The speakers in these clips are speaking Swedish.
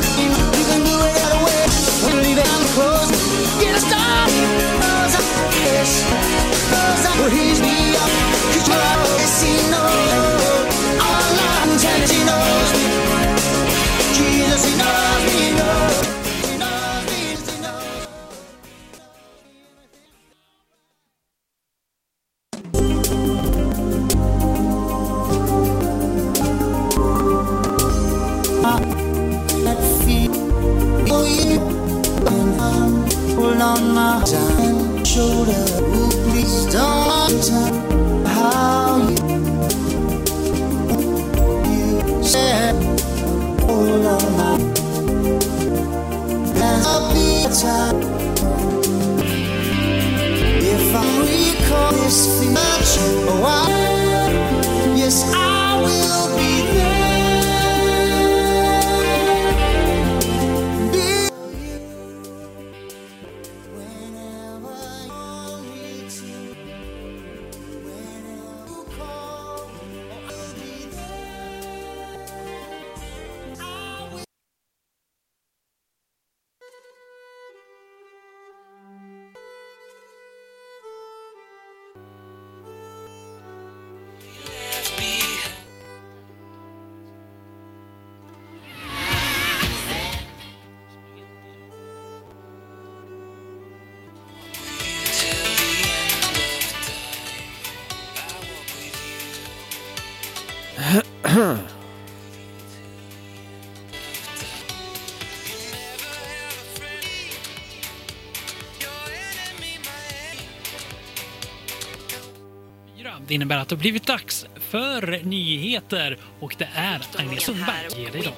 You innebär att det har blivit dags för nyheter och det är Agnes Sundberg ger dig dem.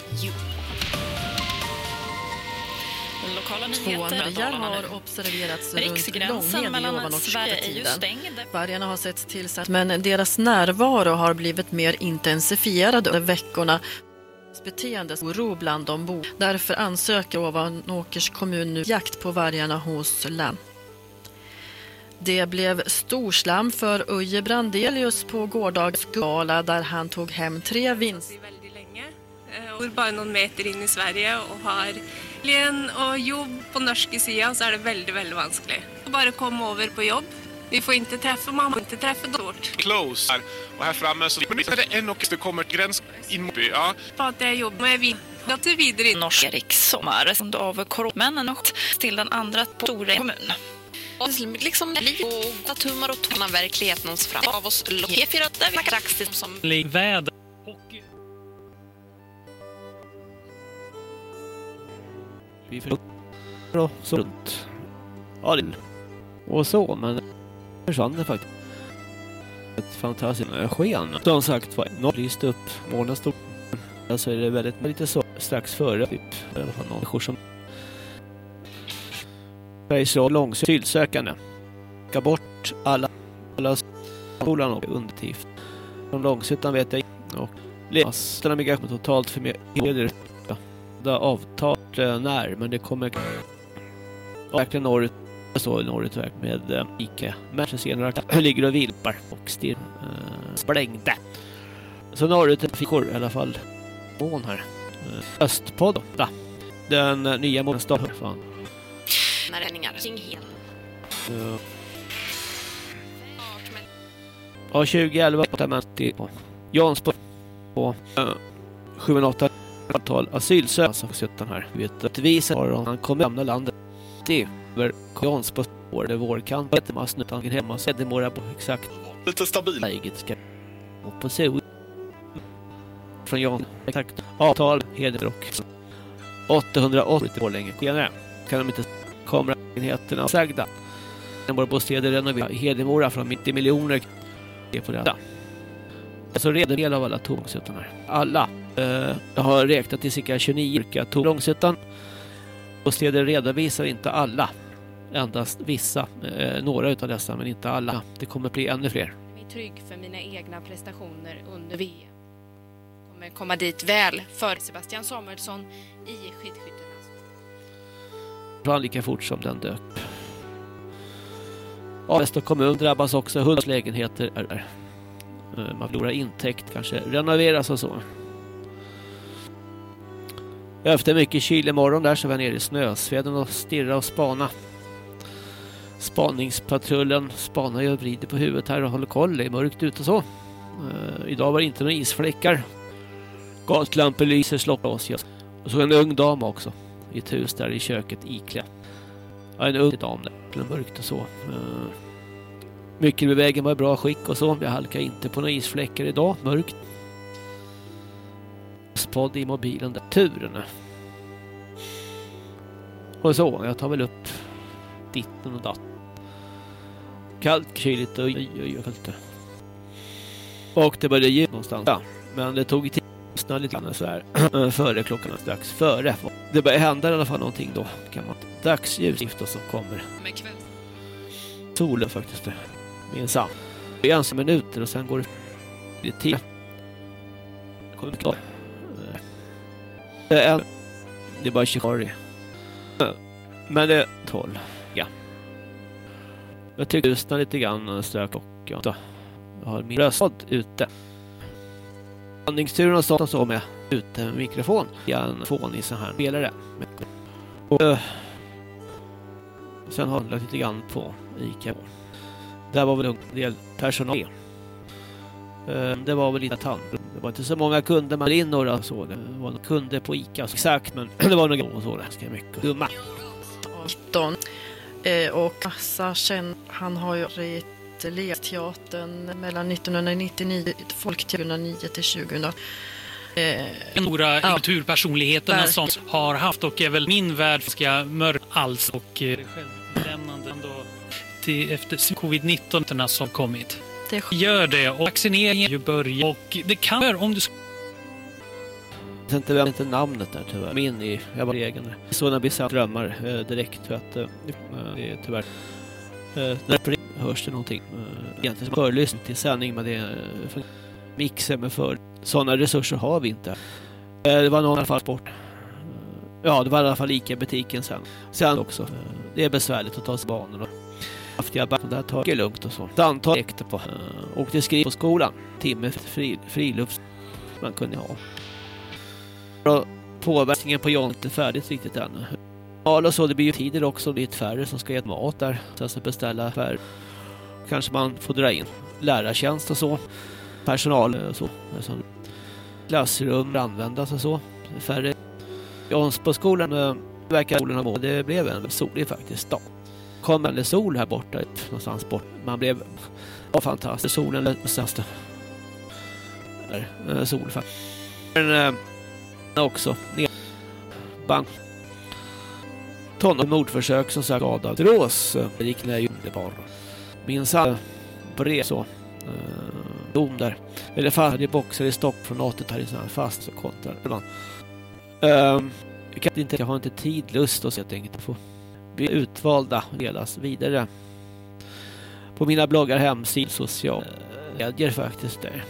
Lokala Två nyheter. har observerats runt Riksgränsen mellan Sverige är ju stängd. Vargarna har setts tillsatt, men deras närvaro har blivit mer intensifierad under veckorna. Beteende oro bland de bo. Därför ansöker Ovanåkers kommun nu jakt på vargarna hos län. Det blev storslam för Uje Brandelius på gårdagens gala där han tog hem tre vinster. eh, bare noen meter inn i Sverige og har familien og jobb på norske sida, så er det veldig vanskelig. Å Bare komme over på jobb. Vi får ikke treffe mamma, ikke treffe vårt. close här. Och här framme så men det är en och det kommer ett gräns in mot by. Ja, På at jeg jobber med videre til videre Norsk Erik Sommar som av koronamännen och till den andra på Storä kommun. Liksom liv och tummar och tårna verkligheten oss fram av oss P4 där vi praxis som väder och Vi för och så runt. Ja, det och så, men försvann det faktiskt. Ett fantastiskt sken. Som sagt var, norr lyste upp, molnen stod. Alltså är det väldigt lite så strax före typ. I alla fall människor som Sveriges Radio långsiktigt asylsökande. Ska bort alla alla skolan och undertivt. Från Långshyttan vet jag inte. och Läsarna migration totalt för mer det har eh, när, men det kommer verkligen norrut så norrut verk med eh, Ica. Manchester ligger och vilpar och stirr eh, sprängde. Så norrut fickor i alla fall. Mån här. Eh, Östpodd då. Den nya månstaden. Fan fan. räddningar kring hel. Uh, ja, 2011 på Tamanti på Jansborg på uh, 708 antal asylsökande alltså suttan här. Vet att visa har han kommer lämna landet. Det över Jansborg år det vårkant heter man snutan hemma så det mora på exakt lite stabil. läget ska och på sol från Jan exakt avtal heder och 880 år länge senare kan de inte kameraenheterna sagda. Den våra bostäder renoverade Hedemora från 90 miljoner är på detta. Alltså redan del av alla tomgångshyttan här. Alla. Eh, jag har räknat till cirka 29 yrka tomgångshyttan. Bostäder redovisar inte alla. Endast vissa. Eh, några utav dessa men inte alla. Det kommer bli ännu fler. Jag är trygg för mina egna prestationer under VM. Kommer komma dit väl för Sebastian Samuelsson i skidskyttet brann lika fort som den dök. Avesta kommun drabbas också. Hundras lägenheter är där. Eh, man förlorar intäkt, kanske renoveras och så. Efter mycket kylig morgon där så var jag nere i snösveden och stirra och spana. Spaningspatrullen spanar och vrider på huvudet här och håller koll. Det är mörkt ute och så. Uh, idag var det inte några isfläckar. Gatlampor lyser slopp oss. Jag såg en ung dam också. I ett hus där i köket iklätt. Ja, en ung dam där. Mörkt och så. Eh, mycket med vägen var i bra skick och så. Jag halkade inte på några isfläckar idag. Mörkt. Spodd i mobilen där. Turen. Och så, jag tar väl upp ditten och datten. Kallt, kyligt och oj, oj, oj, kallt. Och det började ge någonstans. Ja, men det tog tid lyssna lite grann så här före klockan strax före. Det börjar hända i alla fall någonting då. Kan man dagsljus och så kommer Med kväll. solen faktiskt. Minsann. Det är en minuter och sen går det tid. Kommer klar. Det är, det är bara Chicago. Men det är 12. Ja. Jag tycker lyssna lite grann strax och ja, jag har min röst ute. Landningsturen har sånt så med utan mikrofon. Jag en fånig sån här spelare. Och, uh, sen har jag lite grann på Ica. Där var väl en del personal. Eh, det var väl lite tand. Det var inte så många kunder man in några så. Det var några kunder på Ica. Alltså, exakt, men det var några så. Det ska mycket dumma. 19. Eh, och massa känd, han har ju teatern mellan 1999 Folkteatern 2009 till 2000. Eh, Stora ja. kulturpersonligheterna som har haft och är väl min värld ska mörk alls och eh, självlämnande då till efter covid-19 som kommit. det Gör det och vaccineringen ju börjar och det kan om du Jag vet inte vem inte namnet där tyvärr. Min i, jag var egen. Så när vi satt drömmar eh, direkt för att eh, det är tyvärr eh, Eh, därför hörs det någonting. Eh, egentligen förlyssning till sändning men det eh, är mixer med för sådana resurser har vi inte. Det var någon i alla fall sport. Ja, det var i alla fall Ica-butiken sen. Sen också. Det är besvärligt att ta sig banorna. och kraftiga band. Det här tar det lugnt och så. Ett antal lekte på. Åkte skriv på skolan. Timme fri, friluft man kunde ha. Påverkningen på John är inte färdigt riktigt ännu. Ja, och så det blir ju tider också lite färre som ska ge mat där. Sen så beställa färre. Kanske man får dra in lärartjänst och så. Personal eh, och så. Alltså, klassrum användas och så. Färre. Jons skolan eh, verkar solen ha Det blev en solig faktiskt dag. Kom en sol här borta. Någonstans bort. Man blev... Ja, fantastiskt. Solen lösaste. Sol faktiskt. Men äh, också. Bank. 13 mordförsök som sagt skadad. Rås gick när underbar. Minns han brev så. Eh, dom där. Eller fast i boxar i stopp från 80-talet. här i sån fast så kontrar man. Eh, jag, kan inte, jag har inte tid, lust och så Jag tänkte få bli utvalda och delas vidare. På mina bloggar, hemsidor, sociala medier faktiskt där.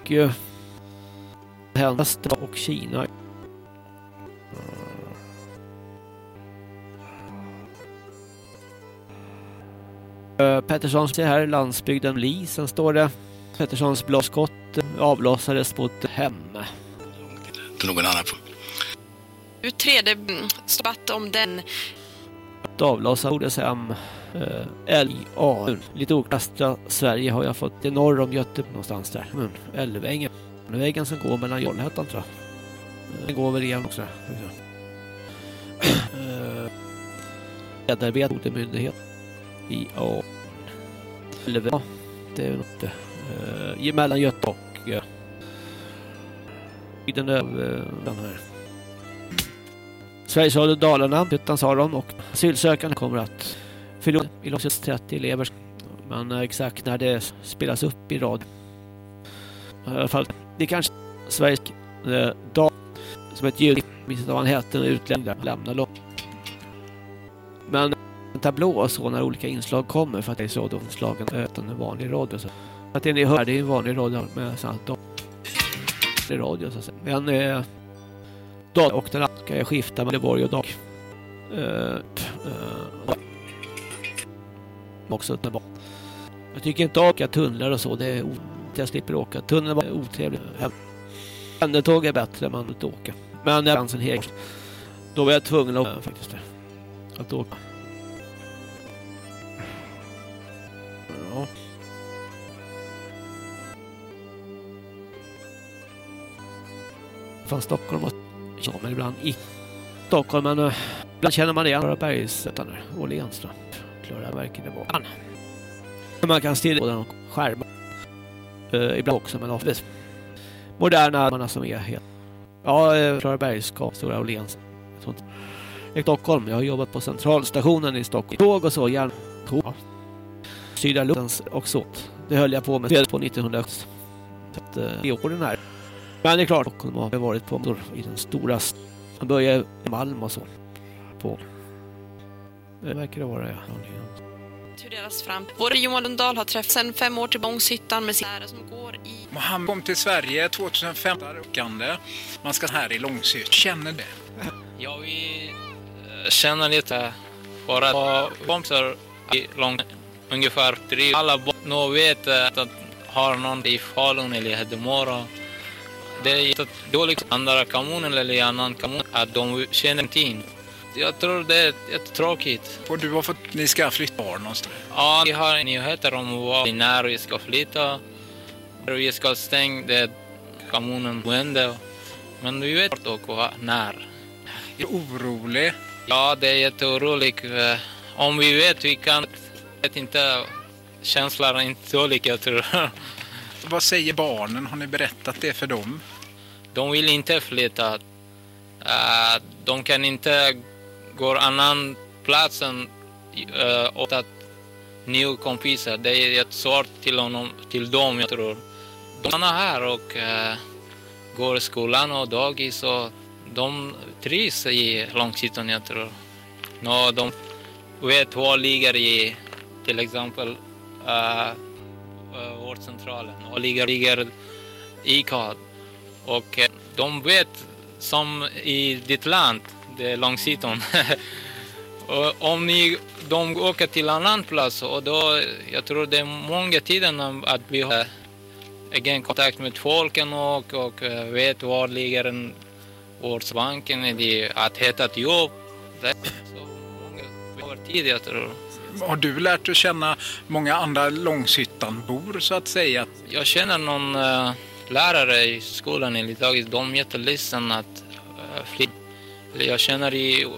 Och, eh, Hända och Kina Uh, Petterssons ser här, landsbygden Lisen står det. Petterssons blåskott avlossades mot hem. till någon annan. Nu tredje debatt om den Avlossades hem. Uh, L.A. Lite oklart. Sverige har jag fått det norr om Göteborg någonstans där. Men Älvängen. Vägen som går mellan Jollhättan tror jag. Eh, Den går väl igen också. Eh, Medarbetare mot en myndighet. I A. Eller ja, det är väl något. Uh, eh, mellan Göteborg och eh, uh, den över uh, den här. Sveriges Radio Dalarna, utan sa de, och asylsökande kommer att förlora i låset 30 elever. Men uh, exakt när det spelas upp i radio. I alla fall, det är kanske Sveriges uh, dag som ett ljud, minns inte vad han hette, en utlänning lämnar långt. Men en tablå och så när olika inslag kommer för att det är så då inslagen utan en vanlig radio. Så. Att det ni hör det är en vanlig radio med sånt då. Det är radio så att säga. Men eh, dag och den kan ska jag skifta med Borg och dag. Eh, eh, också ett Jag tycker inte om att åka tunnlar och så. Det är jag slipper åka. Tunneln var otrevlig. Pendeltåg är bättre, man vill inte åka. Men det fanns en hel. Då var jag tvungen att, eh, faktiskt, att åka. Från Stockholm och ja, men ibland i Stockholm, men uh, ibland känner man igen Klara utan Åhléns då. Klara verken i banan. Man kan stirra på den och skärma. Uh, eh, ibland också, men oftast moderna man som är helt... Ja, uh, Klara Bergskap, Stora Åhléns. I Stockholm, jag har jobbat på centralstationen i Stockholm. Tåg och så, järntåg. Ja. Sydra Luftens och sånt. Det höll jag på med på 1900 så att, uh, i åren här. Men det är klart, Stockholm har varit på i den stora... Man börjar i Malm och så. På... Det verkar det vara, ja. Hur deras fram. Vår Johan Lundahl har träffat sedan fem år till Bångshyttan med sin lärare som går i... Han kom till Sverige 2015. Rökande. Man ska här i Långshytt. Känner det? Ja, vi känner lite. Våra kompisar i lång, ungefär tre. Alla nu vet att har någon i Falun eller Hedemora det är dåligt andra kommuner eller annan kommun att de känner till. Jag tror det är jättetråkigt. Och du har fått, ni ska flytta var någonstans? Ja, vi har nyheter om var, när vi ska flytta. Vi ska stänga det kommunen boende. Men vi vet inte när. Är du orolig? Ja, det är jätteoroligt. Om vi vet, vi kan vet inte. Känslan är inte så lika, jag tror. Vad säger barnen? Har ni berättat det för dem? De vill inte flytta. Uh, de kan inte gå annan plats än uh, åt att nya kompisar. Det är jättesvårt till, honom, till dem, jag tror. De är här och uh, går i skolan och dagis och de trivs i Långshyttan, jag tror. No, de vet var ligger i till exempel uh, vårdcentralen och ligger, ligger ICAD. Och eh, de vet som i ditt land, det är Långshyttan. om ni, de åker till annan plats och då, jag tror det är många tiden att vi har egen kontakt med folken och, och eh, vet var ligger en vårdsbanken, att hitta ett jobb. Det är så många över tid, jag tror. Har du lärt dig känna många andra Långshyttanbor så att säga? Jag känner någon uh, lärare i skolan enligt dagis. De är jätteledsna att eh, uh, flytta. Jag känner i uh,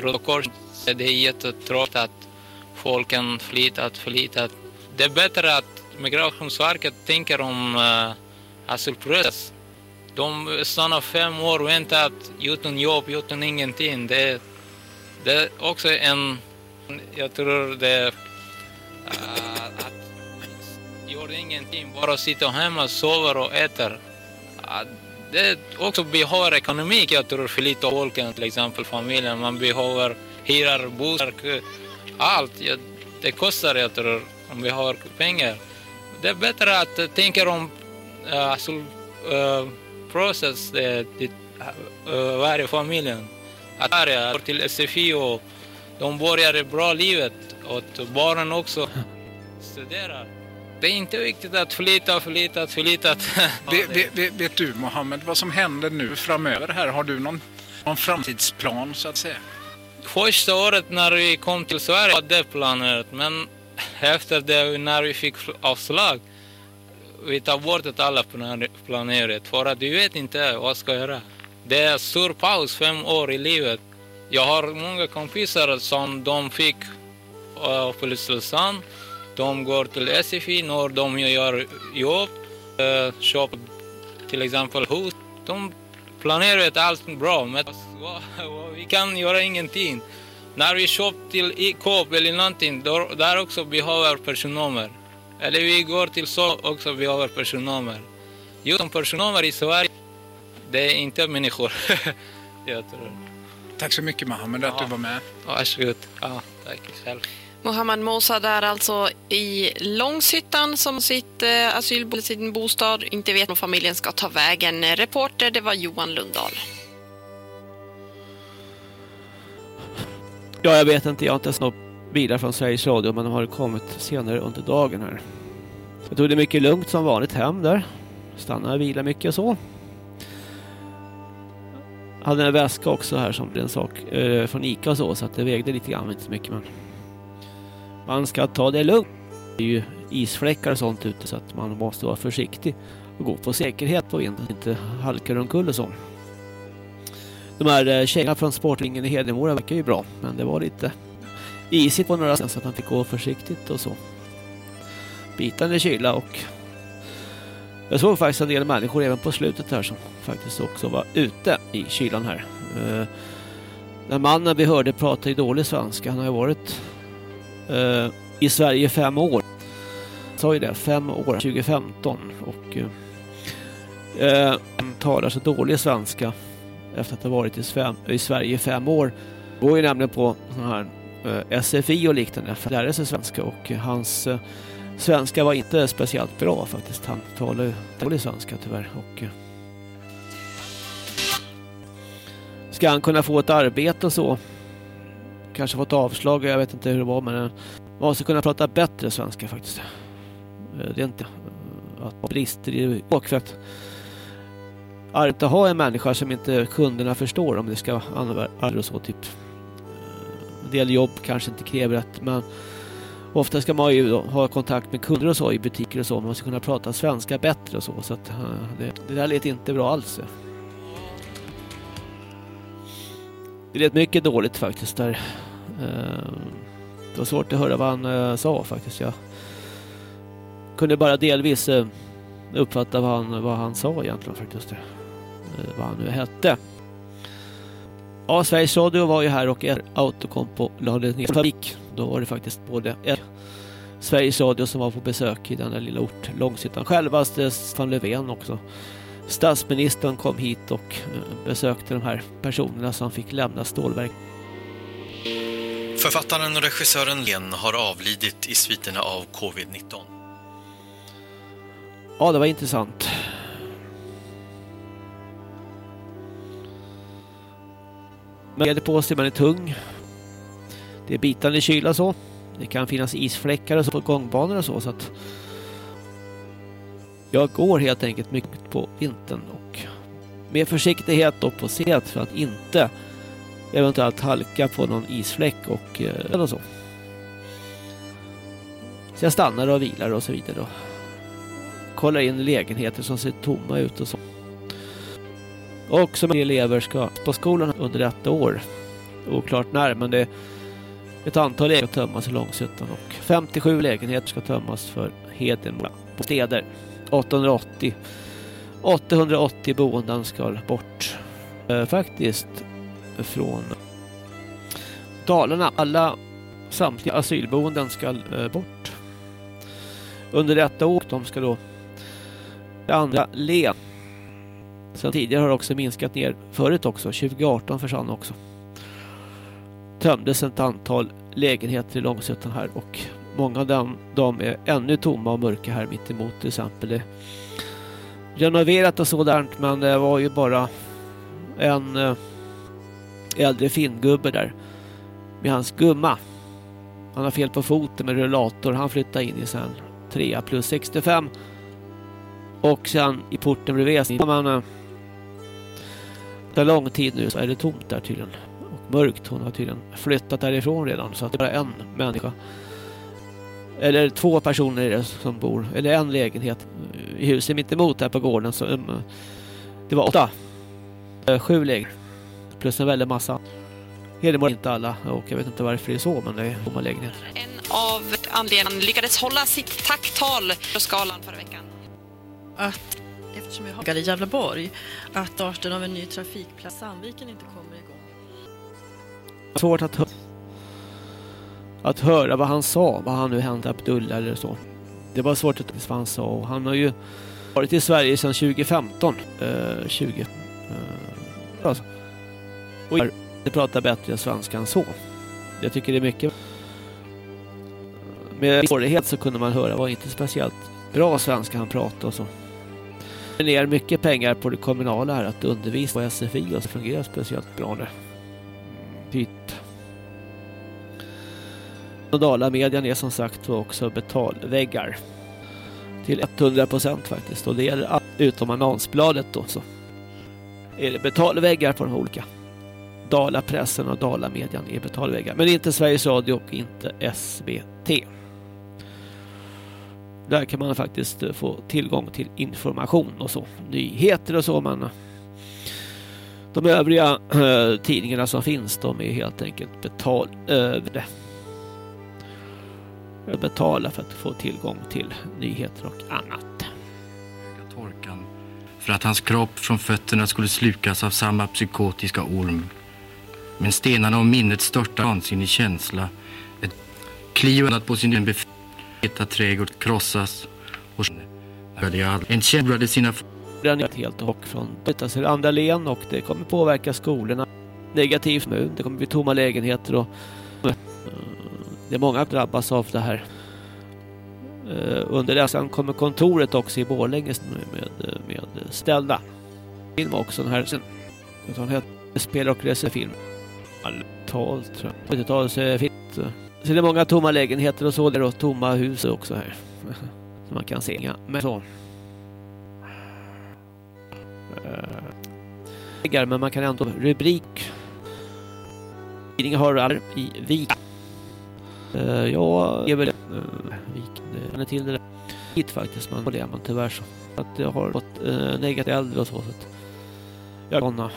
Röda Korset, det är jättetråkigt att folk kan flytta, flytta. Det är bättre att Migrationsverket tänker om uh, asylprocess. De stannar fem år och väntar utan jobb, utan ingenting. Det, det är också en... Jag tror det... Uh, att gör ingenting, bara sitter hemma, sover och äter. Uh, det också behöver ekonomi, jag tror, för lite folken, till exempel familjen. Man behöver hyra, bostad, allt. Ja, det kostar, jag tror, om vi har pengar. Det är bättre att tänka om uh, uh, process uh, varje familj. Att här går till SFI och de börjar bra livet och barnen också studerar. Det är inte viktigt att flytta, flytta, flytta. vet, vet, vet du Mohammed vad som händer nu framöver här? Har du någon, någon framtidsplan så att säga? Första året när vi kom till Sverige var det planerat men efter det när vi fick avslag vi tar bort alla planerat för att vi vet inte vad ska göra. Det är stor paus, fem år i livet. Jag har många kompisar som de fick eh, uh, polistillstånd. De går till SFI när de gör jobb, eh, köper till exempel hus. De planerar allt bra, men vi kan göra ingenting. När vi köper till Coop eller någonting, där också behöver personnummer. Eller vi går till så också, vi personnummer. Just som personnummer i Sverige, det är inte människor. jag tror. Tack så mycket Mohammed att ja. du var med. Varsågod. Ja, tack själv. Mohammed Mosa där alltså i Långshyttan som sitt eh, asylboende, sin bostad. Inte vet om familjen ska ta vägen. Reporter, det var Johan Lundahl. Ja, jag vet inte. Jag har inte snott bilar från Sveriges Radio men de har kommit senare under dagen här. Jag tog det mycket lugnt som vanligt hem där. Stannade och vila mycket och så hade en väska också här som blev en sak eh, från Ica och så, så att det vägde lite grann, inte så mycket men man ska ta det lugnt. Det är ju isfläckar och sånt ute så att man måste vara försiktig och gå på säkerhet på vinden, inte halkar omkull och så. De här eh, tjejerna från Sportringen i Hedemora verkar ju bra, men det var lite isigt på några ställen så att man fick gå försiktigt och så. Bitande kyla och jag såg faktiskt en del människor även på slutet här som faktiskt också var ute i kylan här. Eh, den mannen vi hörde prata i dålig svenska, han har ju varit eh, i Sverige fem år. Jag sa ju det, fem år, 2015 och eh, han talar så dålig svenska efter att ha varit i, fem, i Sverige i fem år. Går ju nämligen på sån här SFI och liknande för att lära sig svenska och hans svenska var inte speciellt bra faktiskt. Han talade dålig svenska tyvärr. Och, eh, ska han kunna få ett arbete och så? Kanske fått avslag, jag vet inte hur det var men eh, man måste kunna prata bättre svenska faktiskt. Eh, det är inte att brister i språk för att arbeta ha en människa som inte kunderna förstår om det ska användas. och så typ. En del jobb kanske inte kräver att man Ofta ska man ju ha kontakt med kunder och så i butiker och så. Man ska kunna prata svenska bättre och så. Så att, eh, det, det där lät inte bra alls. Det lät mycket dåligt faktiskt där. Eh, det var svårt att höra vad han eh, sa faktiskt. Jag kunde bara delvis uppfatta vad han, vad han sa egentligen faktiskt. Vad han nu hette. Ja, Sveriges Radio var ju här och er Autokompo lade ner fabrik. Då var det faktiskt både er Sveriges Radio som var på besök i den där lilla ort Långshyttan. Självaste Stefan Löfven också. Statsministern kom hit och besökte de här personerna som fick lämna stålverk. Författaren och regissören Len har avlidit i sviterna av covid-19. Ja, det var intressant. Med på sig, man är tung. Det är bitande kyla så. Det kan finnas isfläckar och så på gångbanor och så. så att jag går helt enkelt mycket på vintern och med försiktighet och på set för att inte eventuellt halka på någon isfläck och eh, eller så. Så jag stannar och vilar och så vidare. Och kollar in lägenheter som ser tomma ut och så. Och som elever ska på skolan under detta år. Oklart när, men det är ett antal lägenheter ska tömmas i Långsuttan och 57 lägenheter ska tömmas för Hedemora på städer. 880 880 boenden ska bort. Eh, faktiskt från Dalarna. Alla samtliga asylboenden ska eh, bort. Under detta år de ska då det andra led Sen tidigare har det också minskat ner förut också. 2018 försvann också. Tömdes ett antal lägenheter i Långsötan här och många av dem de är ännu tomma och mörka här mitt emot till exempel. Det renoverat och sådant men det var ju bara en eh, äldre fingubbe där med hans gumma. Han har fel på foten med rullator. Han flyttade in i sen 3 plus 65 och sen i porten bredvid man eh, efter lång tid nu så är det tomt där tydligen. Och mörkt. Hon har tydligen flyttat därifrån redan. Så att det är bara en människa. Eller två personer är det som bor. Eller en lägenhet i huset mitt emot här på gården. Så, um, det var åtta. Uh, sju lägenheter. Plus en väldig massa. Hedemora inte alla. Och jag vet inte varför det är så. Men det är tomma lägenheter. En av anledningarna lyckades hålla sitt tacktal på skalan förra veckan. Att eftersom jag har i Gävleborg att starten av en ny trafikplats Sandviken inte kommer igång. Svårt att, hö att höra vad han sa, vad han nu hände Abdullah eller så. Det var svårt att vad han sa och han har ju varit i Sverige sedan 2015. Eh, 20. Eh, alltså. Och det pratar bättre svenska än så. Jag tycker det är mycket med svårighet så kunde man höra var inte speciellt bra svenska han pratade och så ner mycket pengar på det kommunala här att undervisa på SFI och så fungerar speciellt bra nu. Typ. Nodala medien är som sagt också betalväggar. Till 100% faktiskt. Och det gäller utom annonsbladet då. Så. är det betalväggar på de olika. Dalapressen och Dalamedian är betalväggar. Men inte Sveriges Radio och inte SVT. Där kan man faktiskt eh, få tillgång till information och så. Nyheter och så. Men eh, de övriga eh, tidningarna som finns de är helt enkelt betalövre. Eh, Betala för att få tillgång till nyheter och annat. Torkan för att hans kropp från fötterna skulle slukas av samma psykotiska orm. Men stenarna och minnet störtar vansinnig känsla. Ett Clio på sin befeta trädgård krossas och en kämrade sina den helt och från detta ser andra len och det kommer påverka skolorna negativt nu. Det kommer bli tomma lägenheter och det är många drabbas av det här. Eh, under läsaren kommer kontoret också i Borlänge med, med ställda. Film också den här sen. Den heter Spel och resefilm. Alltalt tror jag. 70-talsfilm. Så det är många tomma lägenheter och så Det är då tomma hus också här. Som man kan se. Men så. Eh, men man kan ändå rubrik. Tidningen har all i Vik. Uh, ja, det är väl uh, Vik. Det är till det där. hit faktiskt, men det men man tyvärr så. Att jag har fått eh, uh, äldre och så. så att jag kan uh,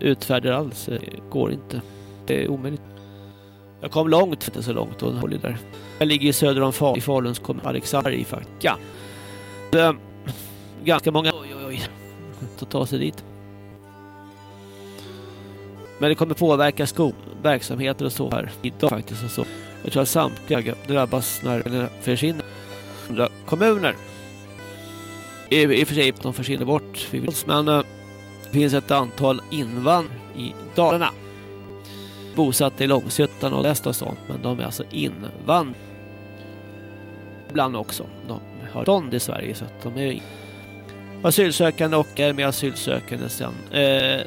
utfärder alls. Det går inte. Det är omöjligt. Jag kom långt, inte så långt och håller där. Jag ligger söder om Fal i Faluns kommun, Alexander i Facka. Ehm, ganska många Oj oj oj... att ta sig dit. Men det kommer påverka skolverksamheter och så här idag faktiskt och så. Jag tror att samtliga drabbas när det försvinner. Kommuner. I, I och för sig de försvinner bort. Men eh, det finns ett antal invandrare i Dalarna. Bosatta i Långshyttan och resten och sånt. Men de är alltså invand. Ibland också. De har stånd i Sverige så att de är asylsökande och är med asylsökande sen eh,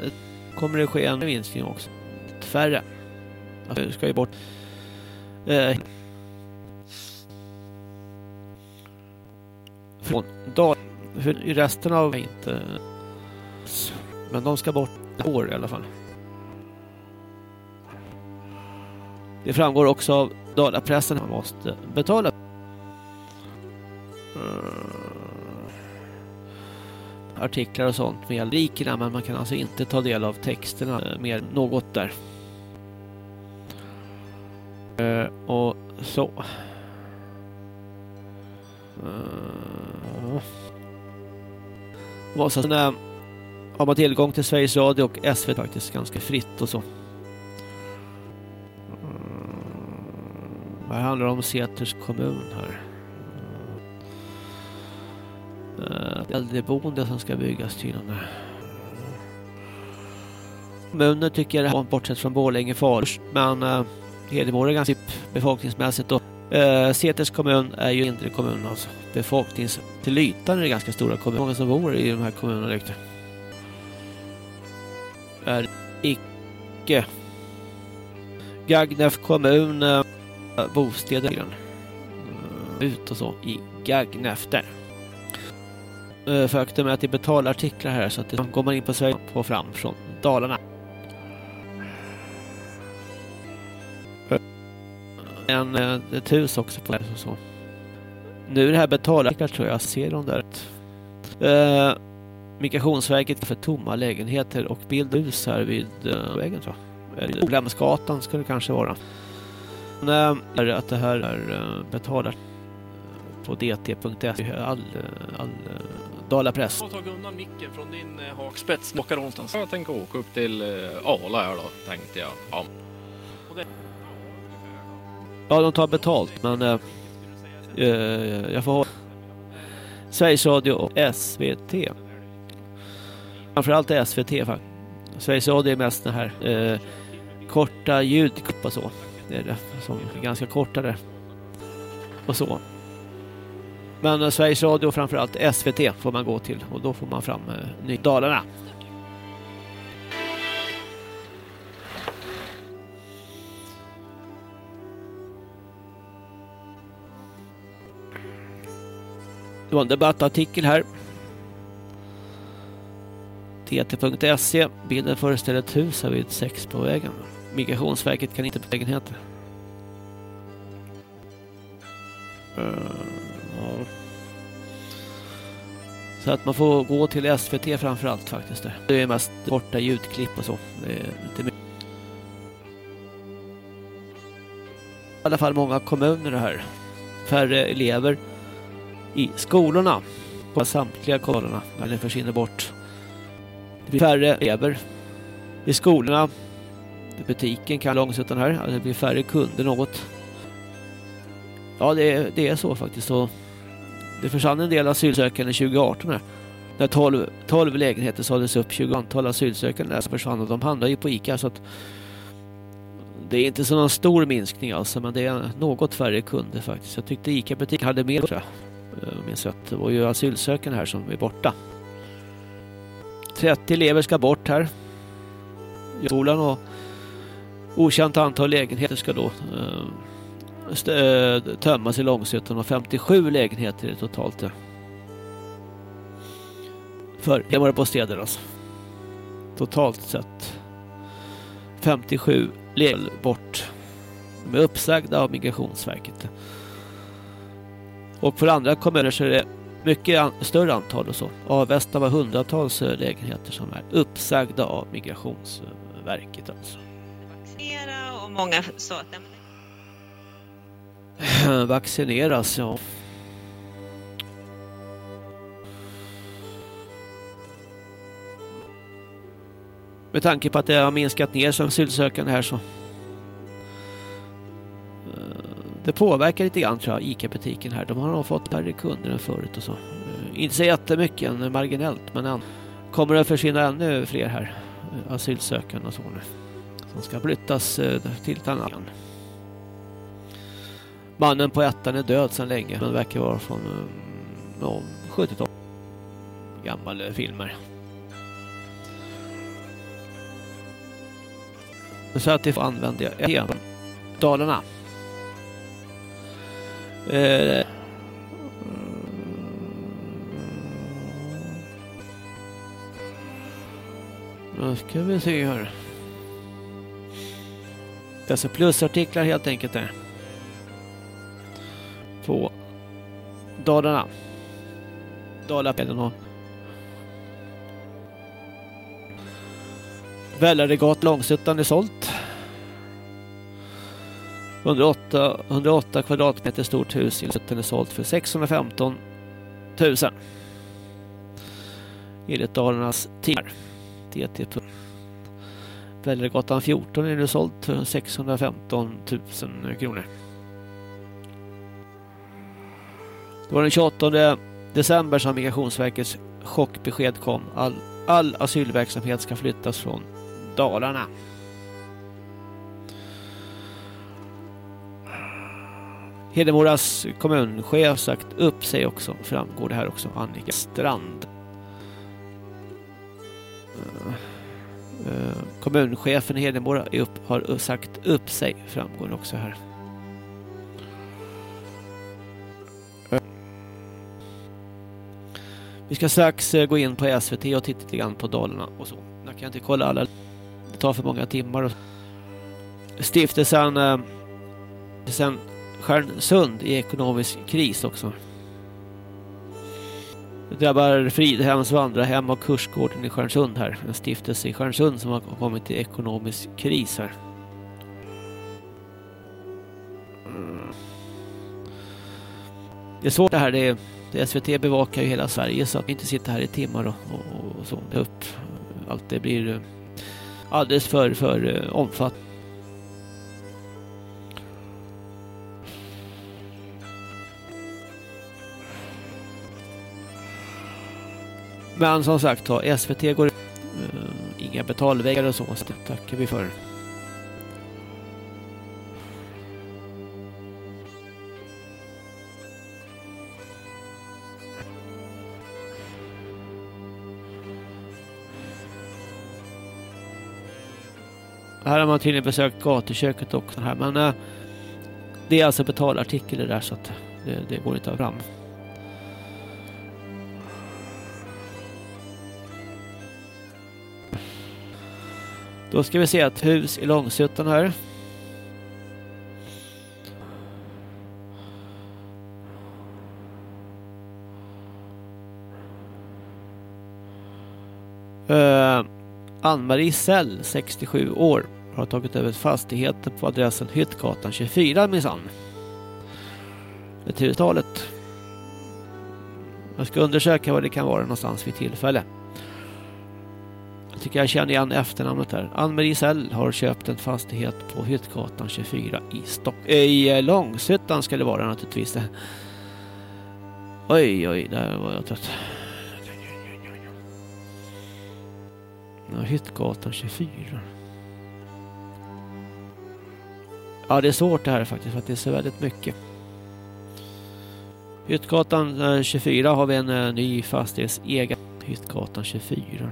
kommer det ske en minskning också. Färre. Alltså, ska ju bort. Eh, från dag i resten av inte men de ska bort år i alla fall. Det framgår också av dalapressen att man måste betala eh, artiklar och sånt med rikerna men man kan alltså inte ta del av texterna eh, mer något där. Eh, och så. Vad Och sen har man tillgång till Sveriges Radio och SVT faktiskt ganska fritt och så. Det handlar om Säters kommun här. Ett äldreboende som ska byggas tydligen. Kommunen tycker det här bortsett från Borlänge först, men uh, Hedemora är ganska typ befolkningsmässigt och eh, uh, Säters kommun är ju mindre kommun alltså. Befolknings till ytan är det ganska stora kommuner. Många som bor i de här kommunerna riktigt. Är icke Gagnef kommun uh, Eh, bostäder mm, ut och så i gaggen efter. Eh, Faktum är att det är betalartiklar här så att det går man in på Sverige på fram från Dalarna. En, eh, ett hus också på det så. Nu är det här betalartiklar tror jag, ser de där. Uh, Migrationsverket för tomma lägenheter och bildhus här vid uh, vägen tror jag. Olämsgatan ska det kanske vara. Men, uh, att det här är uh, betalar på dt.se all, all Dalapress. Jag tagit undan micken från din eh, hakspets. Åka någonstans. Jag tänker åka upp till eh, Ala här då, tänkte jag. Ja. Ja, de tar betalt, men eh, eh, jag får ha Sveriges Radio och SVT. Framförallt SVT faktiskt. Sveriges Radio är mest den här eh, korta ljudklipp och så. Det är det som är ganska kortare. Och så. Men eh, Sveriges Radio och framförallt SVT får man gå till och då får man fram eh, Dalarna. Det var en debattartikel här. TT.se. Bilden föreställer ett hus här vid sex på vägen. Migrationsverket kan inte på lägenheter. Uh, eh, ja. Så att man får gå till SVT framförallt faktiskt. Där. Det är mest borta ljudklipp och så. Det är inte mycket. I alla fall många kommuner det här. Färre elever i skolorna. På samtliga kommunerna. Eller försvinner bort. Det blir färre elever i skolorna. Butiken kan långsuttan här. Det blir färre kunder något. Ja, det är, det är så faktiskt. Så det försvann en del asylsökande 2018 här. När 12, 12 lägenheter sades upp, 20 antal asylsökande där som försvann och de handlar ju på Ica så att det är inte så någon stor minskning alltså men det är något färre kunder faktiskt. Jag tyckte ICA butiken hade mer tror jag. Eh, minns att det var ju asylsökande här som är borta. 30 elever ska bort här. Skolan och okänt antal lägenheter ska då eh, eh, tömmas i Långsötan och 57 lägenheter är det totalt. För det var det på städer alltså. Totalt sett 57 lägenheter bort. De är uppsagda av Migrationsverket. Och för andra kommuner så är det mycket an större antal och så. Avesta var hundratals eh, lägenheter som är uppsagda av Migrationsverket alltså. Vaccinera och många sa att Vaccineras, ja. Med tanke på att det har minskat ner som asylsökande här så eh, det påverkar lite grann tror jag, ICA-butiken här. De har nog fått färre kunder än förut och så. Eh, inte så jättemycket, marginellt, men än. kommer det försvinna ännu fler här eh, asylsökande och så nu. Som ska flyttas eh, till ett. Mannen på ettan är död sedan länge, men verkar vara från eh, ja, 70-talet. Gamla eh, filmer. Så att det får använda jag Dalarna. Eh, mm. nu ska vi se här. Dessa plusartiklar helt enkelt där. På Dalarna. Dalapellen och Vällaregat Långsuttan är sålt. 108, 108 kvadratmeter stort hus i Långsuttan är sålt för 615 000. Enligt Dalarnas timmar. TT. Vällergatan 14 är nu sålt för 615 000 kronor. Det var den 28 december som Migrationsverkets chockbesked kom. All, all asylverksamhet ska flyttas från Dalarna. Hedemoras kommunchef sagt upp sig också, framgår det här också, Annika Strand. Eh, kommunchefen i Hedemora upp, har sagt upp sig, framgår också här. Vi ska strax eh, gå in på SVT och titta lite grann på Dalarna och så. Jag kan inte kolla alla. Det tar för många timmar. Stiftelsen eh, sen Stjärnsund i ekonomisk kris också. Det drabbar Fridhems vandrarhem och kursgården i Stjärnsund här. En stiftelse i Stjärnsund som har kommit i ekonomisk kris här. Mm. Det är svårt det här. Det är det SVT bevakar ju hela Sverige så att vi inte sitter här i timmar och, och, och så. Det upp. Allt det blir eh, alldeles för, för eh, omfattande. Men som sagt, SVT går uh, inga betalväggar och så, så det tackar vi för. Här har man tydligen besökt gatuköket också här, men uh, det är alltså betalartikel det där så att det, det går inte fram. Då ska vi se ett hus i Långsuttan här. Uh, Ann-Marie Sell, 67 år, har tagit över fastigheten på adressen Hyttgatan 24 minsann. Ett hustalet. Jag ska undersöka vad det kan vara någonstans vid tillfälle. Jag tycker jag känner igen efternamnet där. Ann-Marie Sell har köpt en fastighet på Hyttgatan 24 i, Stock i eh, Långshyttan ska det vara naturligtvis. Oj, oj, där var jag trött. Ja, Hyttgatan 24. Ja, det är svårt det här faktiskt för att det är så väldigt mycket. Hyttgatan eh, 24 har vi en eh, ny fastighetsägare. Hyttgatan 24.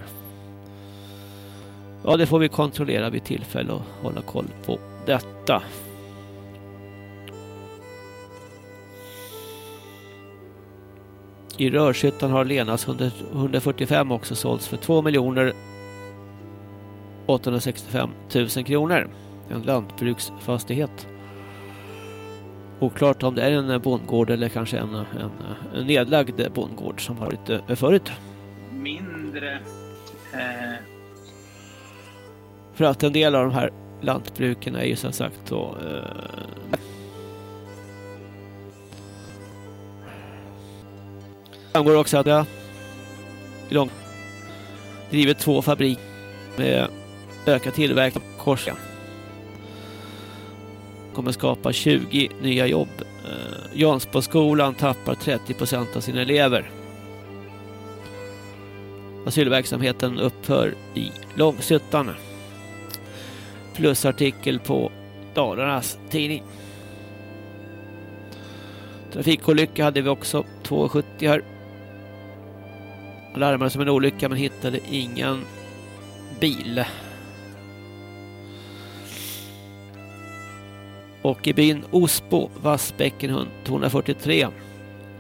Ja, det får vi kontrollera vid tillfälle och hålla koll på detta. I Rörshyttan har Lenas 145 också sålts för 2 miljoner 865 000 kronor. En lantbruksfastighet. Oklart om det är en bondgård eller kanske en, en, en nedlagd bondgård som har varit eh, förut. Mindre. Eh... För att en del av de här lantbruken är ju som sagt då... Eh... framgår också att jag långt drivit två fabriker med ökad tillverkning av Korska. Kommer skapa 20 nya jobb. Eh, Jansboskolan tappar 30% av sina elever. Asylverksamheten upphör i Långshyttan. Plusartikel på Dalarnas tidning. Trafikolycka hade vi också 270 här. Larmade som en olycka men hittade ingen bil. Och i byn Osbo, Vassbäcken 243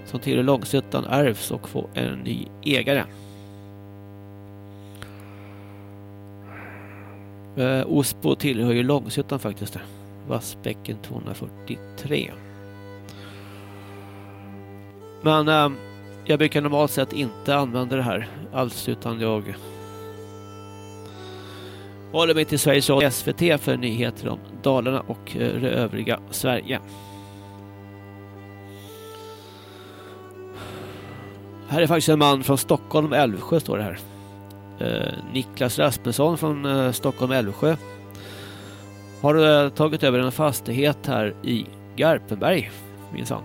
som tillhör Långshyttan ärvs och får en ny ägare. Eh, Osbo tillhör ju Långshyttan faktiskt. Vassbäcken 243. Men eh, jag brukar normalt sett inte använda det här alls utan jag håller mig till Sveriges Radio SVT för nyheter om Dalarna och eh, det övriga Sverige. Här är faktiskt en man från Stockholm, Älvsjö står det här. Eh, Niklas Rasmusson från eh, Stockholm, Älvsjö har eh, tagit över en fastighet här i Garpenberg, minsann.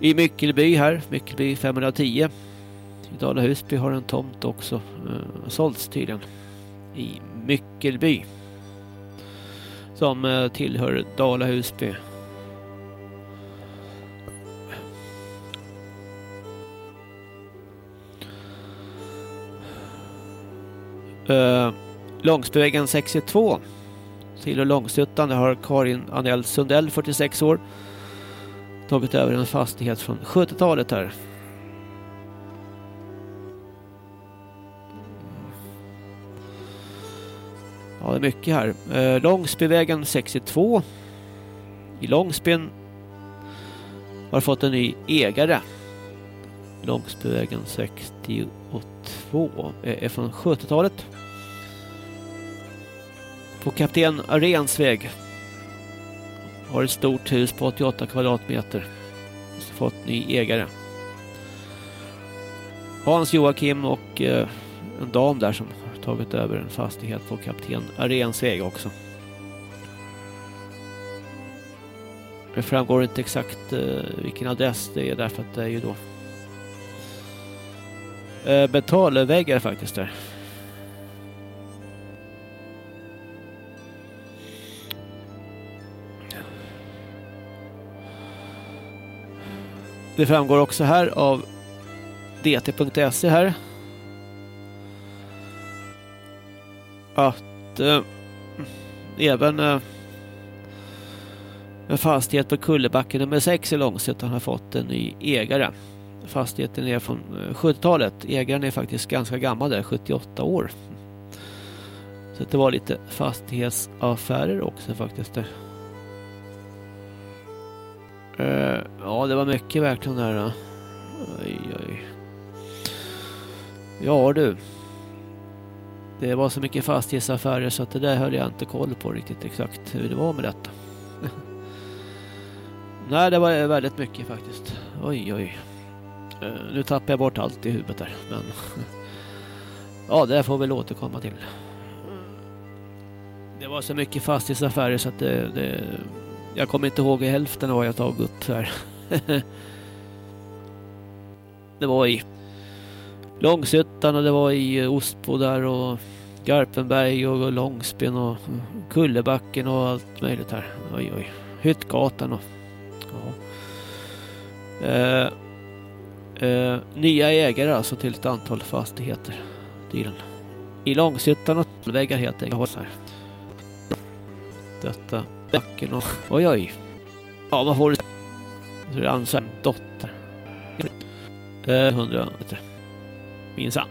I Myckelby här, Myckelby 510 i Dala Husby har en tomt också eh, sålts tydligen i Myckelby som eh, tillhör Dala Husby. Eh, Långsbyvägen 62 tillhör Långsuttan. Där har Karin Anell Sundell, 46 år, tagit över en fastighet från 70-talet här. Ja, det är mycket här. Eh, Långsbyvägen 62. I Långsbyn har fått en ny ägare. Långsbyvägen 62 är från 70-talet. På Kapten Arens väg har ett stort hus på 88 kvadratmeter. Fått ny ägare. Hans Joakim och eh, en dam där som tagit över en fastighet på Kapten Arens väg också. Det framgår inte exakt eh, vilken adress det är därför att det är ju då eh, betalväggar faktiskt där. Det framgår också här av dt.se här att eh, även eh, en fastighet på Kullebacken nummer 6 i Långshyttan har fått en ny ägare. Fastigheten är från eh, 70-talet. Ägaren är faktiskt ganska gammal där, 78 år. Så det var lite fastighetsaffärer också faktiskt. Där. Eh, ja, det var mycket verkligen där. då. Oj, oj. Ja du. Det var så mycket fastighetsaffärer så att det där höll jag inte koll på riktigt exakt hur det var med detta. Nej, det var väldigt mycket faktiskt. Oj, oj. Eh, nu tappar jag bort allt i huvudet där. Men ja, det får vi väl återkomma till. Det var så mycket fastighetsaffärer så att det, det, jag kommer inte ihåg hälften av vad jag tagit upp här. det var i Långshyttan och det var i Ostbo där och Garpenberg och Långsben och Kullebacken och allt möjligt här. Oj, oj. Hyttgatan och ja. Eh, eh, nya ägare alltså till ett antal fastigheter. Tydligen. I Långshyttan och väggar helt enkelt. Detta backen och oj oj. Ja man får så det ansvar dotter. Eh, 100 meter. Minsann.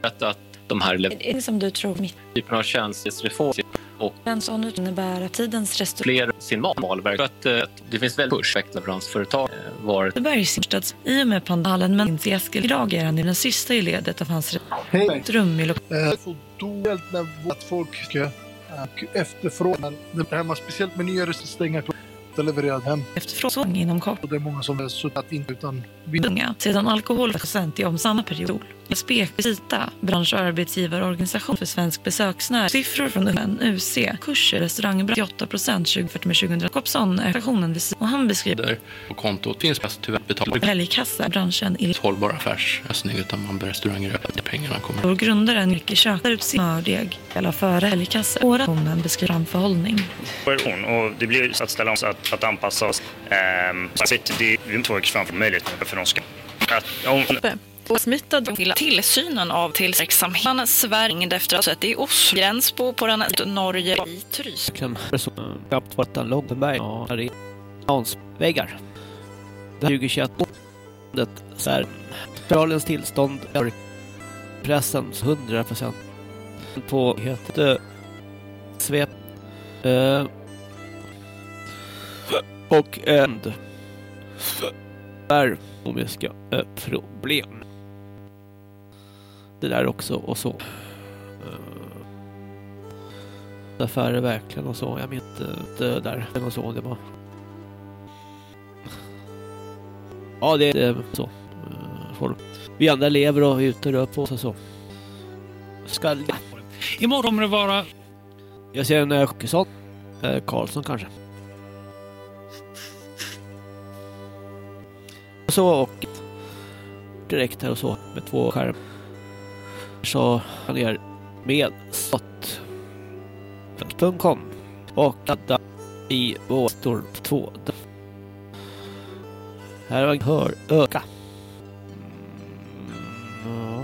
att de här Är det som du tror mitt typerna av tjänstereform och en sån innebär att tidens restaurang fler sin malverk. Att, eh, det finns väldigt kursleveransföretag eh, var Bergsimstads i och med pandalen men inte Eskil. Idag är han i den sista i ledet av hans Hej. rum i lo- Eh, så dåligt när att folk eh, efterfrågan. Det här med speciellt med nya klockan levererad hem. efterfrågan inom kort. Och det är många som har suttit inte utan Unga. Sedan alkoholprocent i om samma period. Spekcita, bransch och arbetsgivarorganisation för svensk besöksnäring. Siffror från UN, UC, kurser, restaurangbransch 8 procent jämfört med 2000. Jakobsson är stationen vid och han beskriver på kontot finns bäst tyvärr betalt. helgkassa, branschen i Hållbar affärslösning utan man börjar restauranger öppna pengarna kommer. Vår grundare Micke köper ut sin mördeg eller före helgkassa. Orationen beskriver framförhållning. Och det blir att ställa om sig att, att anpassa oss. Ehm, så det är två framför möjlighet för de ska... Smittad till tillsynen av tillverksamheten Sverige efter att ha sett i Oslo, Gränsbo på den Norge. I Trys. Knappt varit en Långberg. Är Hansväggar. Det här 2021 det här. Australiens tillstånd är pressens 100 procent. På heter svep och end är ekonomiska eh, problem. Det där också och så. Eh, affärer verkligen och så. Jag minns inte där och så. Det var... Ja, det är så. Eh, Folk. Vi andra lever och är ute och rör på oss och så. Jag? Imorgon kommer det vara... Jag ser en Åkesson. Karlsson kanske. Så och direkt här och så med två skärm. Så han är med sott.com och ladda i våstor 2. Här har jag hör öka. Mm, ja.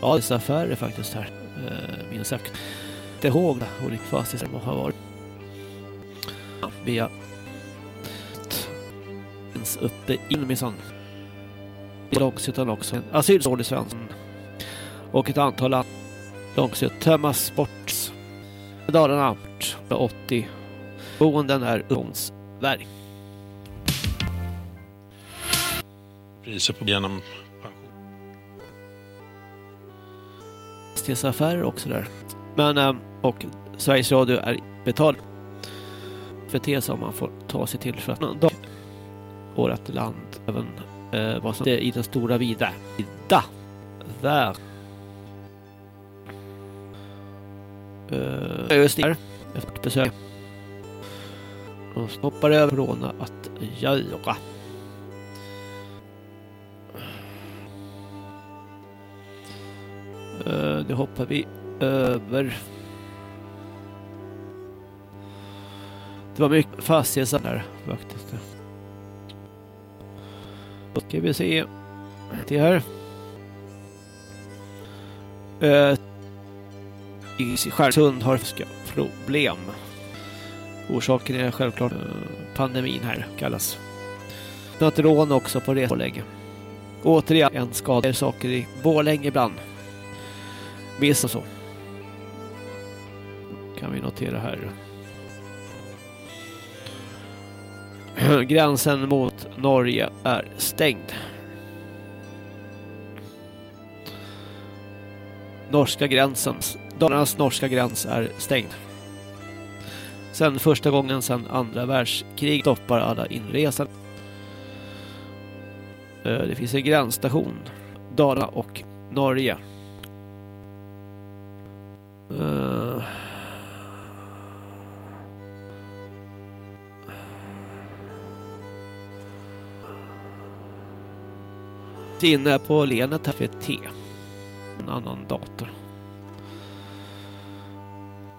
Ja, det är affärer faktiskt här. Eh, minst sagt. Inte ihåg det. Olika fastigheter har varit. Via finns uppe i Minsann. I Långshyttan också. En asylsåld i Svensson. Och ett antal andra. Långshytt, Tömmas Sports. Dalarna 80. Boenden är Uppgångsberg. Priser på genom fastighetsaffärer också där. Men, eh, och Sveriges Radio är betald för det som man får ta sig till för att vårt land även eh, vad som är i den stora vida vida där. Eh, just där, efter ett besök. Och hoppar över corona att göra. Eh, det hoppar vi över. Det var mycket fastigheter faktiskt. Då ska vi se. Det här. Eh, uh, I Stjärnsund har problem. Orsaken är självklart uh, pandemin här kallas. Något rån också på resa länge. Återigen en skada saker i Borlänge ibland. Miss och så. Kan vi notera här. Gränsen mot Norge är stängd. Norska gränsen, Dalarnas norska gräns är stängd. Sen första gången sedan andra världskriget stoppar alla inresande. Eh, det finns en gränsstation. Dalarna och Norge. Eh, Eh. Inne på Lenet här för T. En annan dator.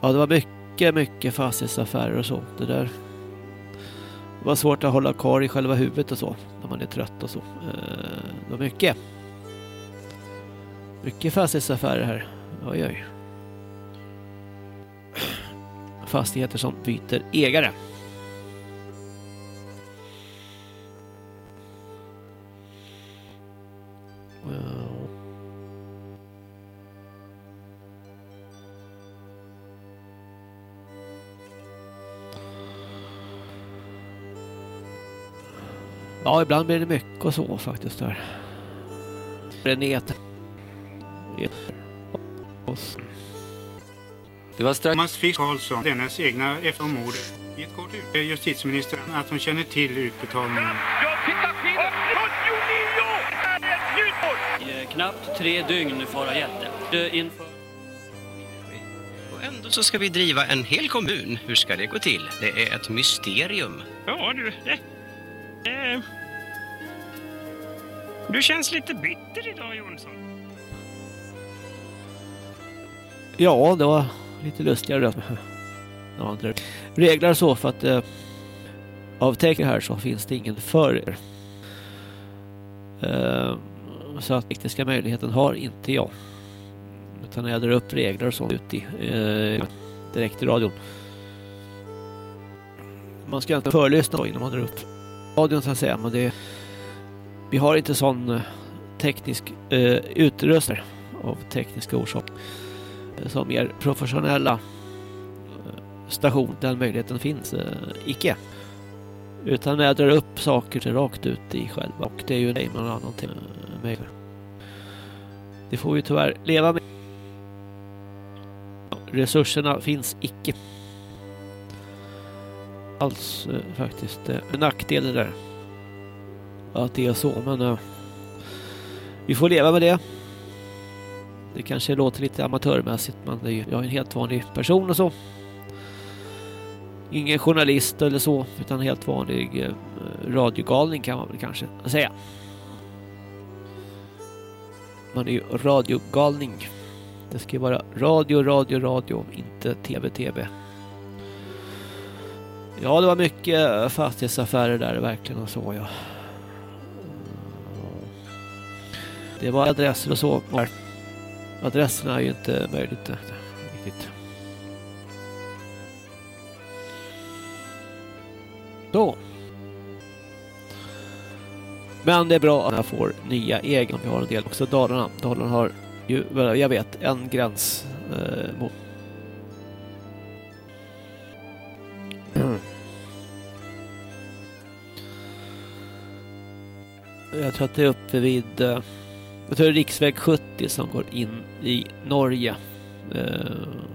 Ja, det var mycket, mycket fastighetsaffärer och så. Det där det var svårt att hålla kvar i själva huvudet och så. När man är trött och så. Eh, det var mycket. Mycket fastighetsaffärer här. Oj, oj. Fastigheter som byter ägare. Ja, ibland blir det mycket och så faktiskt där. Renet. Det var strax... Thomas Fisk Karlsson, dennes egna mordet. I ett kort ut justitieministern att hon känner till utbetalningen. I knappt tre dygn fara hjälte. Det Inför... Och ändå så ska vi driva en hel kommun. Hur ska det gå till? Det är ett mysterium. Ja du, det... du känns lite bitter idag Jonsson. Ja, det var lite lustigare. Ja, det- Reglar så för att eh, av tecken här så finns det ingen för eh, så att tekniska möjligheten har inte jag. Utan jag drar upp regler och sånt ut i eh, direkt i radion. Man ska inte förlyssna då innan man drar upp radion så att säga, men det vi har inte sån eh, teknisk eh, utrustning av tekniska orsaker eh, som mer professionella eh, station, den möjligheten finns eh, icke. Utan när jag drar upp saker till rakt ut i själva och det är ju nej man har någonting med. Det får vi tyvärr leva med. Resurserna finns icke. Alls eh, faktiskt. Eh, en där. Att det är så men uh, vi får leva med det. Det kanske låter lite amatörmässigt men det är ju, jag är en helt vanlig person och så. Ingen journalist eller så utan helt vanlig uh, radiogalning kan man väl kanske säga. Man är ju radiogalning. Det ska ju vara radio, radio, radio, inte tv, tv. Ja, det var mycket fastighetsaffärer där verkligen och så ja. Det var adresser och så. Adresserna är ju inte möjligt riktigt. Då. Men det är bra att jag får nya egna. Vi har en del också. Dalarna. Dalarna har ju, jag vet, en gräns eh, mot Jag tror att det är uppe vid eh, jag tror det är riksväg 70 som går in i Norge. Eh,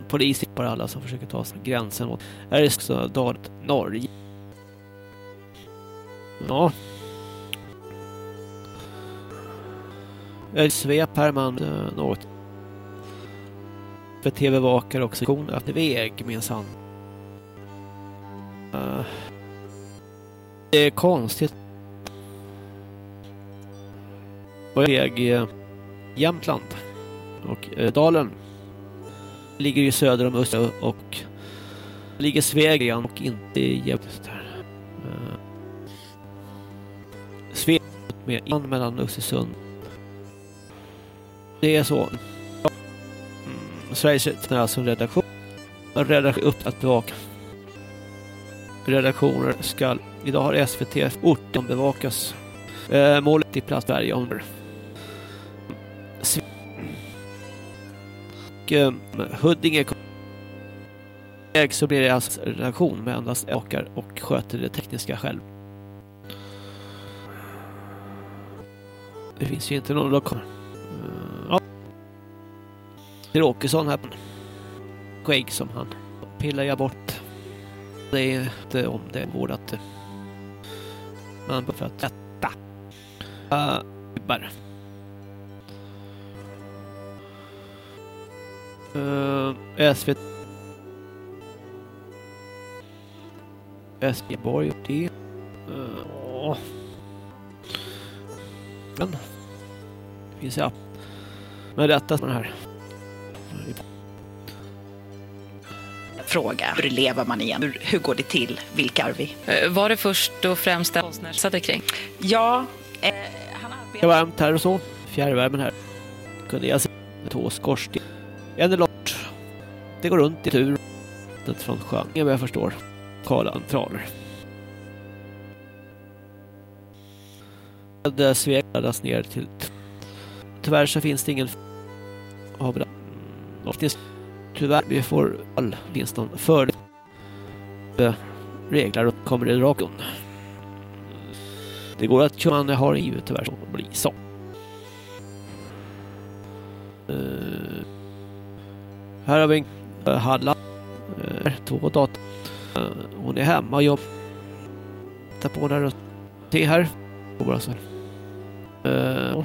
polis tippar alla som försöker ta sig gränsen mot. Här är också Dalet Norge. Ja. Ett svep här man eh, något. För tv-vakare också. Kon öppnar väg minsann. Eh. det är konstigt. Och väg i Jämtland och eh, Dalen ligger ju söder om Öster och ligger Sveg igen och inte i Jämtland. Eh, Sveg med in mellan Östersund. Det är så. Mm, Sveriges är alltså en redaktion. Redaktion upp att bevaka. Redaktioner ska Idag har SVT orten bevakas. Eh, målet i plats Sverige om och eh, Huddinge väg så blir det alltså relation med endast åkar och sköter det tekniska själv. Det finns ju inte någon lokal. Eh, ja. Det är Åkesson här. Skägg som han pillar jag bort. Det är inte om det går att man för att äta. Eh, uh, bara. Uh, SVT Eskilborg och det. Uh, men det finns ja. Men detta med här. Fråga, hur lever man igen? Hur, hur går det till? Vilka är vi? Var det först och främst konstnärssatte kring? Ja, eh, han arbetar... Det var varmt här och så. Fjärrvärmen här. Kunde jag se två skorsten. En lort. Det går runt i tur. Från sjön, vad jag förstår. Lokala centraler. Det sveglades ner till Tyvärr så finns det ingen Tyvärr vi får all finns någon för regler och kommer det rakt Det går att man har i tyvärr som blir så. Uh, här har vi en eh, Halla. Eh, Två dator. Eh, hon är hemma och jobbar. Tar på där och se här. Alltså. Uh,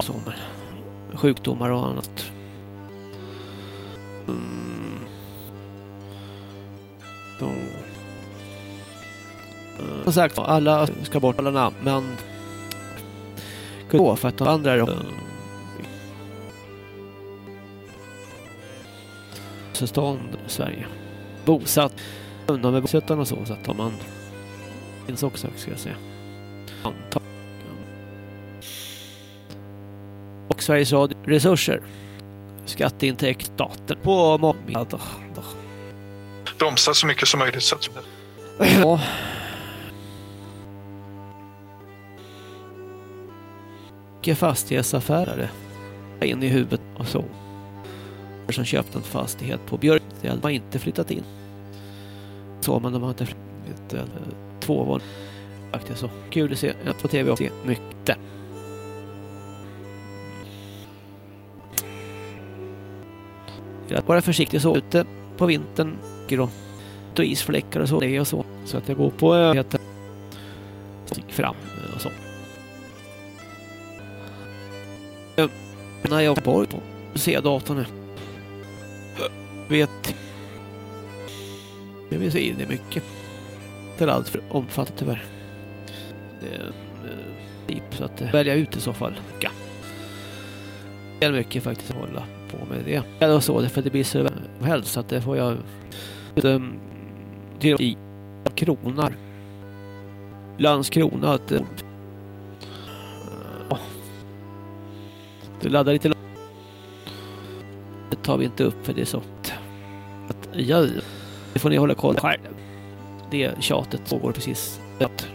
som sjukdomar och annat. Mm. Så. Som sagt, alla ska bort alla namn, men gå för att de andra stånd Sverige. Bosatt. Undan med bosättarna och så, så att man finns också, ska jag säga. Antal. och Sveriges Radio resurser. Skatteintäkt, staten på många Bromsa så mycket som möjligt. Så att... Ja. Mycket fastighetsaffärer in i huvudet och så. Som köpte en fastighet på Björk. De hade man inte flyttat in. Så men de har inte flyttat två var faktiskt så. Kul att se på tv och se mycket. att vara försiktig så ute på vintern och isfläckar och så det och så så att jag går på eh, öheten fram eh, och så. Eh, när jag var på C-datorn nu. Vet det vill säga in i mycket. Det är allt för omfattande tyvärr. Det är typ så att eh, välja ut i så fall. Ja. Det är mycket faktiskt att hålla på med det. Eller så, för det blir så helst att det får jag eh, till i kronar. Landskrona att det laddar lite det tar vi inte upp för det är så ja, det får ni hålla koll själv. Det tjatet pågår precis att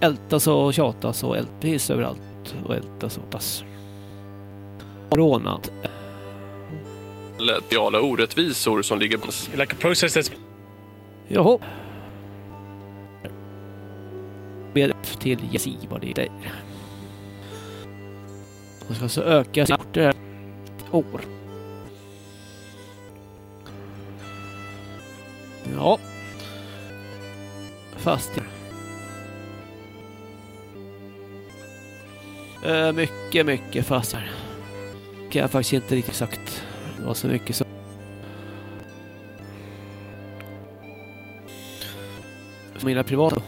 ältas och tjatas och ältas precis överallt och ältas och pass. Rånat reala orättvisor som ligger... Like a process that's... Jaha. Med till Jesse vad det är. De ska alltså öka sin orter år. Ja. Fast äh, Mycket, mycket fast. Kan jag faktiskt inte riktigt sagt det var så mycket så. För mina privata.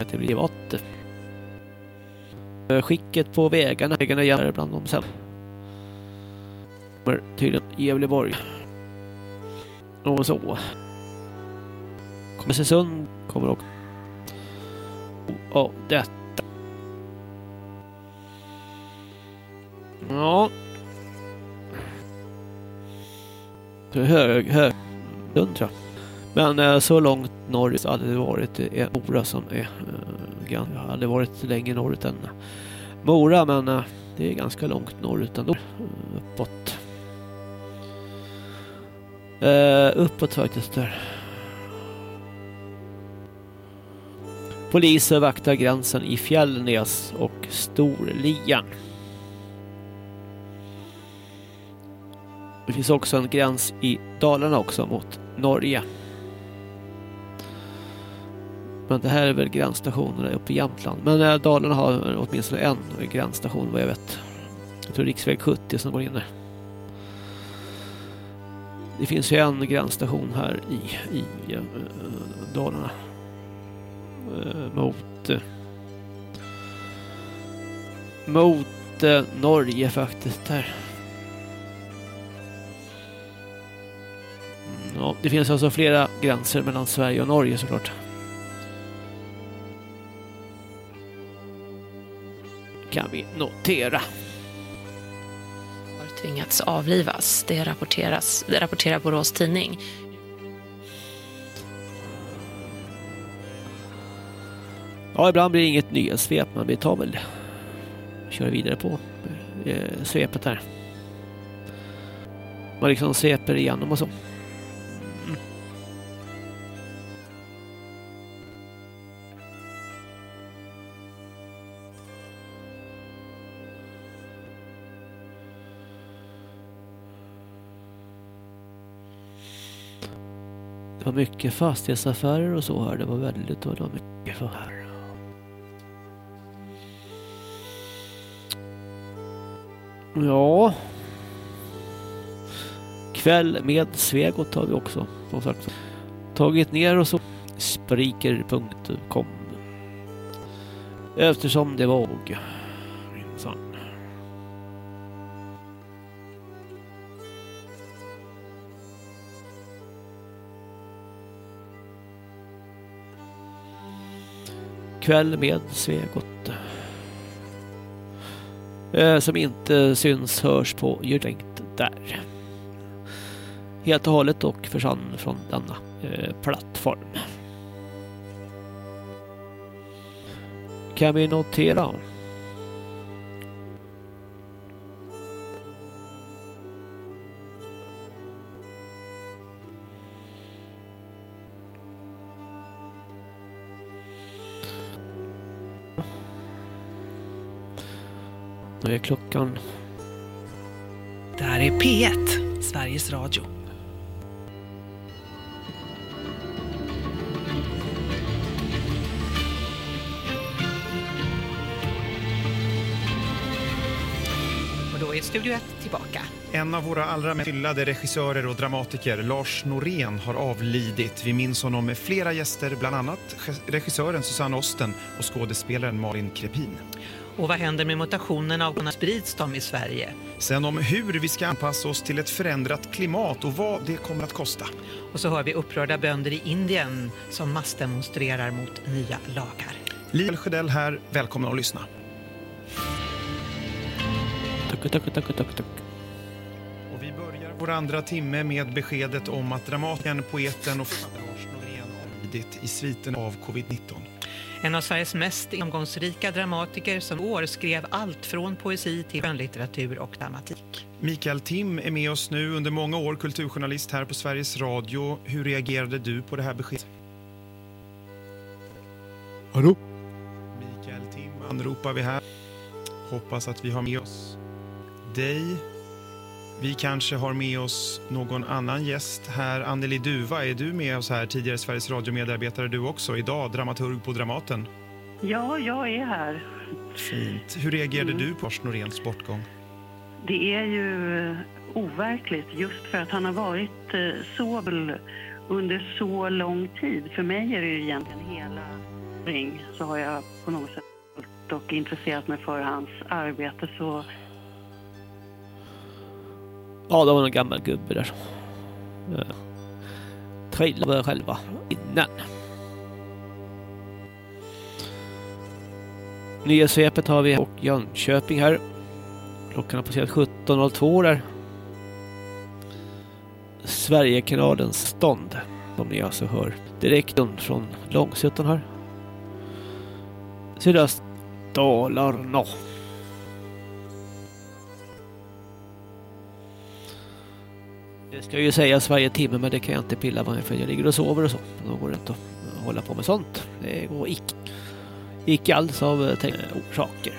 Att det blir privat. Eh, skicket på vägarna. Vägarna gör bland dem sen. Tydligen Gävleborg. Och så. Kommer Kommer också. Ja, detta. Ja. Hög, hög, undra. Men eh, så långt norrut hade det varit eh, Mora som är eh, hade varit längre norrut än Mora men eh, det är ganska långt norrut ändå. Uppåt. Eh, uppåt faktiskt där. Poliser vaktar gränsen i Fjällnäs och Storlien. Det finns också en gräns i Dalarna också mot Norge. Men det här är väl gränsstationerna uppe i Jämtland. Men äh, Dalarna har åtminstone en gränsstation vad jag vet. Jag tror riksväg 70 som går in där. Det finns ju en gränsstation här i, i äh, Dalarna. Eh, mot eh, mot eh, Norge faktiskt här. Mm, ja, det finns alltså flera gränser mellan Sverige och Norge såklart. Kan vi notera. Har tvingats avlivas. Det rapporteras, det rapporterar Borås Tidning. Ja, ibland blir det inget nyhetssvep, men vi tar väl kör vidare på eh, svepet här. Man liksom sveper igenom och så. Det var mycket fastighetsaffärer och så här. Det var väldigt det var mycket för Ja. Kväll med Svegot har vi också som sagt tagit ner och så spriker.com eftersom det var minsann. Kväll med Svegot. Eh, som inte syns hörs på Jyrlängt där. Helt och hållet och försvann från denna eh, plattform. Kan vi notera. Nu är klockan. Det här är P1, Sveriges Radio. Och då är Studio 1 tillbaka. En av våra allra mest hyllade regissörer och dramatiker, Lars Norén, har avlidit. Vi minns honom med flera gäster, bland annat regissören Susanne Osten och skådespelaren Malin Krepin. Och vad händer med mutationerna och när sprids de i Sverige? Sen om hur vi ska anpassa oss till ett förändrat klimat och vad det kommer att kosta. Och så hör vi upprörda bönder i Indien som massdemonstrerar mot nya lagar. Liel Sjödell här, välkomna att lyssna. Tack, tack, tack, tack, tack. Och vi börjar vår andra timme med beskedet om att dramatikern, poeten och författaren Lars Norén avlidit i sviten av covid-19. En av Sveriges mest framgångsrika dramatiker som år skrev allt från poesi till skönlitteratur och dramatik. Mikael Tim är med oss nu, under många år kulturjournalist här på Sveriges Radio. Hur reagerade du på det här beskedet? Hallå? Mikael Tim anropar vi här. Hoppas att vi har med oss dig. Vi kanske har med oss någon annan gäst här. Anneli Duva, är du med oss här? Tidigare Sveriges Radio-medarbetare du också. Idag dramaturg på Dramaten. Ja, jag är här. Fint. Hur reagerade Mm. du på Lars Noréns bortgång? Det är ju eh, overkligt just för att han har varit eh, väl under så lång tid. För mig är det ju egentligen hela ring så har jag på något sätt och intresserat mig för hans arbete. Så Ja, det var någon gammal gubbe där. Ja. Eh, Trillade själva innan. Nya svepet har vi och Jönköping här. Klockan har passerat 17.02 där. Sverigekanalens stånd. Som ni alltså hör direkt från Långsötan här. Sydöst Dalarna. Det ska ju sägas varje timme men det kan jag inte pilla med för jag ligger och sover och så. Då går det inte att hålla på med sånt. Det går icke, icke alls av eh, orsaker.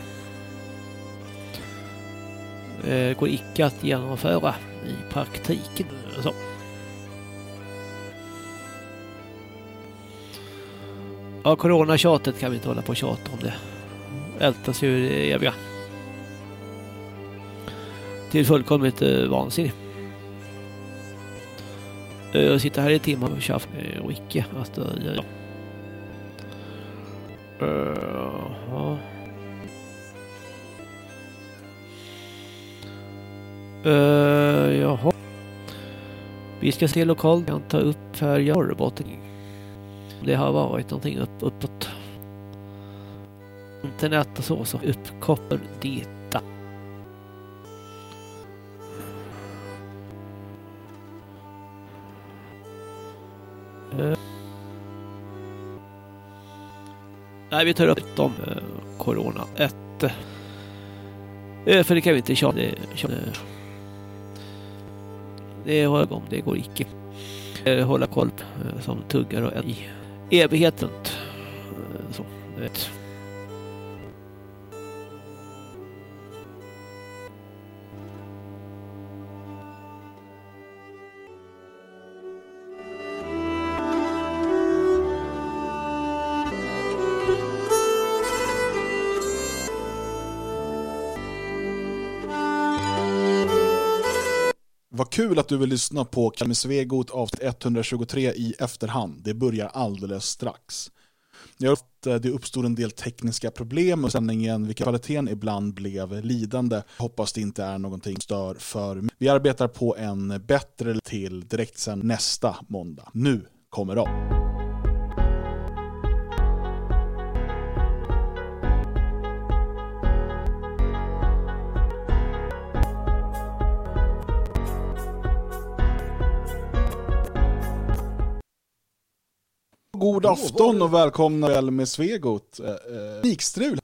Det går icke att genomföra i praktiken. Eh, så. Ja, coronatjatet kan vi inte hålla på och tjata om det. Ältas ju det eviga. Till fullkomligt uh, vansinnigt. Jag sitter här i timmar och tjafs och icke. Att, ja. Uh, uh, jaha. Vi ska se lokalt. Jag kan ta upp här i Norrbotten. Det har varit någonting upp, uppåt. Internet och så, så uppkopplar dit. Eh, nej, vi tar upp om eh, Corona 1. Eh, för det kan vi inte köra. Det, köra. det har det går icke. Hålla koll som tuggar och i evigheten. Uh, så, vet. Kul att du vill lyssna på Kalme Svegot avsnitt 123 i efterhand. Det börjar alldeles strax. Jag att eh, det uppstod en del tekniska problem med sändningen, vilket kvaliteten ibland blev lidande. Hoppas det inte är någonting som stör för Vi arbetar på en bättre till direkt sen nästa måndag. Nu kommer de. God afton och välkomna väl med Svegot. Mikstrul,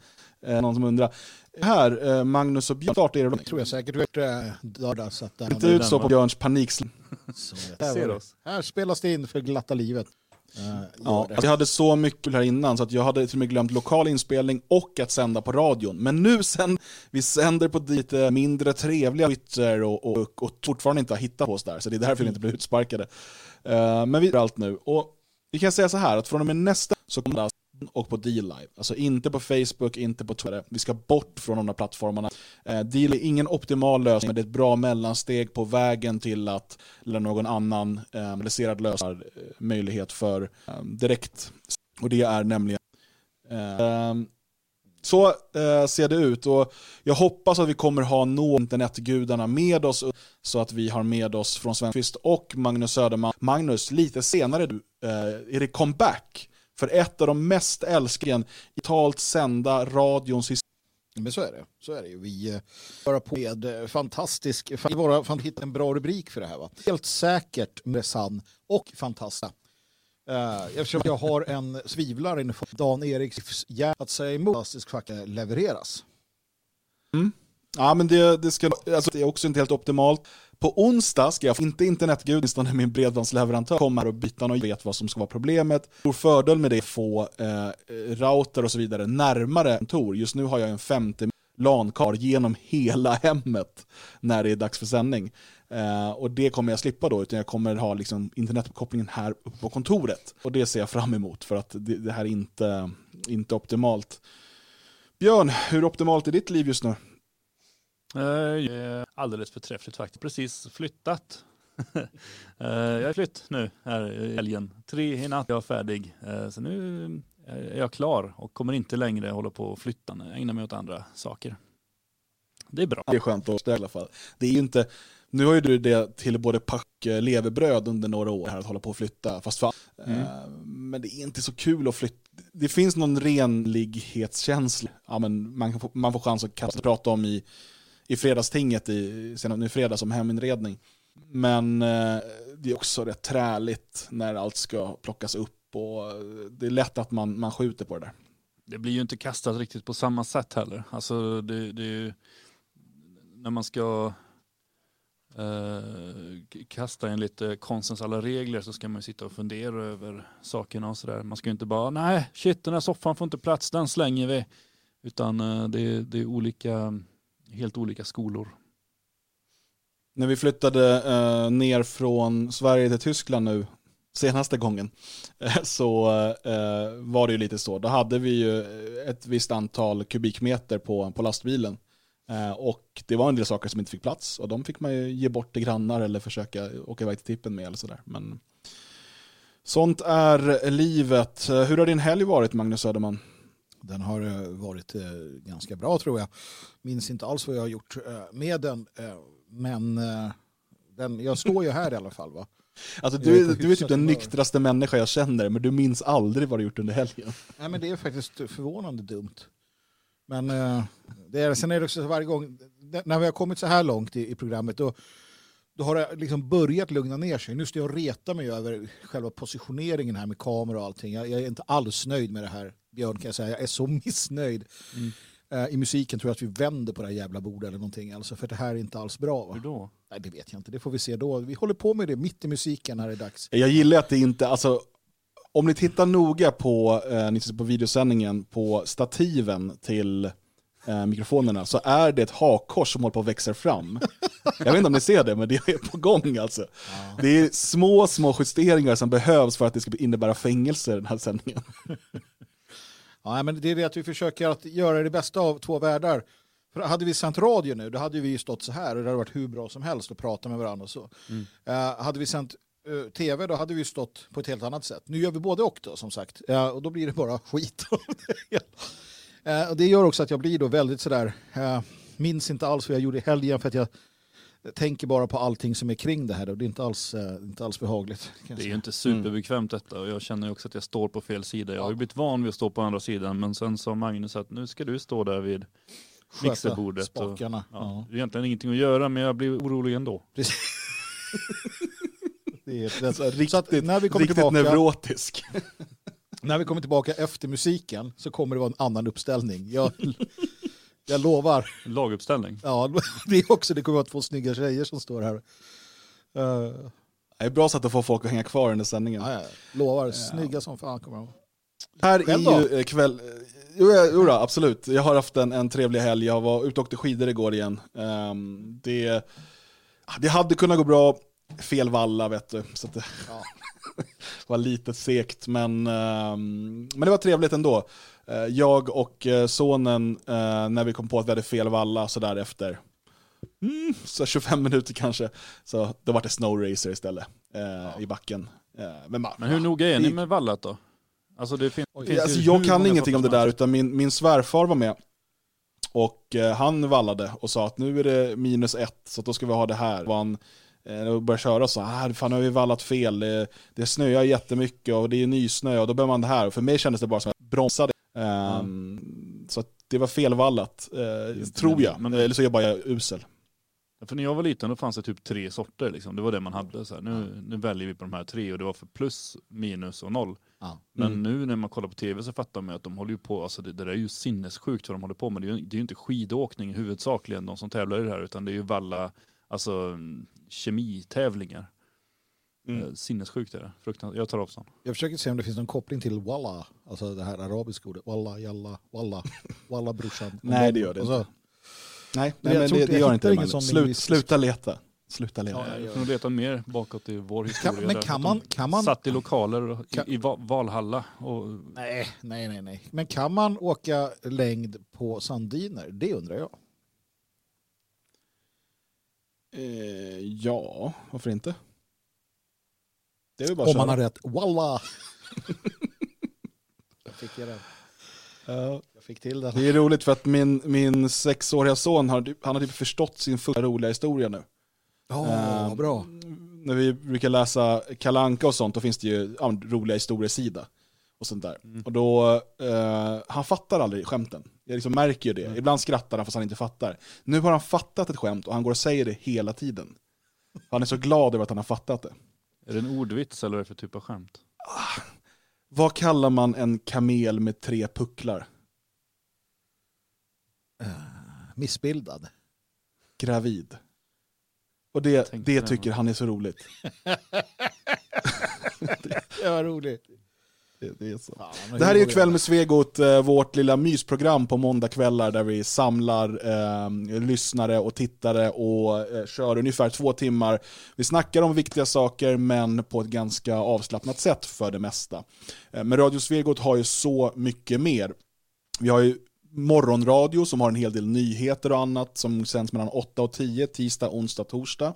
eh, någon som undrar. Här, eh, Magnus och Björn, klart är det tror jag säkert. Du är dörda, så att Inte ut så på Björns paniksl. Ser oss. Här spelas det in för glatta livet. Uh, ja, alltså jag hade så mycket här innan så att jag hade till och med glömt lokal inspelning och att sända på radion. Men nu sen, vi sänder på lite mindre trevliga Twitter och, och, och fortfarande inte har hittat på oss där. Så det är därför vi inte blir utsparkade. Uh, men vi gör allt nu. Och vi kan säga så här att från och med nästa så kommer det alltså och på D-Live. Alltså inte på Facebook, inte på Twitter. Vi ska bort från de där plattformarna. Eh, D-Live är ingen optimal lösning, men det är ett bra mellansteg på vägen till att eller någon annan eh, realiserad lösning möjlighet för eh, direkt. Och det är nämligen eh, så eh, ser det ut och jag hoppas att vi kommer ha nå internetgudarna med oss så att vi har med oss från Svenskvist och Magnus Söderman. Magnus, lite senare du, eh, är det comeback för ett av de mest älskade i talt sända radions historia. Men så är det. Så är det. Vi eh, bara på med eh, fantastisk, vi bara hitta en bra rubrik för det här va. Helt säkert med sann och fantastisk. Uh, eftersom jag har en svivlare inför Dan Eriks att säga emot fantastisk fakta levereras. Mm. Ja, men det, det, ska, alltså, det är också inte helt optimalt. På onsdag ska jag, inte internetgud, utan min bredbandsleverantör kommer och byta och vet vad som ska vara problemet. Stor fördel med det är att få eh, router och så vidare närmare kontor. Just nu har jag en 50 LAN-kar genom hela hemmet när det är dags för sändning. Uh, och det kommer jag slippa då, utan jag kommer ha liksom internetuppkopplingen här uppe på kontoret. Och det ser jag fram emot, för att det, det här är inte, inte optimalt. Björn, hur optimalt är ditt liv just nu? Uh, alldeles förträffligt faktiskt. Precis flyttat. uh, jag är flytt nu här i helgen. Tre i natt, jag är färdig. Så nu är jag klar och kommer inte längre hålla på och flytta. Ägna mig åt andra saker. Det är bra. Det är skönt att i alla fall. Det är ju inte nu har ju du det till både pack levebröd under några år här att hålla på och flytta. Fast fan. Mm. Uh, men det är inte så kul att flytta. Det finns någon renlighetskänsla. Ja, men man, får, man får chans att kasta, prata om i, i fredagstinget i, sen nu fredags om heminredning. Men uh, det är också rätt träligt när allt ska plockas upp och det är lätt att man, man skjuter på det där. Det blir ju inte kastat riktigt på samma sätt heller. Alltså det, det är ju, när man ska eh, kasta enligt lite konstens alla regler så ska man ju sitta och fundera över sakerna och sådär. Man ska ju inte bara, nej shit den här soffan får inte plats, den slänger vi. Utan eh, det, är- det är olika, helt olika skolor. När vi flyttade eh, ner från Sverige till Tyskland nu senaste gången eh, så eh, var det ju lite så. Då hade vi ju ett visst antal kubikmeter på, på lastbilen. Eh, och det var en del saker som inte fick plats och de fick man ju ge bort till grannar eller försöka åka iväg till tippen med eller sådär. Men sånt är livet. Eh, Hur har din helg varit Magnus Söderman? Den har eh, varit ganska bra tror jag. Minns inte alls vad jag har gjort med den. Men den, jag står ju här i alla fall va. Alltså du, du är typ den nyktraste människa jag känner men du minns aldrig vad du gjort under helgen. Nej men det är faktiskt förvånande dumt. Men eh, det är, sen är det också så varje gång, när vi har kommit så här långt i, i programmet då, då har det liksom börjat lugna ner sig. Nu står jag och retar mig över själva positioneringen här med kamera och allting. Jag, jag är inte alls nöjd med det här, Björn kan jag säga. Jag är så missnöjd. Eh, I musiken tror jag att vi vänder på det här jävla bordet eller någonting. Alltså, för det här är inte alls bra. Va? Hur då? Nej, det vet jag inte. Det får vi se då. Vi håller på med det mitt i musiken när det är dags. Jag gillar att det inte, alltså om ni tittar noga på, eh, ni på videosändningen, på stativen till eh, mikrofonerna så är det ett hakkors som håller på att växa fram. Jag vet inte om ni ser det, men det är på gång alltså. Det är små, små justeringar som behövs för att det ska innebära fängelse i den här sändningen. Ja, men det är det att vi försöker att göra det bästa av två världar. För hade vi sänt radio nu, då hade vi stått så här och det hade varit hur bra som helst att prata med varandra och så. Eh, hade vi sänt tv, då hade vi stått på ett helt annat sätt. Nu gör vi både och då, som sagt. Eh, och då blir det bara skit. Eh, och det gör också att jag blir då väldigt sådär, uh, minns inte alls vad jag gjorde i helgen för att jag tänker bara på allting som är kring det här och det är inte alls, eh, inte alls behagligt. Det är säga. ju inte superbekvämt detta och jag känner också att jag står på fel sida. Jag har ju blivit van vid att stå på andra sidan men sen sa Magnus att nu ska du stå där vid mixerbordet. spakarna. Och, ja, Ja. Det är egentligen ingenting att göra men jag blir orolig ändå. Det är ett, Så riktigt, så att när vi kommer tillbaka, neurotisk. När vi kommer tillbaka efter musiken så kommer det vara en annan uppställning. Jag, jag lovar. Laguppställning? Ja, det är också. Det kommer vara två snygga tjejer som står här. Uh, Det är bra sätt att få folk att hänga kvar under sändningen. ja, ja, lovar. Snygga som fan kommer de. Här Själv är ju eh, kväll... Jo, ja, jo då, absolut. Jag har haft en, en trevlig helg. Jag var ute och åkte skidor igår igen. Ehm, det, det hade kunnat gå bra. Fel valla, vet du. Så att det var lite segt, men, ehm, men det var trevligt ändå. Eh, jag och eh, sonen, eh, när vi kom på att vi hade fel valla så där efter mm, så 25 minuter kanske, så då var det snow racer istället eh, i backen. Men, ma- Men hur noga är det- ni med vallat då? Alltså det fin- finns Alltså, jag kan ingenting om det där, utan min, min svärfar var med. Och eh, han vallade och sa att nu är det minus ett, så då ska vi ha det här. Och han eh, och började köra och sa, ah, fan nu har vi vallat fel, det, det snöar jättemycket och det är nysnö och då behöver man det här. Och för mig kändes det bara som att jag bromsade. Ehm, Så att det var felvallat, eh, tror jag. men- Eller så är jag bara usel. Ja, För när jag var liten då fanns det typ tre sorter. Liksom. Det var det man hade. Så här. Nu, nu väljer vi på de här tre och det var för plus, minus och noll. Men Mm. nu när man kollar på tv så fattar man att de håller ju på, alltså det, det där är ju sinnessjukt vad de håller på med. Det är ju, det är ju inte skidåkning huvudsakligen de som tävlar i det här utan det är ju valla, alltså mm, kemitävlingar. Mm. Eh, Sinnessjukt är det. Fruktansvärt. Jag tar avstånd. Jag försöker se om det finns någon koppling till walla, alltså det här arabiska ordet. Walla, jalla, walla, walla brorsan. Nej, det gör det inte. Nej, nej men det, inte- det gör inte det. Slut, sluta leta. Sluta leta. Ja, Jag får nog leta mer bakåt i vår historia. Kan- men kan man- kan man- Satt i lokaler Kan- i, i Va- Valhalla. Och, Nej, nej, nej, nej. Men kan man åka längd på sandiner? Det undrar jag. Eh, ja, varför inte? Det är väl bara Om man har rätt. Walla! jag fick det. Jag fick till den. Det är roligt för att min, min sexåriga son har, typ- han har typ förstått sin första roliga historia nu. Ja, Eh, bra. När vi brukar läsa Kalanka och sånt, då finns det ju ja, roliga historiesida. Och sånt där. Mm. Och då, eh, han fattar aldrig skämten. Jag liksom märker ju det. Mm. Ibland skrattar han fast han inte fattar. Nu har han fattat ett skämt och han går och säger det hela tiden. Han är så glad över att han har fattat det. Är det en ordvits eller vad är det för typ av skämt? Vad kallar man en kamel med tre pucklar? Missbildad. Gravid. Och det det, tycker han är så roligt. det var roligt. Det, är så. men det här är ju Kväll med Svegot, eh, vårt lilla mysprogram på måndagkvällar där vi samlar eh, lyssnare och tittare och eh, kör ungefär två timmar. Vi snackar om viktiga saker men på ett ganska avslappnat sätt för det mesta. Eh, men Radio Svegot har ju så mycket mer. Vi har ju morgonradio som har en hel del nyheter och annat som sänds mellan 8 och 10, tisdag, onsdag, torsdag.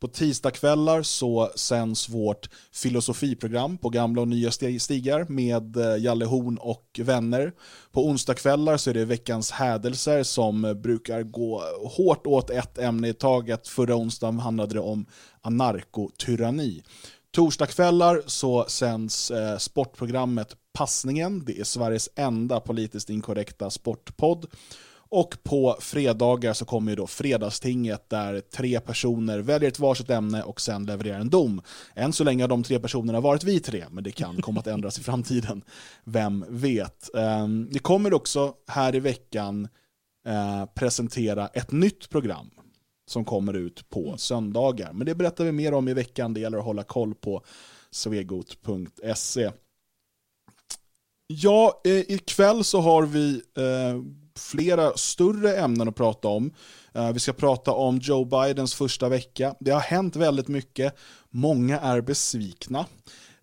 På tisdagskvällar så sänds vårt filosofiprogram på gamla och nya stigar med eh, Jalle Horn och vänner. På onsdagskvällar så är det veckans hädelser som brukar gå hårt åt ett ämne i taget. Förra onsdagen handlade det om anarkotyranni. Torsdagskvällar så sänds eh, sportprogrammet Passningen. Det är Sveriges enda politiskt inkorrekta sportpodd. Och på fredagar så kommer ju då Fredagstinget där tre personer väljer ett varsitt ämne och sen levererar en dom. Än så länge har de tre personerna varit vi tre, men det kan komma att ändras i framtiden. Vem vet? Ehm, Vi kommer också här i veckan eh, presentera ett nytt program som kommer ut på söndagar. Men det berättar vi mer om i veckan. Det gäller att hålla koll på svegot.se. Ja, eh, ikväll så har vi eh, flera större ämnen att prata om. Eh, vi ska prata om Joe Bidens första vecka. Det har hänt väldigt mycket. Många är besvikna.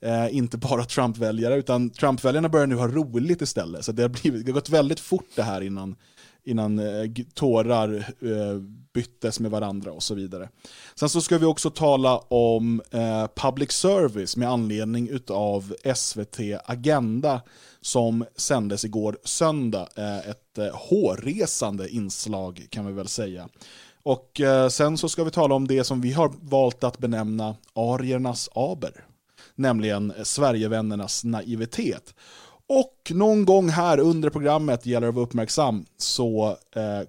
Eh, inte bara Trump-väljare, utan Trump-väljarna börjar nu ha roligt istället. Så det har, blivit, det har gått väldigt fort det här innan, innan eh, tårar eh, byttes med varandra och så vidare. Sen så ska vi också tala om eh, public service med anledning av SVT Agenda som sändes igår söndag. Eh, ett eh, hårresande inslag kan vi väl säga. Och eh, sen så ska vi tala om det som vi har valt att benämna ariernas aber. Nämligen Sverigevännernas naivitet. Och någon gång här under programmet, gäller det att vara uppmärksam, så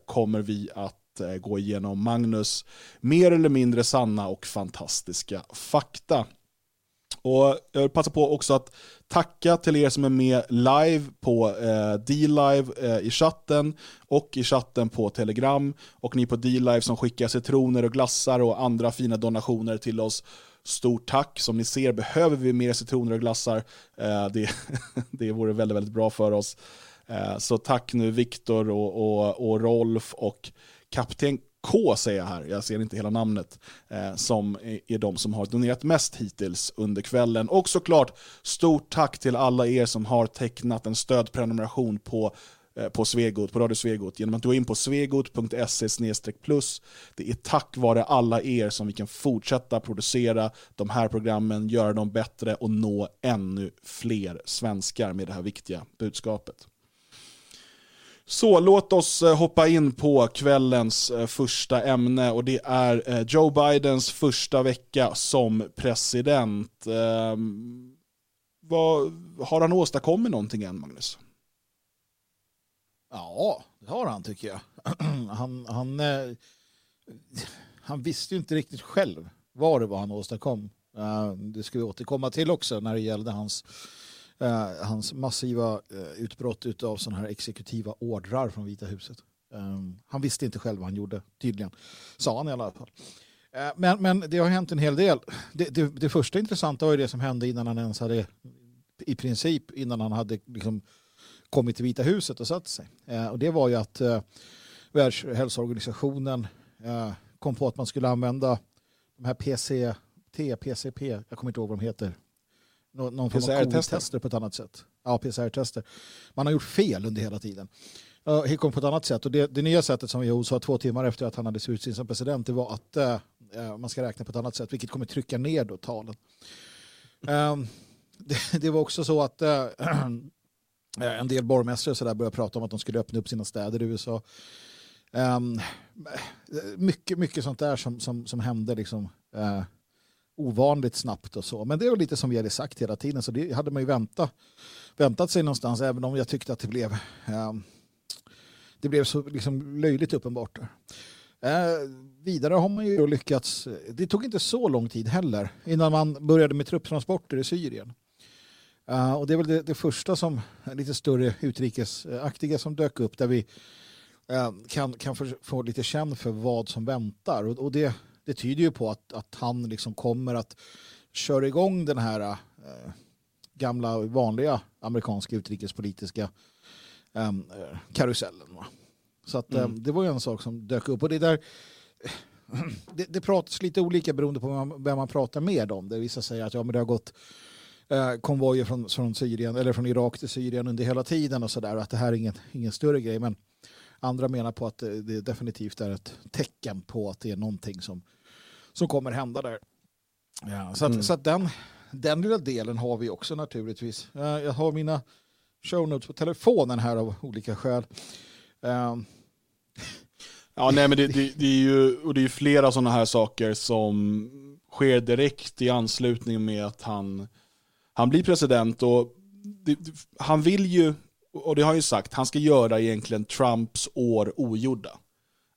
kommer vi att gå igenom Magnus mer eller mindre sanna och fantastiska fakta. Och jag vill passa på också att tacka till er som är med live på eh, D-Live eh, i chatten och i chatten på Telegram och ni på D-Live som skickar citroner och glassar och andra fina donationer till oss. Stort tack! Som ni ser behöver vi mer citroner och glassar. Eh, det, det vore väldigt, väldigt bra för oss. Eh, så tack nu Viktor och, och, och Rolf och Kapten K säger jag här, jag ser inte hela namnet, eh, som är, de som har donerat mest hittills under kvällen. Och såklart, stort tack till alla er som har tecknat en stödprenumeration på eh, på Svegot, på Radio Svegot, genom att gå in på svegot.se plus. Det är tack vare alla er som vi kan fortsätta producera de här programmen, göra dem bättre och nå ännu fler svenskar med det här viktiga budskapet. Så låt oss eh, hoppa in på kvällens eh, första ämne och det är eh, Joe Bidens första vecka som president. Ehm, vad, har han åstadkommit någonting än, Magnus? Ja, det har han tycker jag. Han, han, han visste ju inte riktigt själv vad det var han åstadkom. Ehm, det ska vi återkomma till också när det gällde hans, eh, hans massiva eh, utbrott av sådana här exekutiva ordrar från Vita huset. Eh, Han visste inte själv vad han gjorde, tydligen. Sa han i alla fall. Eh, Men, men det har hänt en hel del. Det, det, det första intressanta var ju det som hände innan han ens hade, i princip innan han hade liksom kommit till Vita huset och satt sig. Eh, och det var ju att eh, Världshälsoorganisationen eh, kom på att man skulle använda de här PCT, PCP, jag kommer inte ihåg vad de heter. Nå, någon form av PCR-tester. på ett annat sätt. Ja, PCR-tester. Man har gjort fel under hela tiden. Uh, kom på ett annat sätt. Och det, det nya sättet som WHO sa två timmar efter att han hade utsetts som president det var att eh, man ska räkna på ett annat sätt, vilket kommer trycka ner då talen. Ehm, det, det var också så att eh, en del borgmästare så där började prata om att de skulle öppna upp sina städer i USA. Ehm, mycket, mycket sånt där som, som, som hände liksom, eh, ovanligt snabbt och så. Men det var lite som vi hade sagt hela tiden så det hade man ju väntat, väntat sig någonstans även om jag tyckte att det blev eh, det blev så liksom löjligt uppenbart. Eh, vidare har man ju lyckats, det tog inte så lång tid heller innan man började med trupptransporter i Syrien. Uh, och det är väl det, det, första som lite större utrikesaktiga som dök upp där vi uh, kan, kan få, få lite känn för vad som väntar. Och, och det, det tyder ju på att, att han liksom kommer att köra igång den här uh, gamla vanliga amerikanska utrikespolitiska um, karusellen. Va? Så att, mm. det var ju en sak som dök upp. Och det där det, det pratas lite olika beroende på vem man pratar med om. Det vissa säger att ja, men det har gått eh, konvojer från, från, Syrien, eller från Irak till Syrien under hela tiden och sådär. Att det här är ingen, ingen större grej. Men andra menar på att det, det definitivt är ett tecken på att det är någonting som, som kommer hända där. Ja, så att, mm. så att den, den lilla delen har vi också naturligtvis. Jag har mina show notes på telefonen här av olika skäl. Um, Ja, nej, men det, det, det, är ju och det är flera sådana här saker som sker direkt i anslutning med att han, han blir president. och det, Han vill ju, och det har han ju sagt, han ska göra egentligen Trumps år ogjorda.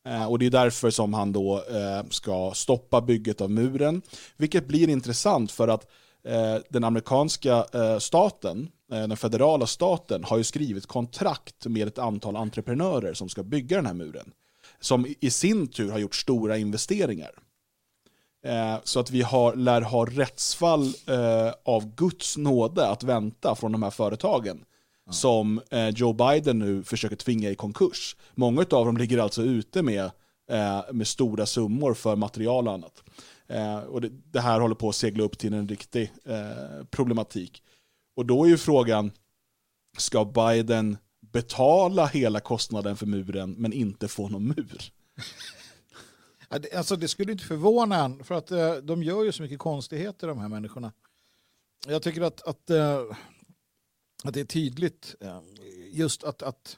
Eh, och det är därför som han då eh, ska stoppa bygget av muren. Vilket blir intressant för att eh, den amerikanska staten, den federala staten, har ju skrivit kontrakt med ett antal entreprenörer som ska bygga den här muren som i sin tur har gjort stora investeringar. Så att vi har, lär ha rättsfall av Guds nåde att vänta från de här företagen. Mm. Som eh, Joe Biden nu försöker tvinga i konkurs. Många av dem ligger alltså ute med, eh, med stora summor för material och annat. Eh, och det, det, här håller på att segla upp till en riktig eh, problematik. Och då är ju frågan, ska Biden betala hela kostnaden för muren men inte få någon mur. Alltså det skulle inte förvåna en, för att eh, de gör ju så mycket konstigheter de här människorna. Jag tycker att, att, eh, att det är tydligt eh, just att, att,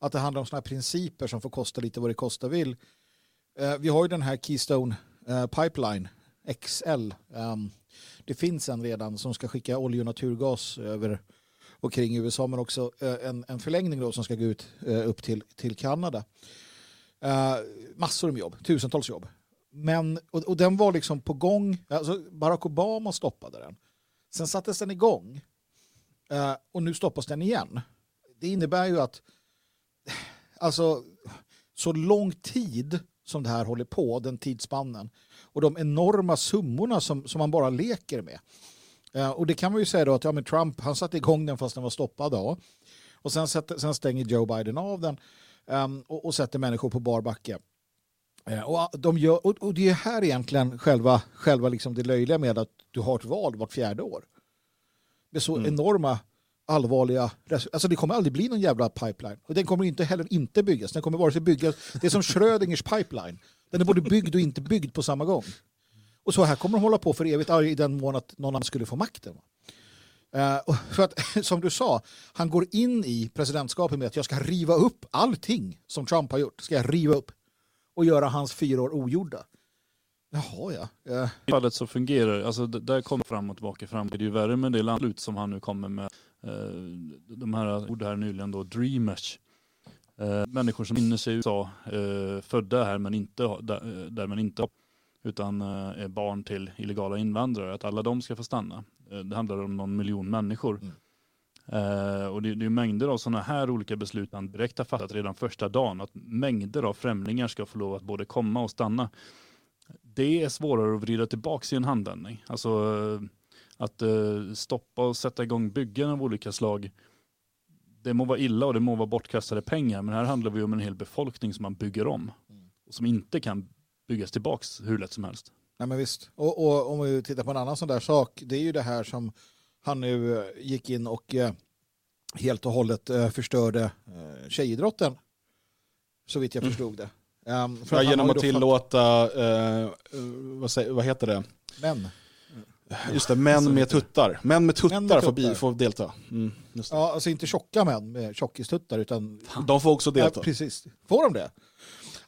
att det handlar om sådana principer som får kosta lite vad det kosta vill. Eh, vi har ju den här Keystone eh, Pipeline XL. Ehm, det finns en redan som ska skicka olja och naturgas över och kring USA men också en, en förlängning då som ska gå ut upp till, till Kanada. Massor med jobb, tusentals jobb. Men, och, och, den var liksom på gång, alltså Barack Obama stoppade den. Sen sattes den igång Eh, och nu stoppas den igen. Det innebär ju att alltså så lång tid som det här håller på, den tidsspannen och de enorma summorna som, som man bara leker med. Eh, och det kan man ju säga då att ja, men Trump han satte igång den fast den var stoppad då. Och sen, sätter, sen stänger Joe Biden av den um, och, och, sätter människor på bar backe. Uh, och, ah, de gör, och, och, det är här egentligen själva, själva liksom det löjliga med att du har ett val vart fjärde år. Det är så mm. enorma allvarliga... Alltså det kommer aldrig bli någon jävla pipeline. Och den kommer inte heller inte byggas. Den kommer vare sig byggas... Det är som Schrödingers pipeline. Den är både byggd och inte byggd på samma gång. Och så här kommer de hålla på för evigt i den mån att någon annan skulle få makten. Uh, för att, som du sa, han går in i presidentskapet med att jag ska riva upp allting som Trump har gjort. Ska jag riva upp och göra hans fyra år ogjorda. Jaha, ja. Uh. I fallet så fungerar alltså där kommer fram och tillbaka fram. Det är ju värre med det landslut som han nu kommer med. Uh, de här ord här nyligen då, dreamers. Uh, människor som inne sig i USA, födda här men inte där, man inte utan eh, är barn till illegala invandrare, att alla de ska få stanna. Eh, det handlar om någon miljon människor. Mm. Uh, och det, det är mängder av sådana här olika beslut man direkt har fattat redan första dagen. Att mängder av främlingar ska få lov att både komma och stanna. Det är svårare att vrida tillbaka i en handvändning. Alltså uh, att uh, stoppa och sätta igång byggen av olika slag. Det må vara illa och det må vara bortkastade pengar. Men här handlar vi om en hel befolkning som man bygger om. Mm. Och som inte kan byggas tillbaks hur lätt som helst. Nej men visst. Och, och, om vi tittar på en annan sån där sak, det är ju det här som han nu eh, gick in och eh, helt och hållet eh, förstörde eh, tjejidrotten. Så vitt jag mm. förstod det. Um, ja, genom att tillåta, eh, vad, säger, vad heter det? Män. Just det, män med tuttar. Män med tuttar, män med tuttar. Får, får delta. Mm, ja, alltså inte tjocka män med tjockistuttar utan... De får också delta. Ja, precis. Får de det?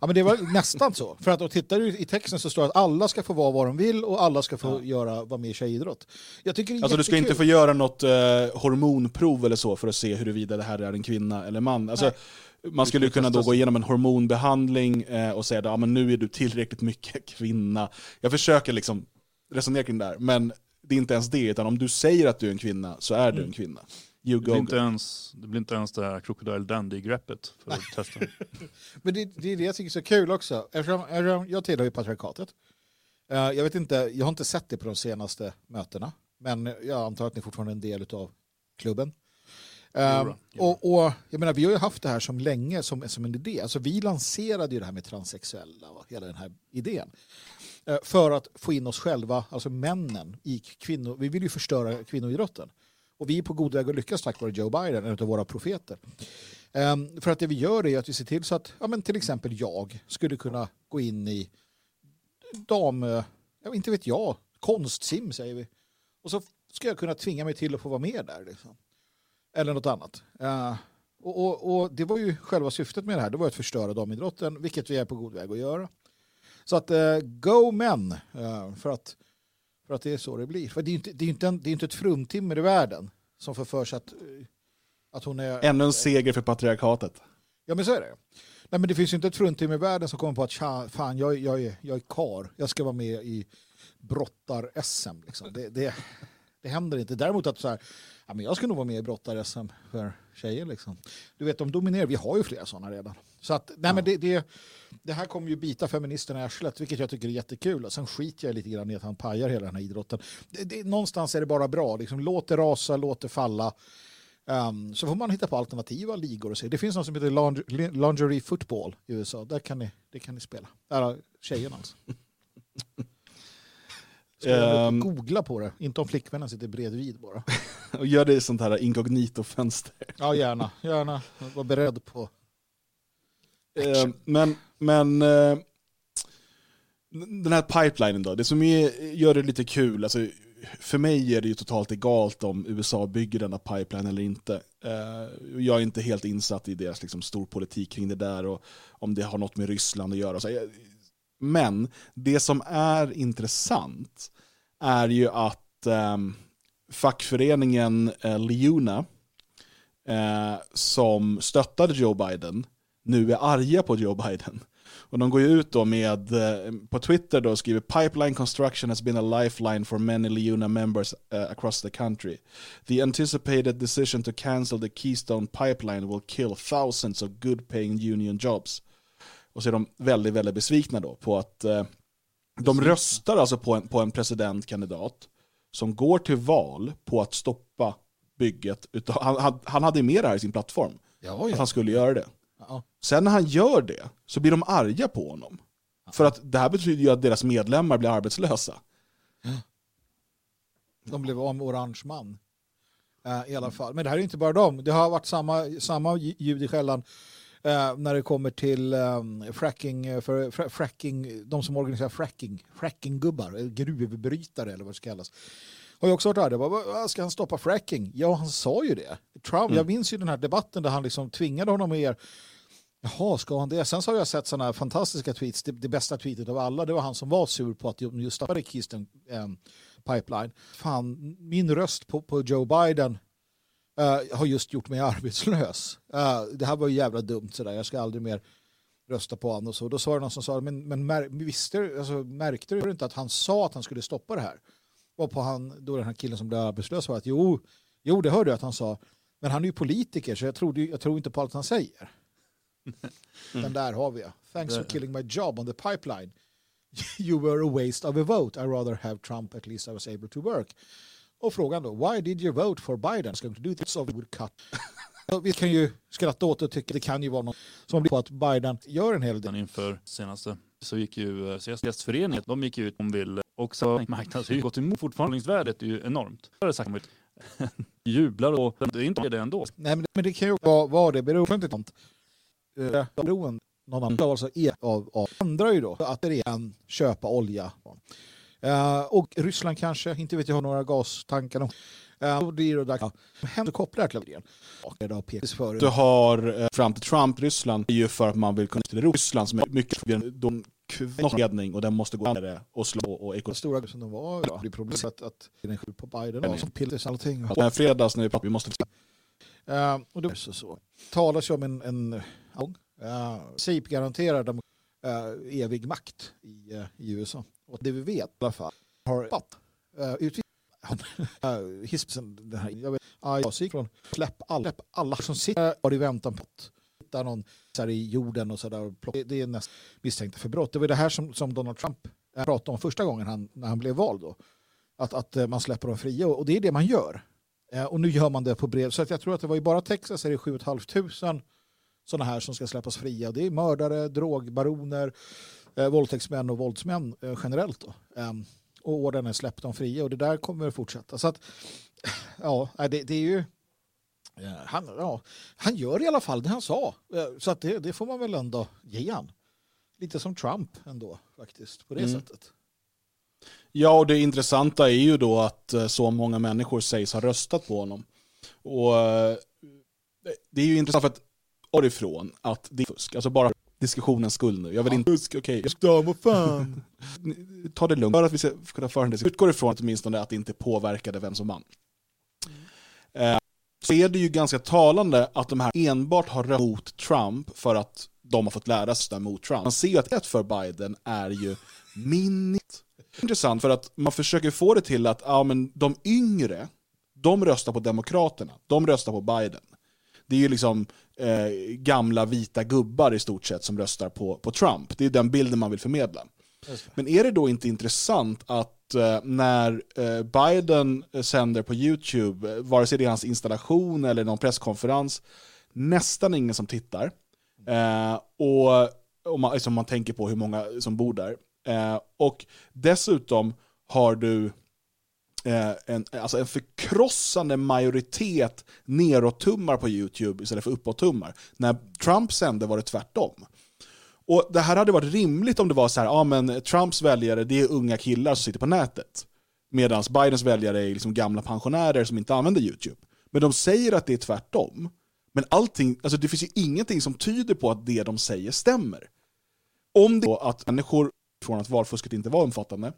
Ja, men det var nästan så. För att då tittar du i texten så står det att alla ska få vara vad de vill och alla ska få göra, vara med i tjejidrott. Jag tycker Alltså du ska inte få göra något eh, hormonprov eller så för att se huruvida det här är en kvinna eller man. Alltså, man skulle ju kunna då gå igenom en hormonbehandling eh, och säga att ja, men nu är du tillräckligt mycket kvinna. Jag försöker liksom resonera kring det här, men det är inte ens det, utan om du säger att du är en kvinna så är du en kvinna. You Det go. blir, inte ens, det blir inte ens det här Crocodile Dundee-greppet för att testa. Men det, det är det jag tycker är så kul också. Eftersom, eftersom jag tillhör ju patriarkatet. Eh, jag, vet inte, jag har inte sett det på de senaste mötena. Men jag antar att ni fortfarande är en del av klubben. Eh, då, och, och jag menar, vi har ju haft det här som länge som, som en idé. Alltså, vi lanserade ju det här med transsexuella och hela den här idén. Eh, för att få in oss själva, alltså männen, i kvinnor. Vi vill ju förstöra kvinnoidrotten. Och vi är på god väg att lyckas tack vare Joe Biden, en av våra profeter. Ehm, för att det vi gör är att vi ser till så att ja, men till exempel jag skulle kunna gå in i dam, ja, inte vet jag, konstsim säger vi. Och så ska jag kunna tvinga mig till att få vara med där. Liksom. Eller något annat. Eh, och, och, och det var ju själva syftet med det här, det var att förstöra damidrotten, vilket vi är på god väg att göra. Så att eh, go men, eh, för, att, för att det är så det blir. För det är ju inte, det är inte, en, det är inte ett fruntimmer i världen som får för sig att, att hon är... Ännu en seger för patriarkatet. Ja men så är det. Nej men det finns ju inte ett fruntimmer i världen som kommer på att "Tja, fan jag, jag, är, jag är kar. jag ska vara med i brottar-SM. Liksom. Det, det, det händer inte. Däremot att så här, ja, men jag ska nog vara med i brottar-SM för tjejer. Liksom. Du vet, de dominerar. Vi har ju flera sådana redan. Så att, nej, men det, det, det här kommer ju bita feministerna i arslet, vilket jag tycker är jättekul. Och sen skiter jag lite grann i att han pajar hela den här idrotten. Det, det, någonstans är det bara bra. Liksom, låt det rasa, låt det falla. Um, så får man hitta på alternativa ligor och se. Det finns något som heter lingerie, lingerie football i USA. Där kan ni, det kan ni spela. Där tjejerna alltså. Ska Ehm. googla på det, inte om flickvännen sitter bredvid bara. Och gör det i sånt här inkognito-fönster. Ja, gärna. gärna. Var beredd på... Eh, men men eh, den här pipelinen då, det som är, gör det lite kul, alltså, för mig är det ju totalt egalt om USA bygger denna pipeline eller inte. Eh, jag är inte helt insatt i deras liksom, storpolitik kring det där och om det har något med Ryssland att göra. Men det som är intressant är ju att eh, fackföreningen eh, Liuna eh, som stöttade Joe Biden nu är arga på Joe Biden. Och de går ju ut då med, eh, på Twitter då skriver Pipeline construction has been a lifeline for many Liuna members uh, across the country. The anticipated decision to cancel the Keystone pipeline will kill thousands of good paying union jobs. Och så är de väldigt, väldigt besvikna då på att uh, de röstar alltså på en, på en presidentkandidat som går till val på att stoppa bygget. Utav, han, han, hade med det här i sin plattform. Ja, Att han skulle göra det. Ja. Sen när han gör det så blir de arga på honom. För att det här betyder ju att deras medlemmar blir arbetslösa. De blev av med Orange man. Eh, I alla fall. Men det här är inte bara dem. Det har varit samma, samma ljud i skällan eh, när det kommer till fracking, eh, för, fra, fracking, de som organiserar fracking, frackinggubbar, gruvbrytare eller vad det ska kallas. Har ju också. Bara, "Vad- vad Ska han stoppa fracking? Ja, han sa ju det. Trump, Mm. Jag minns ju den här debatten där han liksom tvingade honom att er Jaha, ska han det? Sen så har jag sett sådana här fantastiska tweets. Det, det bästa tweetet av alla, det var han som var sur på att de just stoppade Keystone um, Pipeline. Fan, min röst på, på Joe Biden eh, har just gjort mig arbetslös. Eh, det här var ju jävla dumt sådär. Jag ska aldrig mer rösta på honom och så. Då sa det någon som sa, men, men mär, visste, du- alltså, märkte du inte att han sa att han skulle stoppa det här? Och på han, då den här killen som blev arbetslös var att jo, jo, det hörde jag att han sa. Men han är ju politiker så jag tror, jag tror inte på allt han säger. Den där har vi. Thanks for killing my job on the pipeline. You were a waste of a vote. I rather have Trump at least I was able to work. Och frågan då, why did you vote for Biden? Ska do this of would cut. Vi kan ju skratta åt det och tycka det kan ju vara något som blir på att Biden gör en hel del. Inför senaste så gick ju eh, CSS-föreningen, de gick ut om vill också marknadshyra gått emot fortfarande är ju enormt. Det har sagt jublar och det är inte det ändå. Nej, men, men det kan ju vara, vara det beroende på sånt. Eh, beroende någon annan alltså är av, av andra ju då att det är en köpa olja. Eh, och Ryssland kanske, inte vet jag, har några gastankar. Uh, det händer kopplat till det. Du har eh, fram till Trump, Ryssland, är ju för att man vill kunna till Ryssland som är mycket de ledning och den måste gå ner och slå och ekonomi. Stora som de var, ja, det är problemet att, att den skjuter på Biden och som pillers allting. Och fredags när vi pratar, vi måste... Uh, och då så, så. talas ju om en, en uh, SIP garanterar dem uh, evig makt i, uh, i USA. Och det vi vet i alla fall har tappat eh, uh, eh, hispsen, den här, jag vet, uh, från släpp alla, släpp alla som sitter i väntan på att hitta någon så här, i jorden och sådär. Det, det är nästan misstänkta för brott. Det var det här som, som Donald Trump eh, pratade om första gången han, när han blev vald. Då. Att, att man släpper dem fria och det är det man gör. Och nu gör man det på brev. Så att jag tror att det var i bara Texas är det 7 500 sådana här som ska släppas fria. Det är mördare, drogbaroner, eh, våldtäktsmän och våldsmän eh, generellt. Då. Um, och orden är släppt dem fria och det där kommer att fortsätta. Så att, ja, det, det är ju... Ja, han, ja, han gör i alla fall det han sa. Så att det, det får man väl ändå ge han. Lite som Trump ändå faktiskt, på det mm. sättet. Ja, och det intressanta är ju då att så många människor sägs ha röstat på honom. Och det är ju intressant för att ifrån att det är fusk. Alltså bara diskussionens skull nu. Jag vill inte okej. Okay. vad fan. Ta det lugnt. För att vi ska kunna föra en diskussion. Utgår ifrån åtminstone att det inte påverkade vem som vann. Mm. Så är det ju ganska talande att de här enbart har röstat mot Trump för att de har fått lära sig mot Trump. Man ser ju att ett för Biden är ju minigt. Intressant för att man försöker få det till att ja, men de yngre, de röstar på Demokraterna, de röstar på Biden. Det är ju liksom eh, gamla vita gubbar i stort sett som röstar på, på Trump. Det är den bilden man vill förmedla. Men är det då inte intressant att eh, när eh, Biden sänder på YouTube, eh, vare sig det är hans installation eller någon presskonferens, nästan ingen som tittar. Eh, och om man, liksom man tänker på hur många som bor där. Eh, och dessutom har du Eh, en, alltså en förkrossande majoritet neråt-tummar på YouTube istället för uppåt-tummar. När Trump sände var det tvärtom. Och Det här hade varit rimligt om det var så här, ja men Trumps väljare det är unga killar som sitter på nätet. Medan Bidens väljare är liksom gamla pensionärer som inte använder YouTube. Men de säger att det är tvärtom. Men allting, alltså det finns ju ingenting som tyder på att det de säger stämmer. Om det är så att människor, från att valfusket inte var omfattande,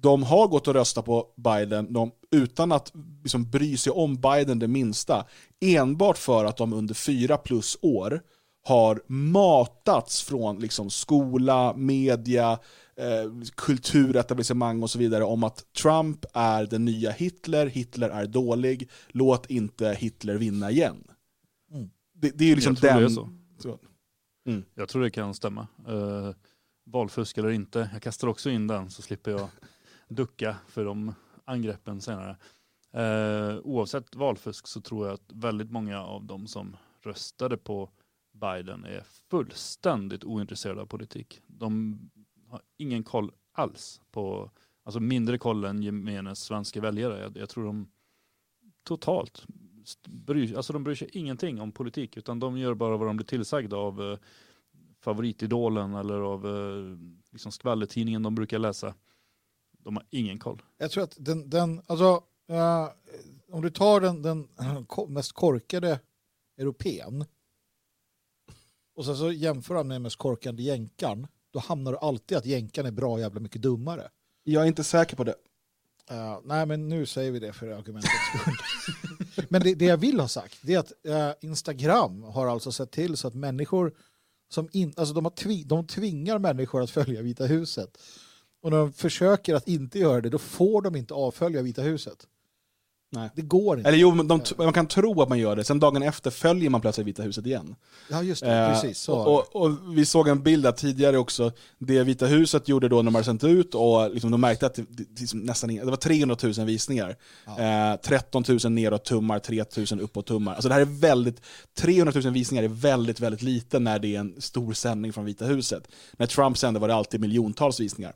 de har gått och röstat på Biden de, utan att liksom bry sig om Biden det minsta. Enbart för att de under fyra plus år har matats från liksom, skola, media, eh, kulturetablissemang och så vidare om att Trump är den nya Hitler, Hitler är dålig, låt inte Hitler vinna igen. Mm. Det, det, är ju liksom Jag den... Det så. Så. Mm. Jag tror det kan stämma. Uh, valfusk eller inte, jag kastar också in den så slipper jag ducka för de angreppen senare. Eh, oavsett valfusk så tror jag att väldigt många av de som röstade på Biden är fullständigt ointresserade av politik. De har ingen koll alls på, alltså mindre koll än gemene svenska väljare. Jag, jag tror de totalt bryr, alltså de bryr sig ingenting om politik utan de gör bara vad de blir tillsagda av eh, favoritidolen eller av eh, liksom skvallertidningen de brukar läsa. De har ingen koll. Jag tror att den, den alltså, uh, om du tar den, den mest korkade europeen och sen så jämför han med den mest korkade jänkan, då hamnar du alltid att jänkan är bra jävla mycket dummare. Jag är inte säker på det. Uh, nej, men nu säger vi det för argumentets skull. men det, det, jag vill ha sagt det är att uh, Instagram har alltså sett till så att människor som in, alltså de, har tvi, de tvingar människor att följa Vita huset. Och när de försöker att inte göra det, då får de inte avfölja Vita huset. Nej. Det går inte. Eller jo, de, man kan tro att man gör det, sen dagen efter följer man plötsligt Vita huset igen. Ja, just det. Eh, precis. Så. Och, och, och, vi såg en bild där tidigare också, det Vita huset gjorde då när de hade sänt ut, och liksom de märkte att det, det, nästan, det var 300 000 visningar. Ja. Eh, 13 000 neråt tummar, 3 000 uppåt tummar. Alltså det här är väldigt, 300 000 visningar är väldigt, väldigt lite när det är en stor sändning från Vita huset. När Trump sände var det alltid miljontals visningar.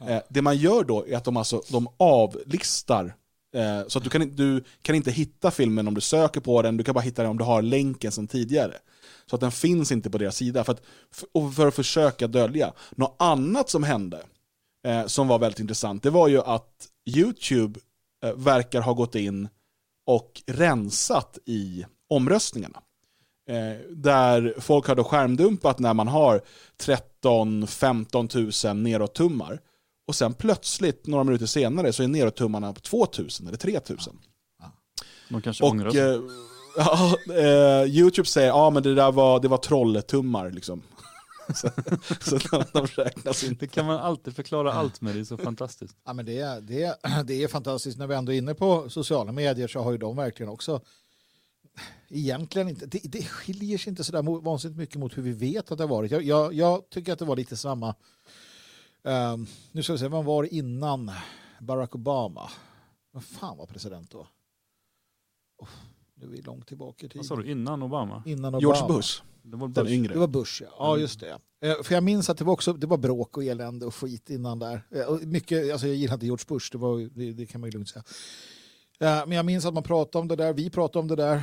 Eh, det man gör då är att de, alltså, de avlistar eh, så att du kan, du kan inte hitta filmen om du söker på den, du kan bara hitta den om du har länken sedan tidigare. Så att den finns inte på deras sida, för att, för att försöka dölja. Något annat som hände eh, som var väldigt intressant, det var ju att YouTube eh, verkar ha gått in och rensat i omröstningarna. Eh, där folk har då skärmdumpat när man har 13-15 000 nedåt-tummar. Och sen plötsligt, några minuter senare, så är nedåt-tummarna på 2 000 eller 3 000. De kanske Och ångrar sig. eh, ja, eh, YouTube säger ja men det där var, det var trolletummar liksom. så, så de, de räknas inte. Det kan man alltid förklara allt med, det är så fantastiskt. Ja, men det, är, det, är, det är fantastiskt. När vi ändå är inne på sociala medier så har ju de verkligen också egentligen inte, det, det skiljer sig inte så där vansinnigt mycket mot hur vi vet att det har varit. Jag, jag, jag tycker att det var lite samma, ehm, nu ska vi se, vad var det innan Barack Obama? Vad fan var president då? Oh, nu är vi långt tillbaka i tiden. Vad sa du, innan Obama? Innan Obama. George. Bush. Det var Den Bush. yngre. Det var Bush, ja. ja just det. Eh, För jag minns att det var också det var bråk och elände och skit innan där. Eh, Mycket, alltså jag gillar inte George Bush, det, var, ju- det, det kan man ju lugnt säga. Eh, Men jag minns att man pratade om det där, vi pratade om det där.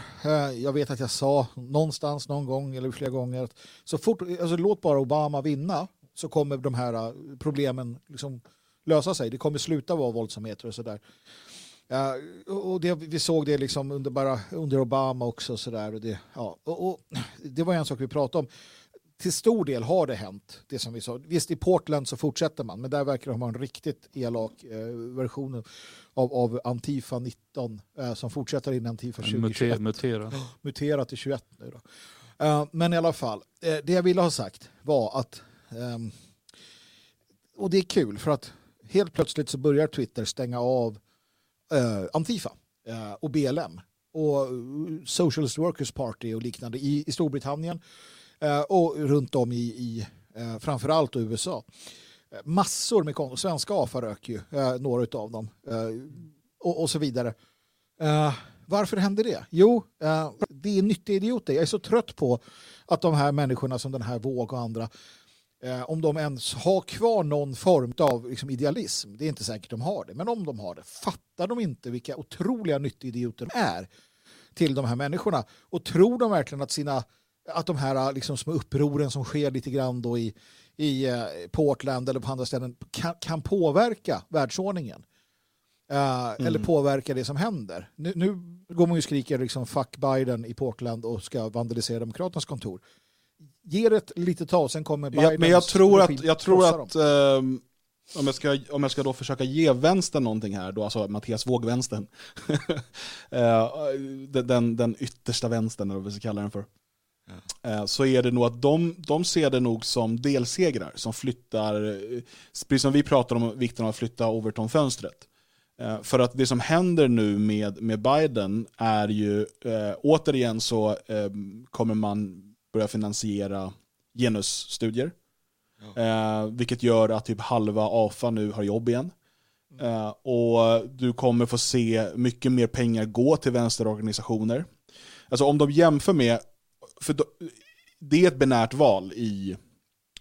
Jag vet att jag sa någonstans någon gång eller flera gånger att så fort, alltså låt bara Obama vinna så kommer de här eh, problemen liksom lösa sig. Det kommer sluta vara våldsamheter och sådär. Ja, och det, vi såg det liksom under, bara, under Obama också. Så där, och det, ja, och, och, det var en sak vi pratade om. Till stor del har det hänt, det som vi sa. Visst, i Portland så fortsätter man, men där verkar de ha en riktigt elak eh, version av, av Antifa 19 eh, som fortsätter in Antifa En 2021. mute- muterad. Muterat till 21 nu då. Eh, men i alla fall, eh, det jag ville ha sagt var att Ehm, och det är kul för att helt plötsligt så börjar Twitter stänga av eh, Antifa eh, och BLM och eh, Socialist Workers Party och liknande i, i Storbritannien eh, och runt om i, i eh, framförallt USA. Massor med kon- svenska AFA rök ju, eh, några av dem eh, och, och så vidare. Eh, varför händer det? Jo, eh, det är nyttiga idioter. Jag är så trött på att de här människorna som den här Våg och andra eh, om de ens har kvar någon form av liksom, idealism, det är inte säkert de har det, men om de har det, fattar de inte vilka otroliga nyttigidioter de är till de här människorna? Och tror de verkligen att sina att de här liksom, små upproren som sker lite grann då i, i eh, Portland eller på andra ställen kan, kan påverka världsordningen? Eh, Eller påverka det som händer. Nu, nu går man ju och skriker liksom fuck Biden i Portland och ska vandalisera Demokraternas kontor. Ge det ett litet tag, sen kommer Biden Ja, men jag tror att, jag tror att ehm, om, jag ska, om jag ska då försöka ge vänstern någonting här, då, alltså Mattias Våg-vänstern, Eh, den, den, den yttersta vänstern, eller vad vi ska kalla den för, Eh, så är det nog att de, de ser det nog som delsegrar som flyttar, eh, precis som vi pratar om vikten av att flytta Overton-fönstret. Eh, För att det som händer nu med, med Biden är ju, eh, återigen så eh, kommer man börja finansiera genusstudier. Eh, vilket gör att typ halva AFA nu har jobb igen. Eh, och du kommer få se mycket mer pengar gå till vänsterorganisationer. Alltså om de jämför med, för då, det är ett binärt val i,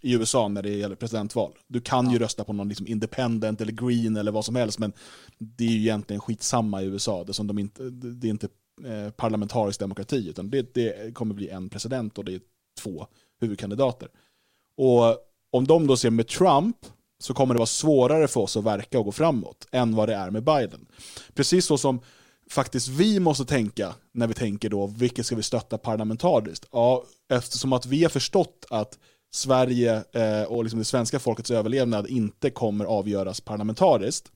i USA när det gäller presidentval. Du kan ju rösta på någon liksom independent eller green eller vad som helst, men det är ju egentligen skitsamma i USA. Det, som de inte, det är inte Eh, parlamentarisk demokrati, utan det, det kommer bli en president och det är två huvudkandidater. Och om de då ser med Trump så kommer det vara svårare för oss att verka och gå framåt än vad det är med Biden. Precis så som faktiskt vi måste tänka när vi tänker då, vilket ska vi stötta parlamentariskt? Ja, eftersom att vi har förstått att Sverige eh, och liksom det svenska folkets överlevnad inte kommer avgöras parlamentariskt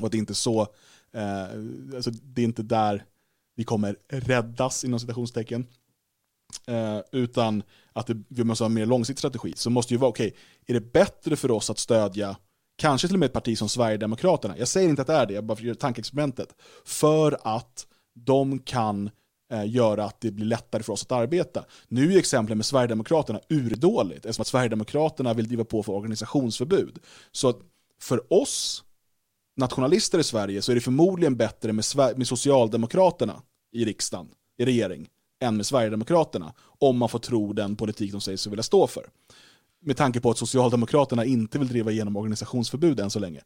och att det inte är så, eh, alltså det är inte där vi kommer räddas inom citationstecken. Eh, utan att det, vi måste ha en mer långsiktig strategi. Så måste ju vara, okej, är det bättre för oss att stödja kanske till och med ett parti som Sverigedemokraterna, jag säger inte att det är det, jag bara gör tankeexperimentet, för att de kan eh, göra att det blir lättare för oss att arbeta. Nu är exemplet med Sverigedemokraterna urdåligt, eftersom att Sverigedemokraterna vill driva på för organisationsförbud. Så att för oss nationalister i Sverige så är det förmodligen bättre med, Sver- med Socialdemokraterna i riksdagen, i regering, än med Sverigedemokraterna, om man får tro den politik de säger sig vilja stå för. Med tanke på att Socialdemokraterna inte vill driva igenom organisationsförbud än så länge,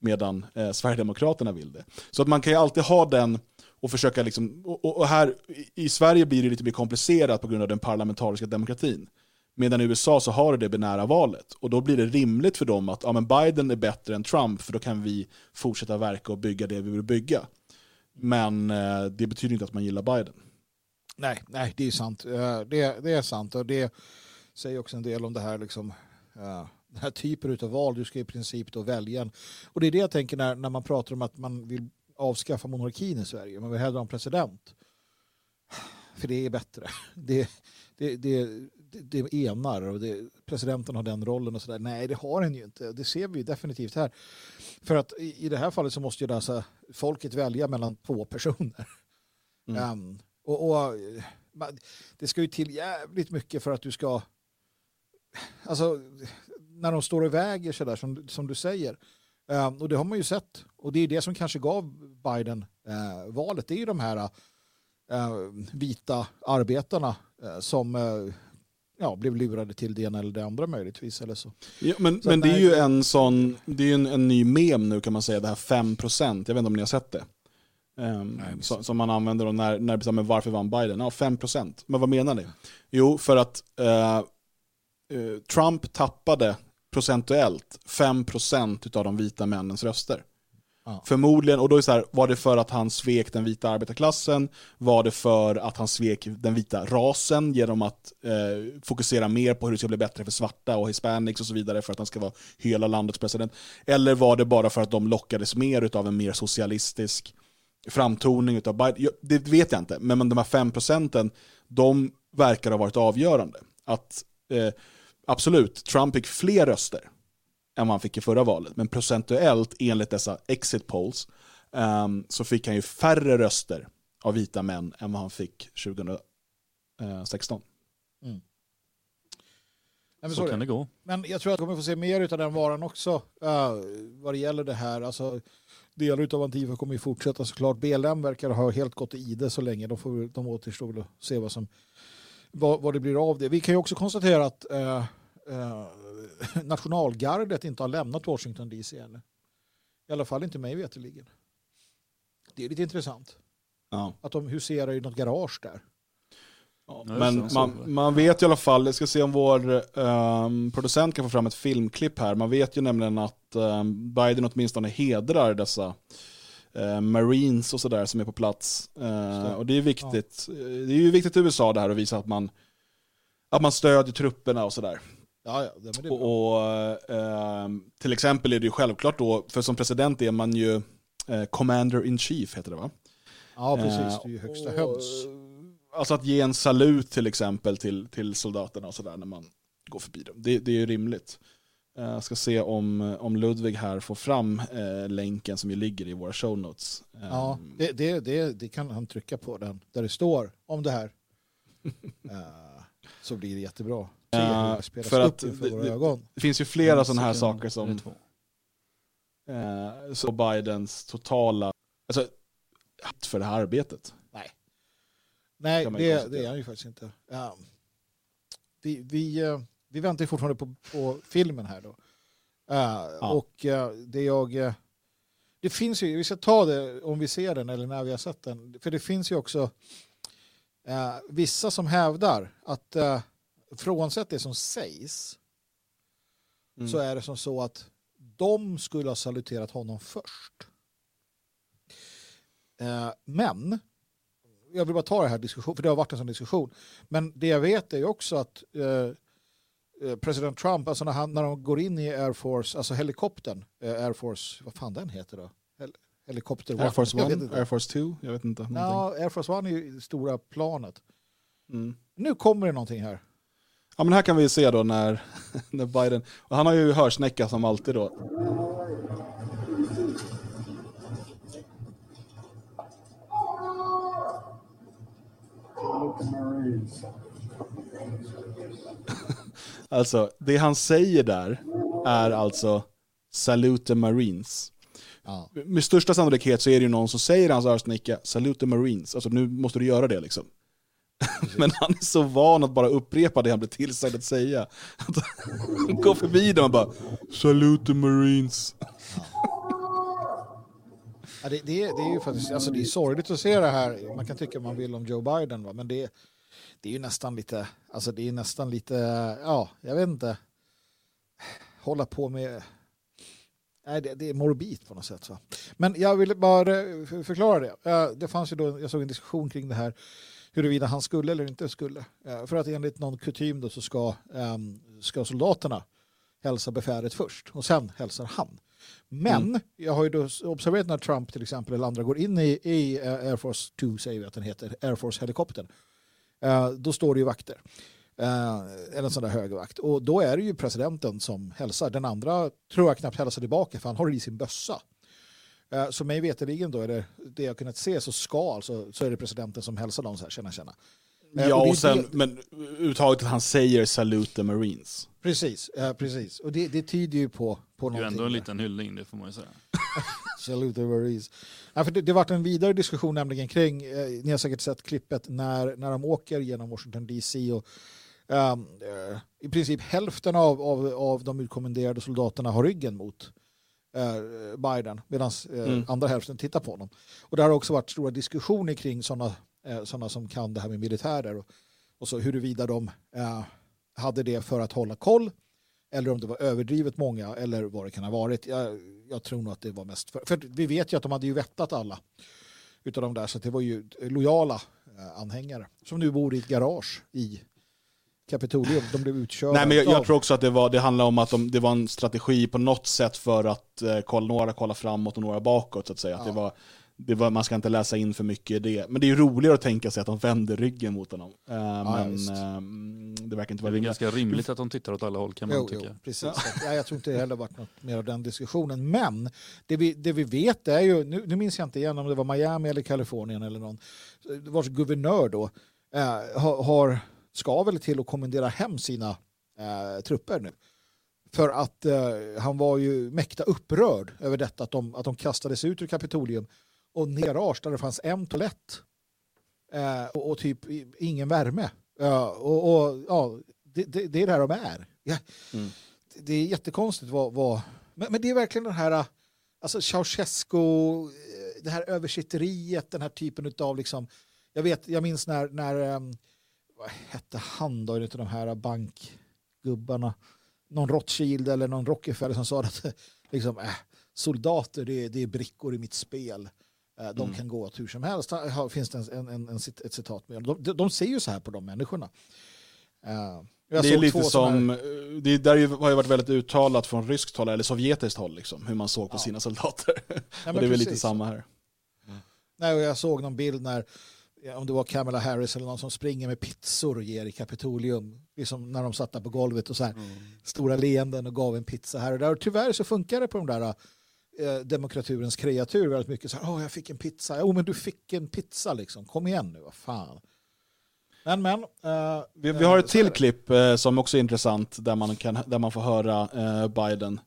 medan eh, Sverigedemokraterna vill det. Så att man kan ju alltid ha den och försöka liksom, och, och- här i- Sverige blir det lite mer komplicerat på grund av den parlamentariska demokratin. Medan i USA så har du det binära valet. Och då blir det rimligt för dem att ja, men Biden är bättre än Trump för då kan vi fortsätta verka och bygga det vi vill bygga. Men eh, det betyder inte att man gillar Biden. Nej, nej, det är sant. Eh, det, det är sant och det säger också en del om det här liksom, eh, den här typen av val. Du ska i princip då välja en. Och det är det jag tänker när, när man pratar om att man vill avskaffa monarkin i Sverige. Man vill hellre ha en president. För det är bättre. Det, det, det, det, det enar och det, presidenten har den rollen och sådär. Nej, det har den ju inte. Det ser vi ju definitivt här. För att i, i det här fallet så måste ju alltså folket välja mellan två personer. Mm. Ehm, och, och man- det ska ju till jävligt mycket för att du ska... Alltså, när de står och väger sådär som, som du säger. Ehm, och det har man ju sett. Och det är det som kanske gav Biden eh, valet. Det är ju de här eh, vita arbetarna eh, som eh, ja, blev lurade till det ena eller det andra möjligtvis. Eller så. Ja, men Så men det är nej, ju en sån, det är ju en, en ny mem nu kan man säga, det här 5%. Jag vet inte om ni har sett det. Ehm, som, som man använder när, när det bestämmer varför vann Biden. Ja, 5%. Men vad menar ni? Jo, för att eh, Trump tappade procentuellt 5% av de vita männens röster. Ja. Förmodligen, och då är det så här, var det för att han svek den vita arbetarklassen? Var det för att han svek den vita rasen genom att eh, fokusera mer på hur det ska bli bättre för svarta och hispanics och så vidare för att han ska vara hela landets president? Eller var det bara för att de lockades mer av en mer socialistisk framtoning av Biden? Det vet jag inte, men de här 5 procenten, de verkar ha varit avgörande. Att eh, absolut, Trump fick fler röster än vad han fick i förra valet. Men procentuellt, enligt dessa exit polls, ehm, så fick han ju färre röster av vita män än vad han fick 2016. Mm. Nej, men Så är kan det gå. Men jag tror att vi kommer få se mer av den varan också uh, vad det gäller det här. Alltså, delar av Antifa kommer ju fortsätta såklart. BLM verkar ha helt gått i det så länge. De, får, de återstår väl att se vad, som, vad, vad det blir av det. Vi kan ju också konstatera att uh, uh, nationalgardet inte har lämnat Washington DC ännu. I alla fall inte mig veterligen. Det är lite intressant. Ja. Att de huserar i något garage där. Men man, man vet i alla fall, jag ska se om vår ehm, producent kan få fram ett filmklipp här. Man vet ju nämligen att ehm, Biden åtminstone hedrar dessa eh, Marines och sådär som är på plats. Eh, och det är viktigt. Det är ju viktigt i USA det här att visa att man, att man stödjer trupperna och sådär. Ja, ja, det, det. Och, ehm, till exempel är det ju självklart då, för som president är man ju eh, commander in chief heter det va? Ja, precis. Eh, Det är ju högsta och- höns. Alltså att ge en salut till exempel till, till soldaterna och sådär när man går förbi dem. Det, det är ju rimligt. Eh, Jag ska se om, om Ludvig här får fram eh, länken som ju ligger i våra show notes. Eh, Ja, det, det, det, det kan han trycka på den där det står om det här. Eh, så blir det jättebra. Se hur det spelas för upp att inför det, våra det, ögon. det finns ju flera En sådana här saker som eh, så Bidens totala, alltså för det här arbetet. Nej. Nej, det, det är han ju faktiskt inte. Ja. Vi, vi, eh, vi väntar ju fortfarande på, på filmen här då. Eh, Och eh, det jag... Det finns ju, vi ska ta det om vi ser den eller när vi har sett den. För det finns ju också eh, vissa som hävdar att frånsett det som sägs Mm. så är det som så att de skulle ha saluterat honom först. Eh, men jag vill bara ta det här diskussion, för det har varit en sån diskussion. Men det jag vet är ju också att eh, eh, president Trump, alltså när, han, när de går in i Air Force, alltså helikoptern, eh, Air Force, vad fan den heter då? Hel helikopter Air Force One, inte. Air Force 2, jag vet inte. Ja, Air Force One är ju det stora planet. Mm. Nu kommer det någonting här. Ja men här kan vi se då när, när Biden, och han har ju hörsnäcka som alltid då. Alltså, det han säger där är alltså Salute the Marines. Ja. Med största sannolikhet så är det ju någon som säger i hans örsnicka Salute the Marines. Alltså nu måste du göra det liksom. Men han är så van att bara upprepa det han blir tillsagd att säga. Han går förbi dem och bara Salute the Marines. Ja, det, det, är, det är ju faktiskt, alltså det är sorgligt att se det här. Man kan tycka man vill om Joe Biden, va? men det, det är ju nästan lite, alltså det är nästan lite, ja, jag vet inte, hålla på med, nej det, det är morbid på något sätt. Va? Men jag ville bara förklara det. Det fanns ju då, jag såg en diskussion kring det här, huruvida han skulle eller inte skulle. Eh, För att enligt någon kutym då så ska, ehm, ska soldaterna hälsa befälet först och sen hälsar han. Men Mm. jag har ju då observerat när Trump till exempel eller andra går in i, i eh, Air Force 2, säger vi att den heter, Air Force-helikoptern. Eh, Då står det ju vakter. Eller en sån där högervakt. Och då är det ju presidenten som hälsar. Den andra tror jag knappt hälsar tillbaka för han har det i sin bössa. Eh, Så mig veterligen då är det, det jag kunnat se så ska alltså, så är det presidenten som hälsar dem så här, tjena tjena. Eh, Ja, är och sen, det- men uttaget att han säger salute the marines. Precis, eh, precis. Och det, det tyder ju på, på Det är någonting. ändå en liten hyllning, det får man ju säga. Salute the Marines. Ja, för det, det varit en vidare diskussion nämligen kring, eh, ni har säkert sett klippet när, när de åker genom Washington DC och eh, i princip hälften av, av, av de utkommenderade soldaterna har ryggen mot Biden medan eh, Mm. andra hälften tittar på honom. Och det har också varit stora diskussioner kring sådana eh, såna som kan det här med militärer och, och så huruvida de eh, hade det för att hålla koll eller om det var överdrivet många eller vad det kan ha varit. Jag, jag tror nog att det var mest för, för vi vet ju att de hade ju vettat alla utav de där så det var ju lojala eh, anhängare som nu bor i ett garage i Kapitolium. De blev utkörda. Nej, men jag, jag tror också att det, var, det handlar om att de, det var en strategi på något sätt för att eh, kolla, några kolla framåt och några bakåt. Så att säga. Att det var, det var, man ska inte läsa in för mycket i det. Men det är ju roligare att tänka sig att de vänder ryggen mot honom. Eh, men visst. ehm, det verkar inte Det är vara ganska rimligt att de tittar åt alla håll kan man Jo, tycka. jo, precis. Ja, jag tror inte det heller varit något mer av den diskussionen. Men det vi, det vi vet är ju, nu, nu minns jag inte igen om det var Miami eller Kalifornien eller någon, vars guvernör då eh, har, har, ska väl till att kommendera hem sina eh, trupper nu. För att eh, han var ju mäkta upprörd över detta att de, att de kastades ut ur Kapitolium och ner i garage där det fanns en toalett eh, och, och typ ingen värme. Och, och, ja, det, det, det är där de är. Ja. Det- Det är jättekonstigt vad... vad men, men det är verkligen den här alltså Ceausescu, eh, det här översitteriet, den här typen av liksom... Jag, vet, jag minns när, när ehm, vad hette han då, inte de här bankgubbarna, någon Rothschild eller någon Rockefeller som sa att liksom, äh, soldater det är, det är brickor i mitt spel. Eh, De Mm. kan gå åt hur som helst. Här finns det en, en, en, ett citat med. De, de, de ser ju så här på de människorna. Jag Det är lite som, här- det där har ju varit väldigt uttalat från ryskt håll, eller sovjetiskt håll, liksom, hur man såg på sina soldater. och men det är väl lite samma här. Nej, och jag såg någon bild när, ja, om det var Kamala Harris eller någon som springer med pizzor och ger i Kapitolium. Liksom när de satt där på golvet och så här, stora leenden och gav en pizza här och där. Och tyvärr så funkar det på de där eh, demokraturens kreatur väldigt mycket. Så här, Åh, jag fick en pizza. Jo, men du fick en pizza liksom. Kom igen nu, vad fan. Men, men. eh, Vi, vi har ett eh, till klipp eh, som också är intressant, där man, kan, där man får höra eh, Biden.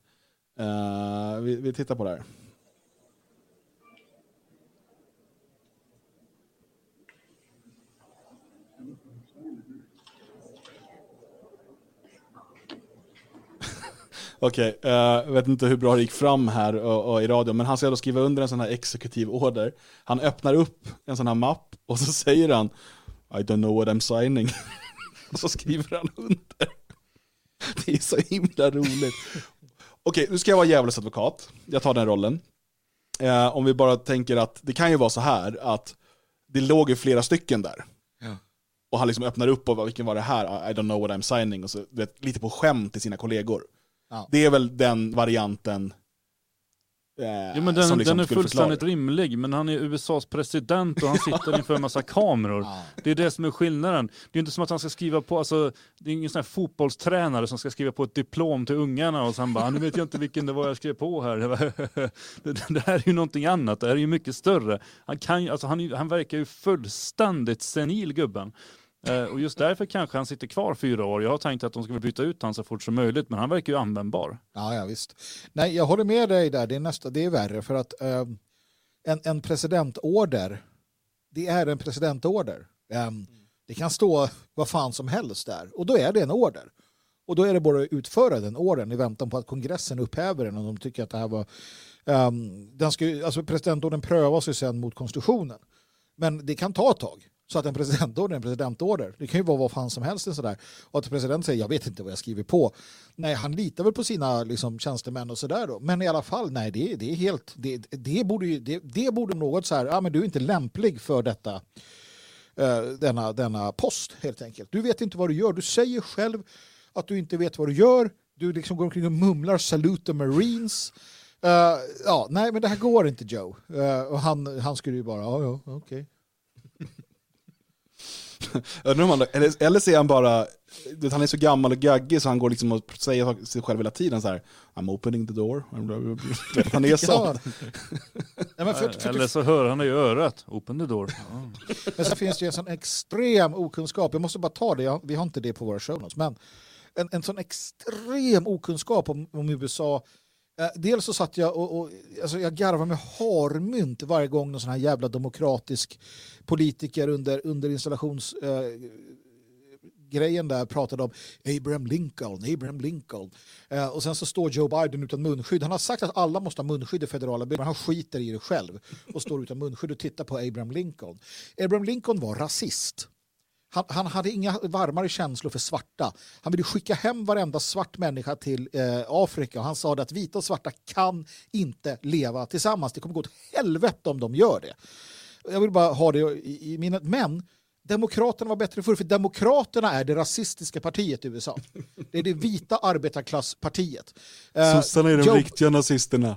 Eh, vi, vi tittar på det här. Okej, eh, jag vet inte hur bra det gick fram här och, och i radio, men han ska då skriva under en sån här exekutiv order. Han öppnar upp en sån här mapp och så säger han I don't know what I'm signing. och så skriver han under. Det är så himla roligt. Okej, nu ska jag vara djävulens advokat. Jag tar den rollen. Eh, om vi bara tänker att det kan ju vara så här att det låg ju flera stycken där. Ja. Och han liksom öppnar upp och vilken var det här? I don't know what I'm signing. Och så, vet, lite på skämt till sina kollegor. Ja. Det är väl den varianten eh, Ja, men den, som liksom den är fullständigt förklara. rimlig, men han är USAs president och han sitter inför en massa kameror. Det är det som är skillnaden. Det är inte som att han ska skriva på, alltså, det är ingen sån här fotbollstränare som ska skriva på ett diplom till ungarna och sen bara, "Ah, nu vet jag inte vilken det var jag skrev på här. Det, det, här är ju någonting annat, det här är ju mycket större. Han, kan, alltså, han, han verkar ju fullständigt senil gubben. Eh, och just därför kanske han sitter kvar fyra år. Jag har tänkt att de ska byta ut honom så fort som möjligt, men han verkar ju användbar. Ja, ja, visst. Nej, jag håller med dig där. Det är, nästa, det är värre för att eh, en, en presidentorder, det är en presidentorder. Ehm, det kan stå vad fan som helst där och då är det en order. Och då är det bara att utföra den ordern i väntan på att kongressen upphäver den om de tycker att det här var... Um, den ska, alltså presidentordern prövas ju sen mot konstitutionen. Men det kan ta ett tag. Så att en presidentorder är en presidentorder. Det kan ju vara vad fan som helst. Sådär. Och att presidenten säger jag vet inte vad jag skriver på. Nej, han litar väl på sina liksom, tjänstemän och sådär då. Men i alla fall, nej, det, det är helt... Det, det, borde ju, det, det borde något så här, ja men du är inte lämplig för detta. Eh, denna, denna post helt enkelt. Du vet inte vad du gör. Du säger själv att du inte vet vad du gör. Du liksom går omkring och mumlar salute the marines. Uh, ja, nej, men det här går inte Joe. Uh, och han, han skulle ju bara, ja, ja, okej. Okay eller, eller så är han bara, han är så gammal och gaggig så han går liksom och säger sig själv hela tiden så här I'm opening the door. Han är så. Ja. Nej, men för- för- Eller så hör han i örat. Open the door. Ja. Men så finns det ju en sån extrem okunskap. Jag måste bara ta det, vi har inte det på våra show notes. Men en, en sån extrem okunskap om, om USA. Eh, dels så satt jag och, och alltså jag garvade med harmynt varje gång någon sån här jävla demokratisk politiker under, under installations... Eh, grejen där pratade om Abraham Lincoln, Abraham Lincoln. Eh, och sen så står Joe Biden utan munskydd. Han har sagt att alla måste ha munskydd i federala byrån, men han skiter i det själv och står utan munskydd och tittar på Abraham Lincoln. Abraham Lincoln var rasist. Han, han hade inga varmare känslor för svarta. Han ville skicka hem varenda svart människa till eh, Afrika. Han sa att vita och svarta kan inte leva tillsammans. Det kommer gå åt helvete om de gör det. Jag vill bara ha det i, i minnet. Men Demokraterna var bättre förr, för Demokraterna är det rasistiska partiet i USA. Det är det vita arbetarklasspartiet. Eh, Sossarna är de Joe- riktiga nazisterna.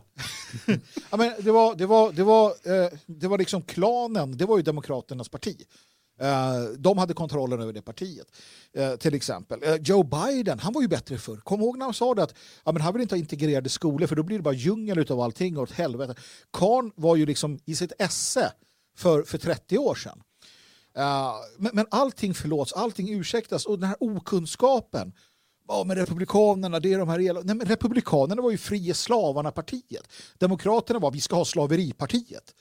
ja, men det, var, det, var, det, var, eh, det var liksom klanen, det var ju Demokraternas parti. Eh, de hade kontrollen över det partiet. Eh, till exempel. Eh, Joe Biden, han var ju bättre förr. Kom ihåg när han sa det att ja, men han vill inte ha integrerade skolor för då blir det bara djungel av allting och åt helvete. Karn var ju liksom i sitt esse för, för 30 år sedan. Eh, men, men allting förlåts, allting ursäktas och den här okunskapen Ja, men Republikanerna, det är de här el- Nej, men Republikanerna var ju fria slavarna-partiet. Demokraterna var vi ska ha slaveripartiet.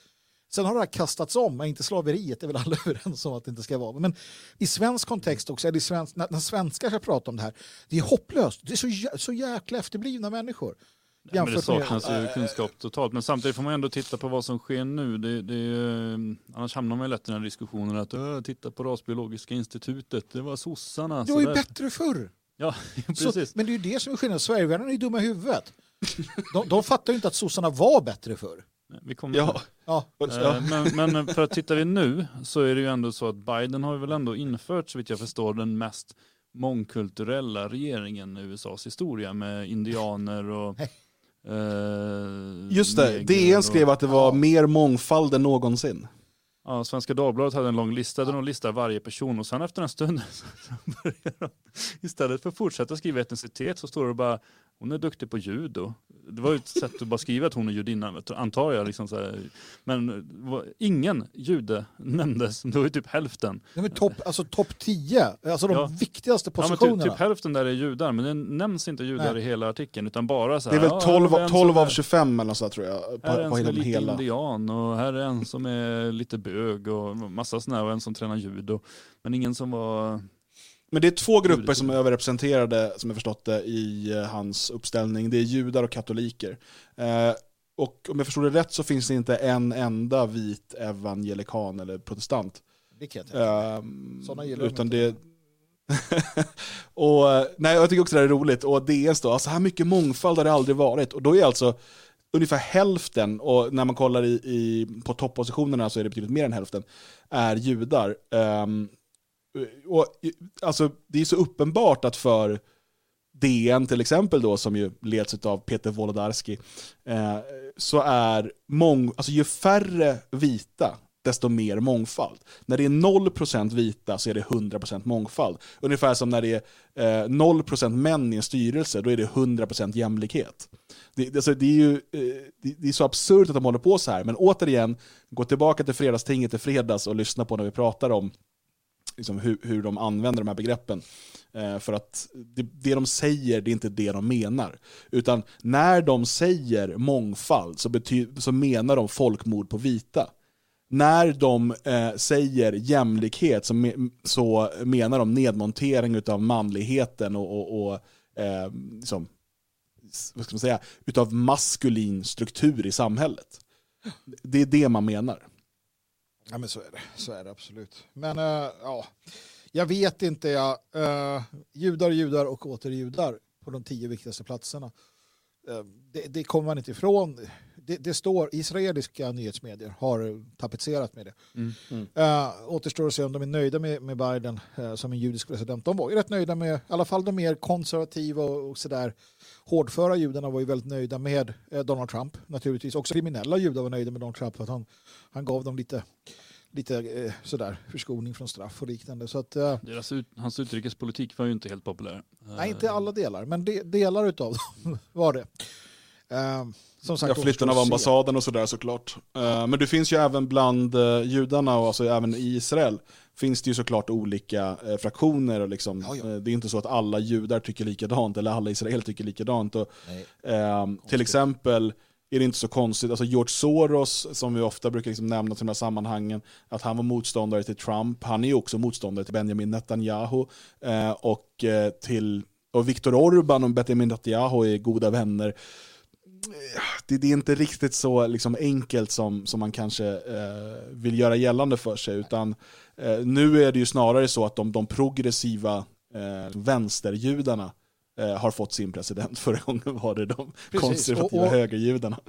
Sen har det här kastats om, men inte slaveriet, det är väl alla överens om att det inte ska vara. Men i svensk kontext också, är det svensk, när, när svenskar ska prata om det här, det är hopplöst. Det är så, så jäkla efterblivna människor. Ja, men det saknas ju kunskap totalt. Men samtidigt får man ändå titta på vad som sker nu. Det, det, är ju- annars hamnar man ju lätt i den här diskussionen att "Åh, titta på Rasbiologiska institutet, det var sossarna. Det var ju så där." bättre förr. Ja, Så, precis. men det är ju det som är skillnaden. Sverigevännerna är ju dumma i huvudet. De, de fattar ju inte att sossarna var bättre förr. Vi kommer Ja. Ja. Eh, Men, men för att tittar vi nu så är det ju ändå så att Biden har väl ändå infört, så vitt jag förstår, den mest mångkulturella regeringen i USAs historia med indianer och eh, Just det, DN skrev att det var mer mångfald än någonsin. Ja, Svenska Dagbladet hade en lång lista där de listar varje person och sen efter en stund istället för att fortsätta skriva etnicitet så står det bara hon är duktig på judo. Det var ju ett sätt att bara skriva att hon är judinna, antar jag. Liksom här. Men det ingen jude nämndes, det var ju typ hälften. Nej, men topp alltså top 10, alltså de Ja. viktigaste Ja, men positionerna. typ, typ hälften där är judar, men det nämns inte judar Nej. i hela artikeln utan bara så Det här. är väl "Ja, 12, här är en 12 som av är- 25 eller så tror jag. På, här är en på som är lite hela. indian och här är en som är lite bög och massa sådana och en som tränar judo. Men ingen som var... Men det är två grupper som är överrepresenterade, som jag förstått det, i eh, hans uppställning. Det är judar och katoliker. Eh, och om jag förstår det rätt så finns det inte en enda vit evangelikan eller protestant. Mig. Ehm, Såna gillar de utan inte. det... och, eh, nej, jag tycker också det här är roligt. Och DS då, alltså här mycket mångfald har det aldrig varit. Och då är alltså ungefär hälften, och när man kollar i, i, på toppositionerna så är det betydligt mer än hälften, är judar. Um, och, alltså, det är så uppenbart att för DN till exempel då, som ju leds av Peter Wolodarski, eh, så är mång, alltså ju färre vita, desto mer mångfald. När det är 0% vita så är det 100% mångfald. Ungefär som när det är eh, 0% män i en styrelse, då är det 100% jämlikhet. Det, alltså, det, är ju, eh, det, det är så absurt att de håller på så här, men återigen, gå tillbaka till fredagstinget i fredags och lyssna på när vi pratar om liksom, hur, hur de använder de här begreppen. Eh, för att det, det de säger, det är inte det de menar. Utan när de säger mångfald så, bety, så menar de folkmord på vita. När de eh, säger jämlikhet så, me, så menar de nedmontering av manligheten och, och, och eh, liksom, vad ska man säga, utav maskulin struktur i samhället. Det är det man menar. Ja, men så är det. Så är det absolut. Men uh, ja, jag vet inte. Ja. Eh, judar, judar och åter judar på de tio viktigaste platserna. Eh, det, det kommer man inte ifrån. Det, det, står, israeliska nyhetsmedier har tapetserat med det. Mm. Mm. Uh, återstår att se om de är nöjda med, med Biden uh, som en judisk president. De var ju rätt nöjda med, i alla fall de mer konservativa och, och sådär hårdföra judarna var ju väldigt nöjda med uh, Donald Trump naturligtvis. Också kriminella judar var nöjda med Donald Trump för att han, han gav dem lite lite eh, sådär förskoning från straff och liknande. Så att, eh, Deras ut, hans utrikespolitik var ju inte helt populär. nej, inte alla delar, men de, delar utav dem var det. Eh, som sagt, ja, flytten av ambassaden och sådär såklart. Eh, men det finns ju även bland eh, judarna och alltså även i Israel finns det ju såklart olika eh, fraktioner. Och liksom, eh, det är inte så att alla judar tycker likadant eller alla israeler tycker likadant. Och, eh, till exempel är det inte så konstigt, alltså George Soros som vi ofta brukar liksom nämna till de här sammanhangen, att han var motståndare till Trump, han är ju också motståndare till Benjamin Netanyahu eh, och, eh, till, och Viktor Orban och Benjamin Netanyahu är goda vänner det, det är inte riktigt så liksom enkelt som, som man kanske eh, vill göra gällande för sig. Utan eh, nu är det ju snarare så att de, de progressiva eh, vänsterjudarna eh, har fått sin president. Förra gången var det de Precis, konservativa och- och- högerjudarna.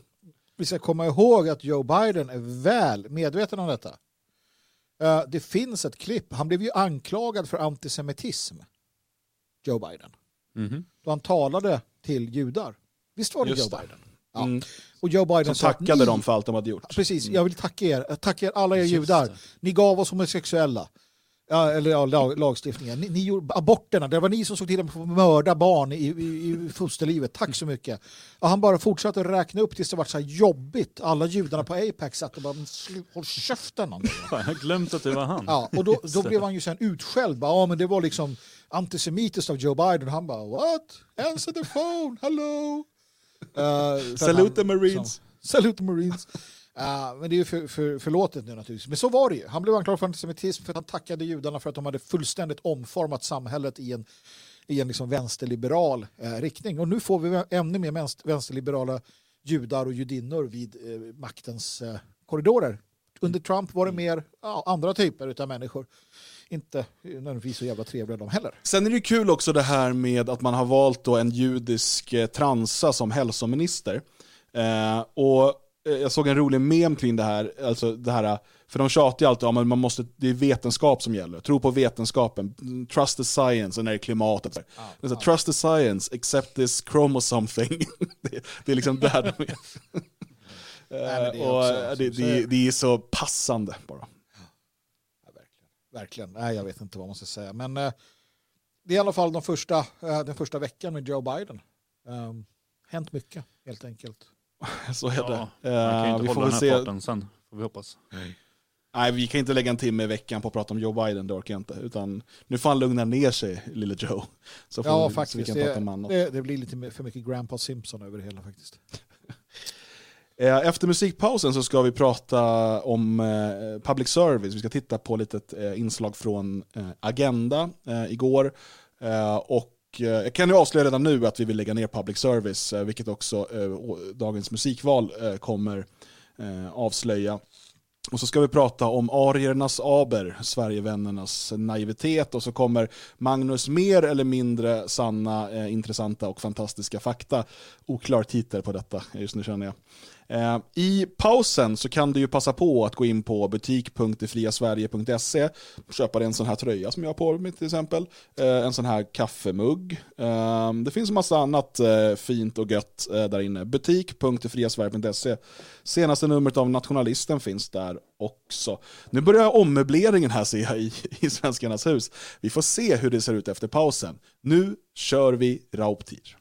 Vi ska komma ihåg att Joe Biden är väl medveten om detta. Eh, det finns ett klipp, han blev ju anklagad för antisemitism, Joe Biden. Mhm. Då han talade till judar. Visst var det Just Joe. Biden? Ja. Mm. Och Joe Biden Som tackade ni- dem för allt de hade gjort. Precis, jag vill tacka er. Jag tackar alla er Just judar. det. Ni gav oss homosexuella. Ja, eller ja, lag, lagstiftningen. Ni, ni gjorde aborterna. Det var ni som såg till att mörda barn i, i, i fosterlivet. Tack så mycket. Ja, han bara fortsatte räkna upp tills det var så här jobbigt. Alla judarna på Apex satt och bara "Men slu- håll käften. någon." Fan, jag har glömt att det var han. Ja, och då, då blev han ju sen utskälld. Bara, Ja, men det var liksom antisemitiskt av Joe Biden. Han bara what? Answer the phone, hello. Uh, att Salute the Marines. Salute the Marines. Uh, men det är ju för, för, förlåtet nu naturligtvis. Men så var det ju. Han blev anklagad för antisemitism för att han tackade judarna för att de hade fullständigt omformat samhället i en, i en liksom vänsterliberal eh, riktning. Och nu får vi ännu mer vänster, vänsterliberala judar och judinnor vid eh, maktens eh, korridorer. Under Trump var det mer ja, andra typer av människor. Inte nödvändigtvis så jävla trevliga de heller. Sen är det kul också det här med att man har valt en judisk eh, transa som hälsominister. Eh, och eh, jag såg en rolig mem kring det här, alltså det här för de tjatar ju alltid om att man måste, det är vetenskap som gäller. Tro på vetenskapen, trust the science, och när det är klimatet. det är så, här, Trust the science, accept this chromosome thing. det, det är liksom där de är. Nej, det är och också- eh, det, det, det är så passande bara. Verkligen. Nej, jag vet inte vad man ska säga. Men eh, det är i alla fall de första, eh, den första veckan med Joe Biden. Um, hänt mycket, helt enkelt. Så är det. Ja, Eh, vi får väl se. farten sen, får vi hoppas. Nej, vi kan inte lägga en timme i veckan på att prata om Joe Biden, det orkar jag inte. Utan nu får han lugna ner sig, lille Joe. Så, får Ja, vi, faktiskt. Så vi kan det, prata om annat. det, det blir lite för mycket Grandpa Simpson över det hela faktiskt. Eh, efter musikpausen så ska vi prata om eh, public service. Vi ska titta på lite eh, inslag från Agenda igår. Och jag kan ju avslöja redan nu att vi vill lägga ner public service, vilket också dagens musikval kommer avslöja. Och så ska vi prata om ariernas aber, Sverigevännernas naivitet och så kommer Magnus mer eller mindre sanna, eh, intressanta och fantastiska fakta. Oklar titel på detta just nu känner jag. Eh, I pausen så kan du ju passa på att gå in på butik.defriasverige.se och köpa dig en sån här tröja som jag har på mig till exempel. Eh, en sån här kaffemugg. Eh, det finns en massa annat fint och gött där inne. Butik.defriasverige.se Senaste numret av Nationalisten finns där också. Nu börjar ommöbleringen här ser jag i, i Svenskarnas hus. Vi får se hur det ser ut efter pausen. Nu kör vi Rauptir.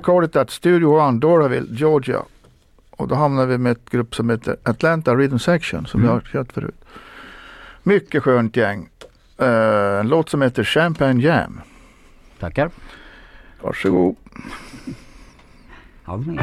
Rekordet att Studio One, Doraville, Georgia. Och då hamnade vi med ett grupp som heter Atlanta Rhythm Section som Mm. jag har kört förut. Mycket skönt gäng. Eh, en låt som heter Champagne Jam. Tackar. Varsågod. Men-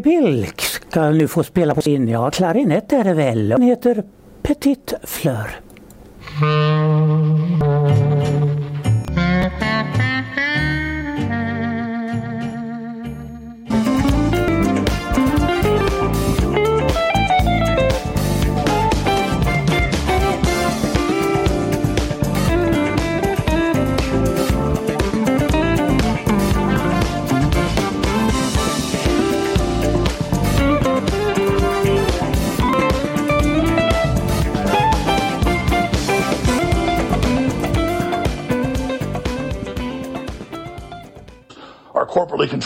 Bilk ska nu få spela på sin, ja, klarinett är det väl. Den heter Petit Fleur.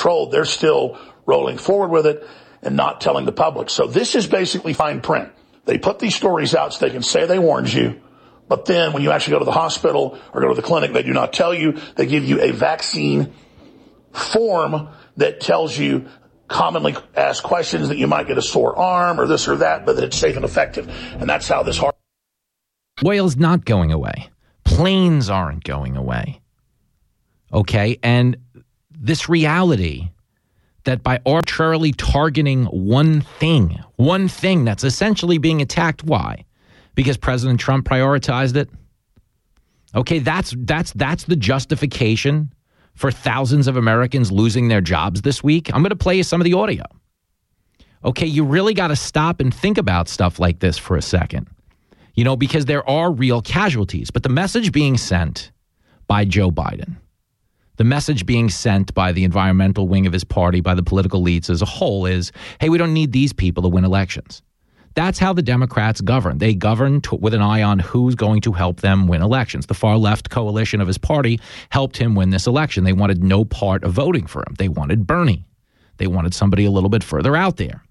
Controlled, they're still rolling forward with it and not telling the public. So this is basically fine print. They put these stories out so they can say they warned you. But then when you actually go to the hospital or go to the clinic, they do not tell you. They give you a vaccine form that tells you commonly asked questions that you might get a sore arm or this or that, but that it's safe and effective. And that's how this hard. Oil's not going away. Planes aren't going away. Okay. And this reality that by arbitrarily targeting one thing, one thing that's essentially being attacked, why? Because President Trump prioritized it? Okay, that's that's that's the justification for thousands of Americans losing their jobs this week. I'm going to play you some of the audio. Okay, you really got to stop and think about stuff like this for a second. You know, because there are real casualties, but the message being sent by Joe Biden, the message being sent by the environmental wing of his party, by the political elites as a whole is hey, we don't need these people to win elections. That's how the Democrats govern. They govern to, with an eye on who's going to help them win elections. The far left coalition of his party helped him win this election. They wanted no part of voting for him. They wanted Bernie. They wanted somebody a little bit further out there.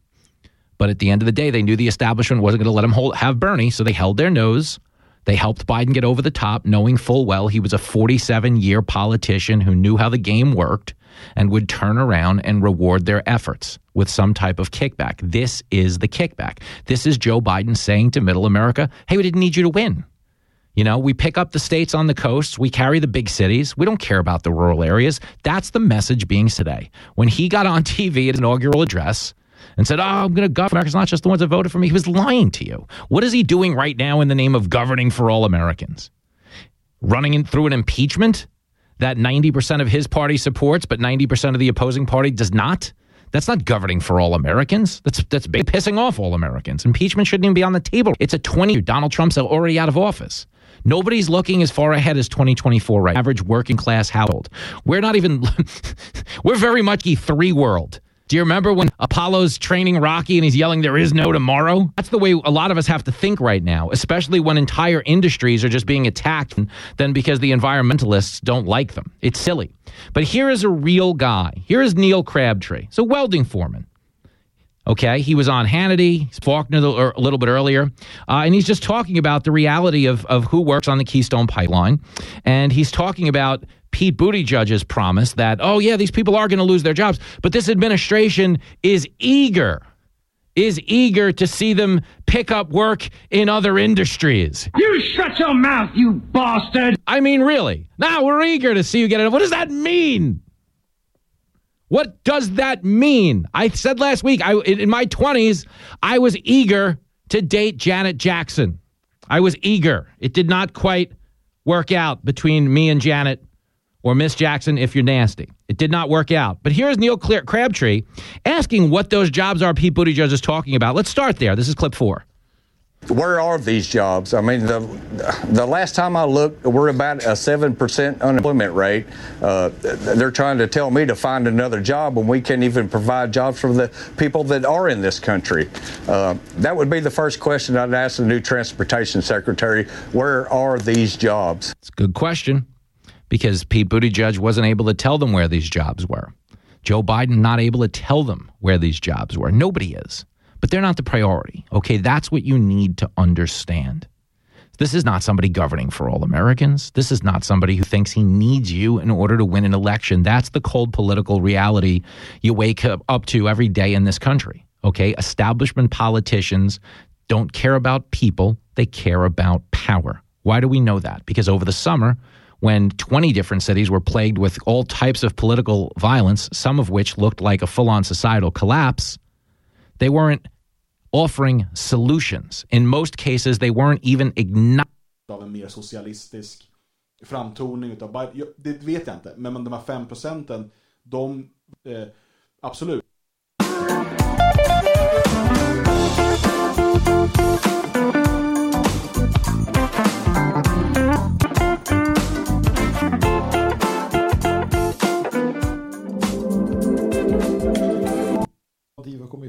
But at the end of the day, they knew the establishment wasn't going to let him hold, have Bernie, so they held their nose. They helped Biden get over the top, knowing full well he was a 47 year politician who knew how the game worked and would turn around and reward their efforts with some type of kickback. This is the kickback. This is Joe Biden saying to middle America, hey, we didn't need you to win. You know, we pick up the states on the coasts, we carry the big cities, we don't care about the rural areas. That's the message being today. When he got on TV at his inaugural address, and said, Oh, I'm going to govern America. It's not just the ones that voted for me. He was lying to you. What is he doing right now in the name of governing for all Americans? Running in through an impeachment that 90% of his party supports, but 90% of the opposing party does not? That's not governing for all Americans. That's that's pissing off all Americans. Impeachment shouldn't even be on the table. It's a 20 Donald Trump's already out of office. Nobody's looking as far ahead as 2024 right. Average working class household. We're not even we're very much a three world. Do you remember when Apollo's training Rocky and he's yelling, There is no tomorrow? That's the way a lot of us have to think right now, especially when entire industries are just being attacked then because the environmentalists don't like them. It's silly. But here is a real guy. Here is Neil Crabtree. He's a welding foreman. Okay, he was on Hannity, Faulkner a little bit earlier, uh, and he's just talking about the reality of, of who works on the Keystone Pipeline. And he's talking about Pete Buttigieg's promise that, oh, yeah, these people are going to lose their jobs, but this administration is eager, is eager to see them pick up work in other industries. You shut your mouth, you bastard! I mean, really. Now we're eager to see you get it. What does that mean? What does that mean? I said last week, I in my 20s, I was eager to date Janet Jackson. I was eager. It did not quite work out between me and Janet or Miss Jackson if you're nasty. It did not work out. But here's Neil Crabtree asking what those jobs are Pete Buttigieg is talking about. Let's start there. This is clip four. Where are these jobs? I mean, the the last time I looked, we're about a seven percent unemployment rate. Uh, they're trying to tell me to find another job when we can't even provide jobs for the people that are in this country. Uh, that would be the first question I'd ask the new transportation secretary. Where are these jobs? It's a good question because Pete Buttigieg wasn't able to tell them where these jobs were. Joe Biden not able to tell them where these jobs were. Nobody is. But they're not the priority. Okay, that's what you need to understand. This is not somebody governing for all Americans. This is not somebody who thinks he needs you in order to win an election. That's the cold political reality you wake up, to every day in this country. Okay, establishment politicians don't care about people, they care about power. Why do we know that? Because over the summer, when 20 different cities were plagued with all types of political violence, some of which looked like a full on societal collapse, they weren't offering solutions. In most cases, they weren't even ignoring av en mer socialistisk framtoning utav Biden. Det vet jag inte, men de här 5 procenten, de, eh, absolut.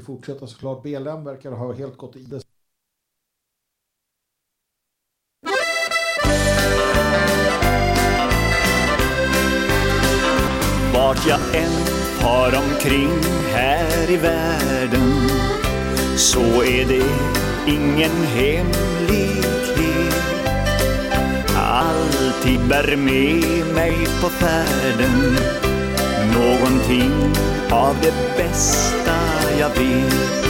Fortsätta såklart. BLM verkar ha helt gått i det. Vart jag än far omkring här i världen så är det ingen hemlighet. Alltid bär med mig på färden någonting av det bästa jag vet.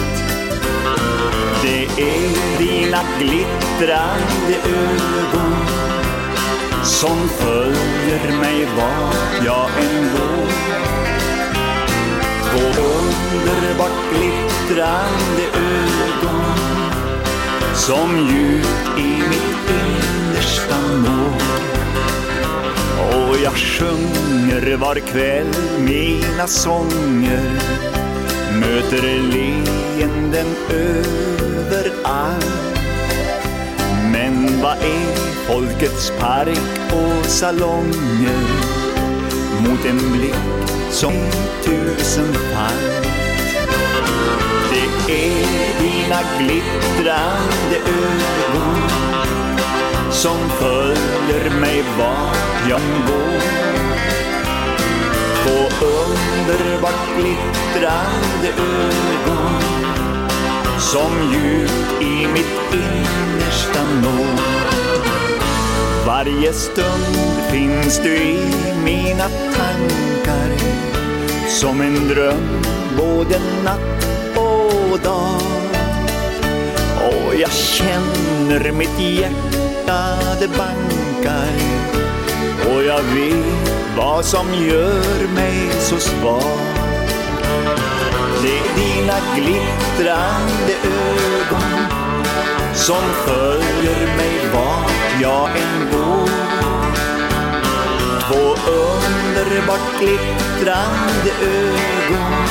Det är dina glittrande ögon som följer mig vart jag än går. Två underbart glittrande ögon som djupt i mitt innersta når. Och jag sjunger var kväll mina sånger möter leenden överallt. Men vad är folkets park och salonger mot en blick som tusenfalt? Det är dina glittrande ögon som följer mig vart jag går. Två underbart glittrande ögon som djupt i mitt innersta når. Varje stund finns du i mina tankar som en dröm både natt och dag. Och jag känner mitt hjärta det bankar och jag vet vad som gör mig så svag. Det är dina glittrande ögon som följer mig vart jag än går. Två underbart glittrande ögon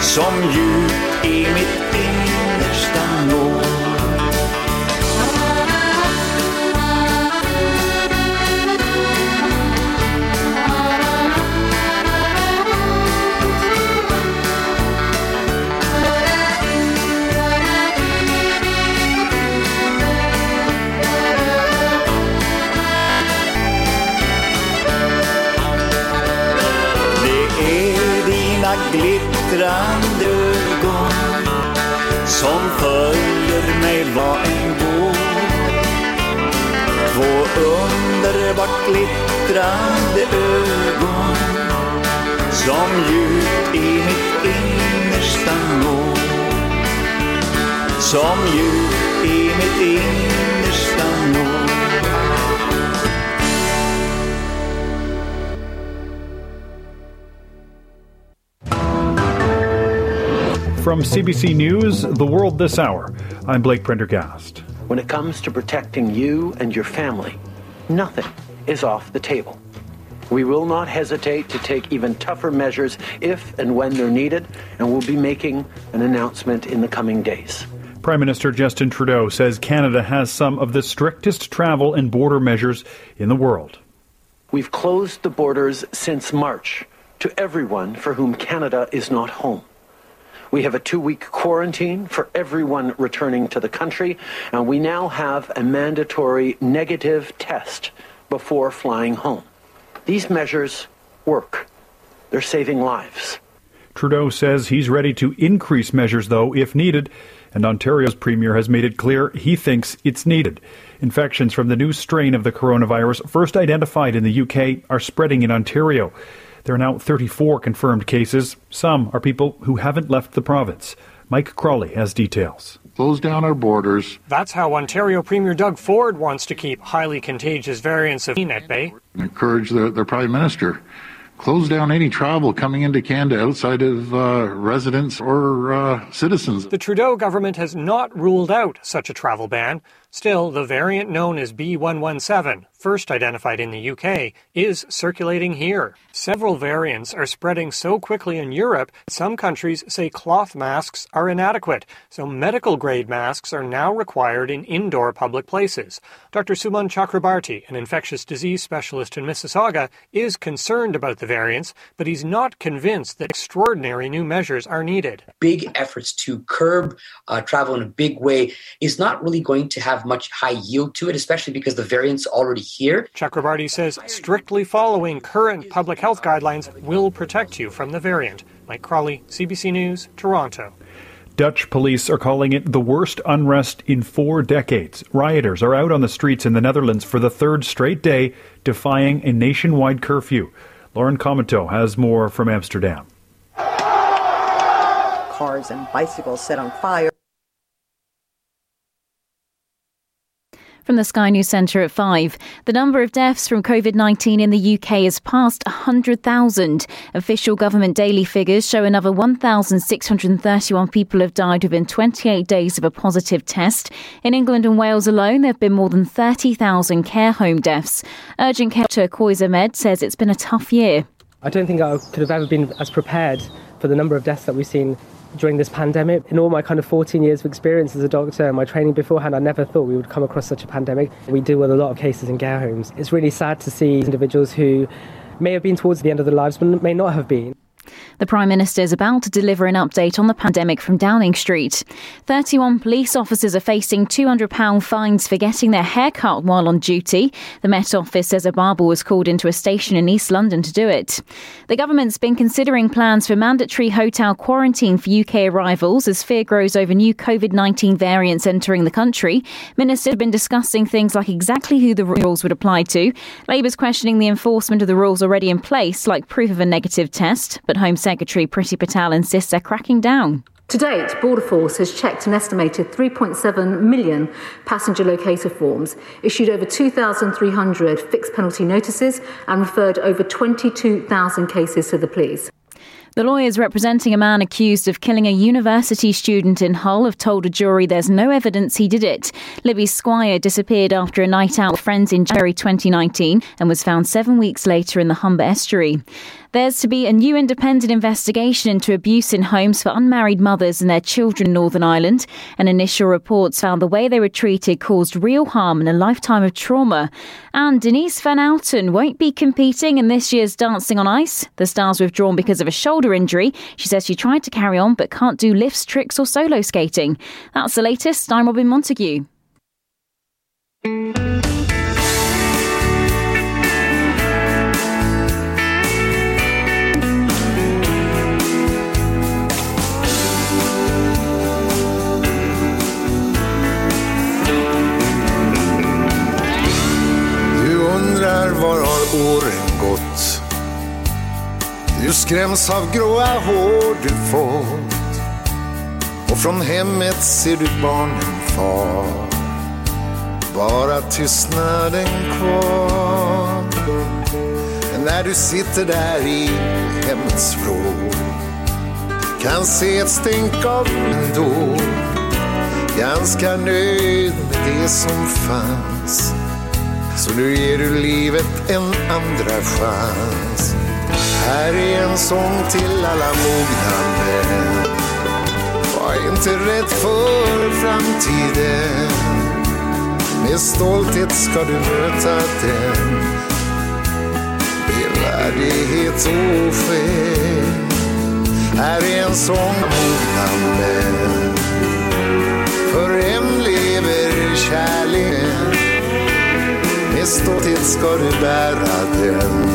som djupt i mitt innersta når. Var en. Två underbart glittrande ögon som djupt i mitt innersta. Som djupt i mitt innersta. From CBC News, The World This Hour, I'm Blake Prendergast. When it comes to protecting you and your family, nothing is off the table. We will not hesitate to take even tougher measures if and when they're needed, and we'll be making an announcement in the coming days. Prime Minister Justin Trudeau says Canada has some of the strictest travel and border measures in the world. We've closed the borders since March to everyone for whom Canada is not home. We have a two week quarantine for everyone returning to the country, and we now have a mandatory negative test before flying home. These measures work. They're saving lives. Trudeau says he's ready to increase measures, though, if needed, and Ontario's premier has made it clear he thinks it's needed. Infections from the new strain of the coronavirus, first identified in the UK, are spreading in Ontario. There are now 34 confirmed cases. Some are people who haven't left the province. Mike Crawley has details. Close down our borders. That's how Ontario Premier Doug Ford wants to keep highly contagious variants of at bay. encourage their, their prime minister. Close down any travel coming into Canada outside of uh, residents or uh, citizens. The Trudeau government has not ruled out such a travel ban. Still, the variant known as B117, first identified in the UK, is circulating here. Several variants are spreading so quickly in Europe, some countries say cloth masks are inadequate, so medical grade masks are now required in indoor public places. Dr. Suman Chakrabarti, an infectious disease specialist in Mississauga, is concerned about the variants, but he's not convinced that extraordinary new measures are needed. big efforts to curb uh, travel in a big way is not really going to have much high yield to it, especially because the variant's already here. Chakrabarti says strictly following current public health guidelines will protect you from the variant. Mike Crawley, CBC News, Toronto. Dutch police are calling it the worst unrest in four decades. Rioters are out on the streets in the Netherlands for the third straight day, defying a nationwide curfew. Lauren Comito has more from Amsterdam. Cars and bicycles set on fire. From the Sky News Centre at 5. The number of deaths from COVID 19 in the UK has passed 100,000. Official government daily figures show another 1,631 people have died within 28 days of a positive test. In England and Wales alone, there have been more than 30,000 care home deaths. Urgent care Turquoise Med says it's been a tough year. I don't think I could have ever been as prepared for the number of deaths that we've seen during this pandemic. In all my kind of 14 years of experience as a doctor and my training beforehand, I never thought we would come across such a pandemic. We deal with a lot of cases in care homes. It's really sad to see individuals who may have been towards the end of their lives but may not have been. The Prime Minister is about to deliver an update on the pandemic from Downing Street. 31 police officers are facing £200 fines for getting their hair cut while on duty. The Met Office says a barber was called into a station in East London to do it. The government's been considering plans for mandatory hotel quarantine for UK arrivals as fear grows over new COVID 19 variants entering the country. Ministers have been discussing things like exactly who the rules would apply to. Labour's questioning the enforcement of the rules already in place, like proof of a negative test, but Home Priti Patel insists they're cracking down. To date, Border Force has checked an estimated 3.7 million passenger locator forms, issued over 2,300 fixed penalty notices, and referred over 22,000 cases to the police. The lawyers representing a man accused of killing a university student in Hull have told a jury there's no evidence he did it. Libby Squire disappeared after a night out with friends in January 2019 and was found seven weeks later in the Humber estuary. There's to be a new independent investigation into abuse in homes for unmarried mothers and their children in Northern Ireland. And initial reports found the way they were treated caused real harm and a lifetime of trauma. And Denise Van Outen won't be competing in this year's Dancing on Ice. The star's withdrawn because of a shoulder injury. She says she tried to carry on but can't do lifts, tricks, or solo skating. That's the latest. I'm Robin Montague. Åren gått? Du skräms av gråa hår du fått. Och från hemmet ser du barnen far. Bara tystnaden kvar. När du sitter där i hemmets vrå kan se ett stänk av ändå. Ganska nöjd med det som fanns. Så nu ger du livet en andra chans. Här är en sång till alla mogna män. Var inte rädd för framtiden. Med stolthet ska du möta den. Med värdighet och själ. Här är en sång mogna män. För hem lever kärleken. Med stolthet ska du bära den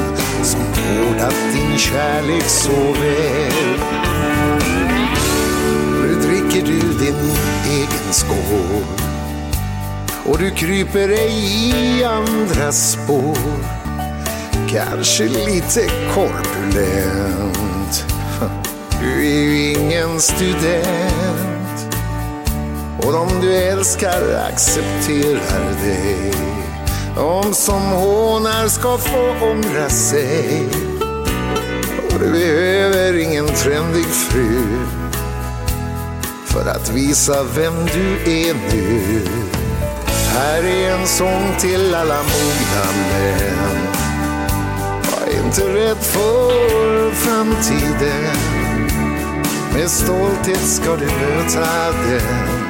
som vårdat din kärlek så väl. Nu dricker du din egen skål och du kryper ej i andras spår. Kanske lite korpulent. Du är ju ingen student och de du älskar accepterar dig. De som hånar ska få ångra sig. Och du behöver ingen trendig fru för att visa vem du är nu. Här är en sång till alla mogna män. Var inte rädd för framtiden. Med stolthet ska du möta den.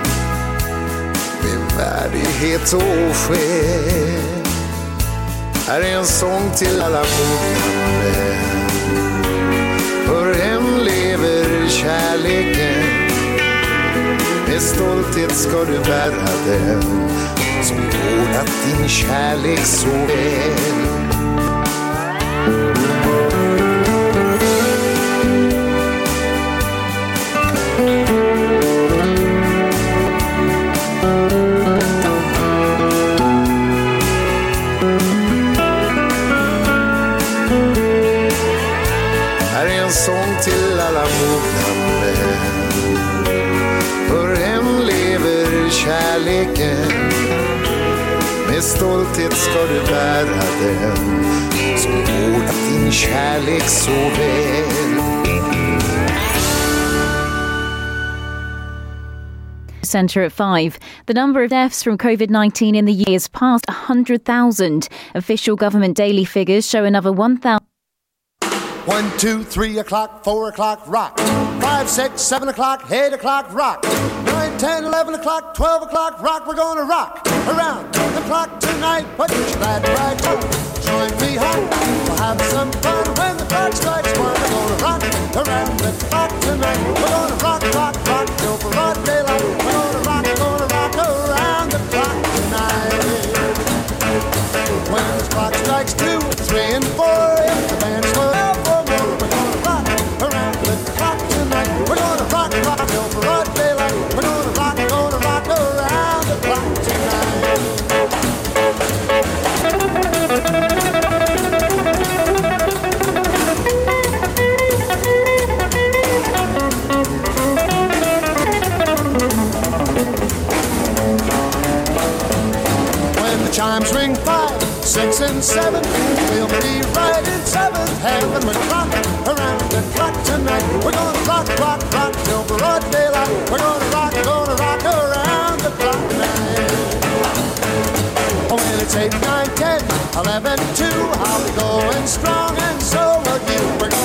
Med värdighet och själ. Här är en sång till alla mogna män. För hem lever kärleken. Med stolthet ska du bära den. Som vårdat din kärlek så väl. Kärleken. Med stolthet ska du bära den. Som vårdat din kärlek så väl. Centre at 5. The number of deaths from COVID 19 in the year has passed 100,000. Official government daily figures show another 1,000. One, two, three o'clock, four o'clock, rock. Five, six, seven o'clock, eight o'clock, rock. Nine, ten, eleven o'clock, twelve o'clock, rock. We're gonna rock around the clock tonight. Put your glad rags on, join me home. We'll have some fun when the clock strikes one. We're gonna rock around the clock tonight. We're gonna rock, rock, rock till broad daylight. We're gonna heaven. We're rocking around the clock tonight. We're gonna rock, rock, rock till broad daylight. We're gonna rock, gonna rock around the clock tonight. Oh, when it's eight, nine, ten, eleven, two, I'll be going strong, and so will you. We're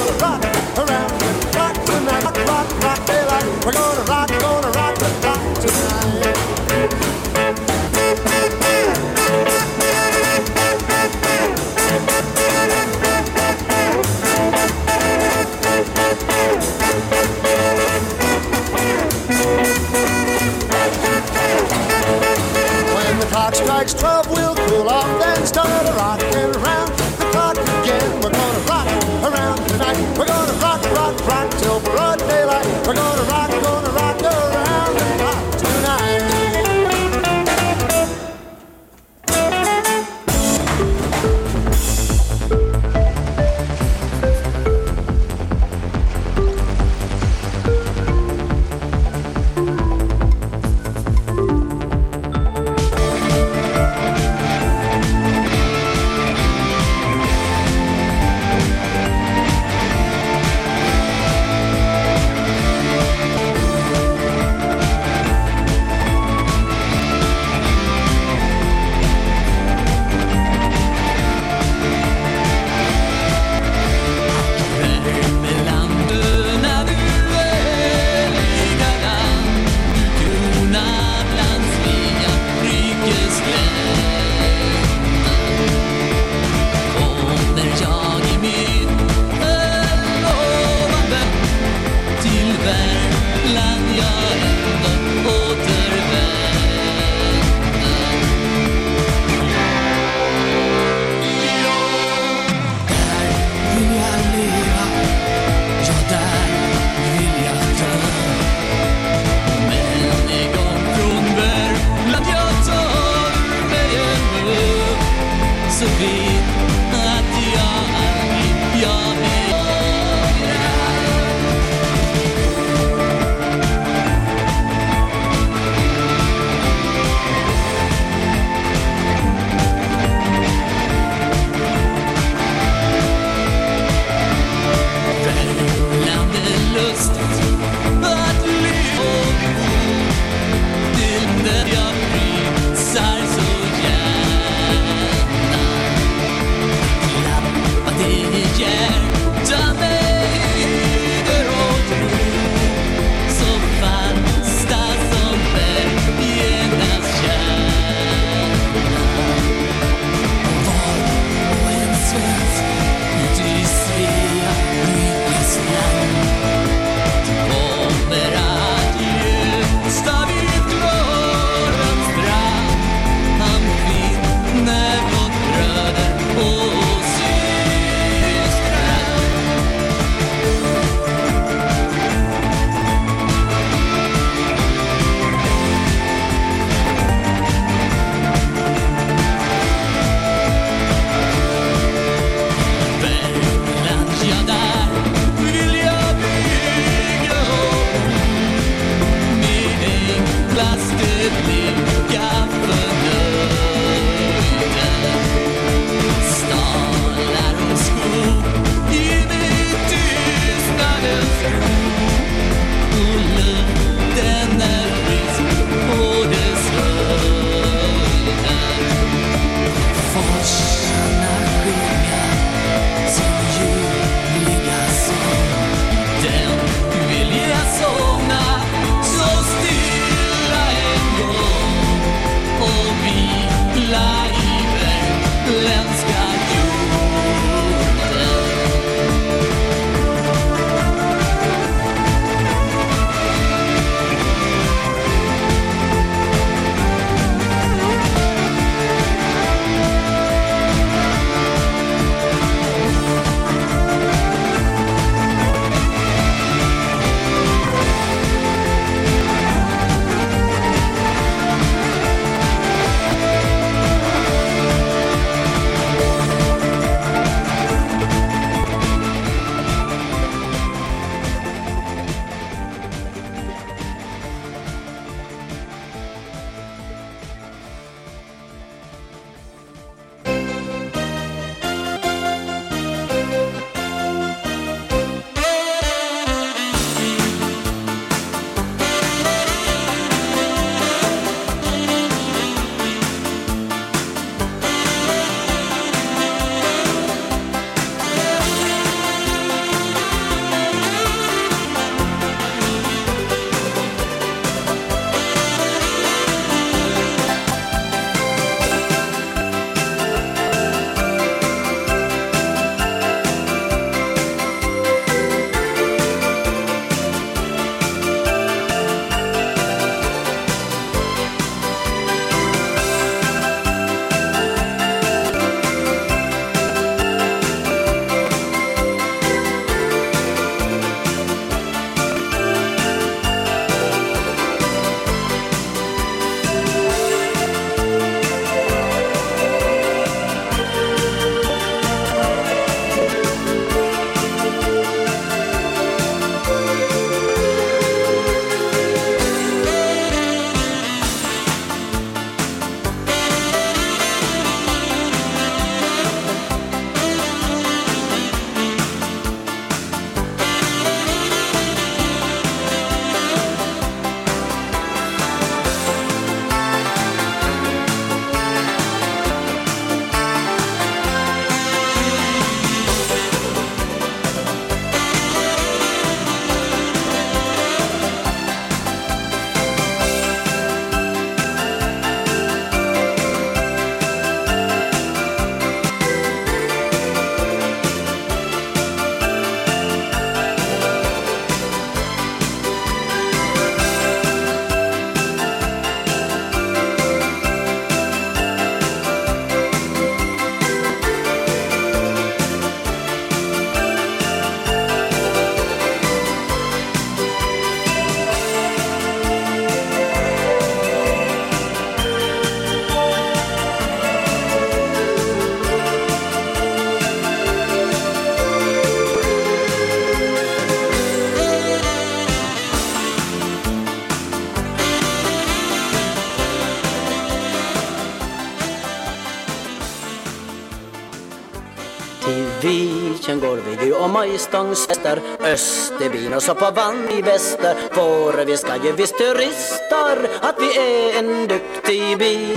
komma i ju Österbyn och så på vann i väster. För vi ska ju visst turister Att vi är en duktig by.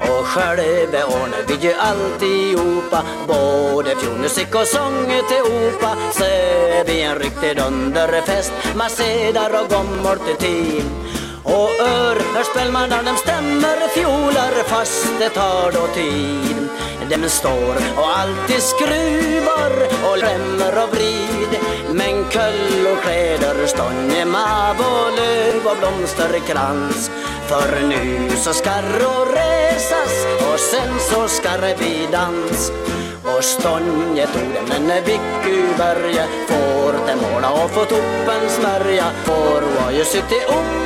Och själva ordnar vi ju alltihopa Både fjolmusik och sång till opa. Så är vi en riktig dunderfest Marsedar och gommor till team. Och örhörspelman där de stämmer fjolar fast det tar då tid. Dem står och alltid skruvar och lämmer och vrid. Men köll och kläder, stånge, mav och löv och blomsterkrans För nu så ska rå resas och sen så ska vi dans. Och stånget orden en Vickyberge får den måla och få toppen smörja. Får var ju suttit upp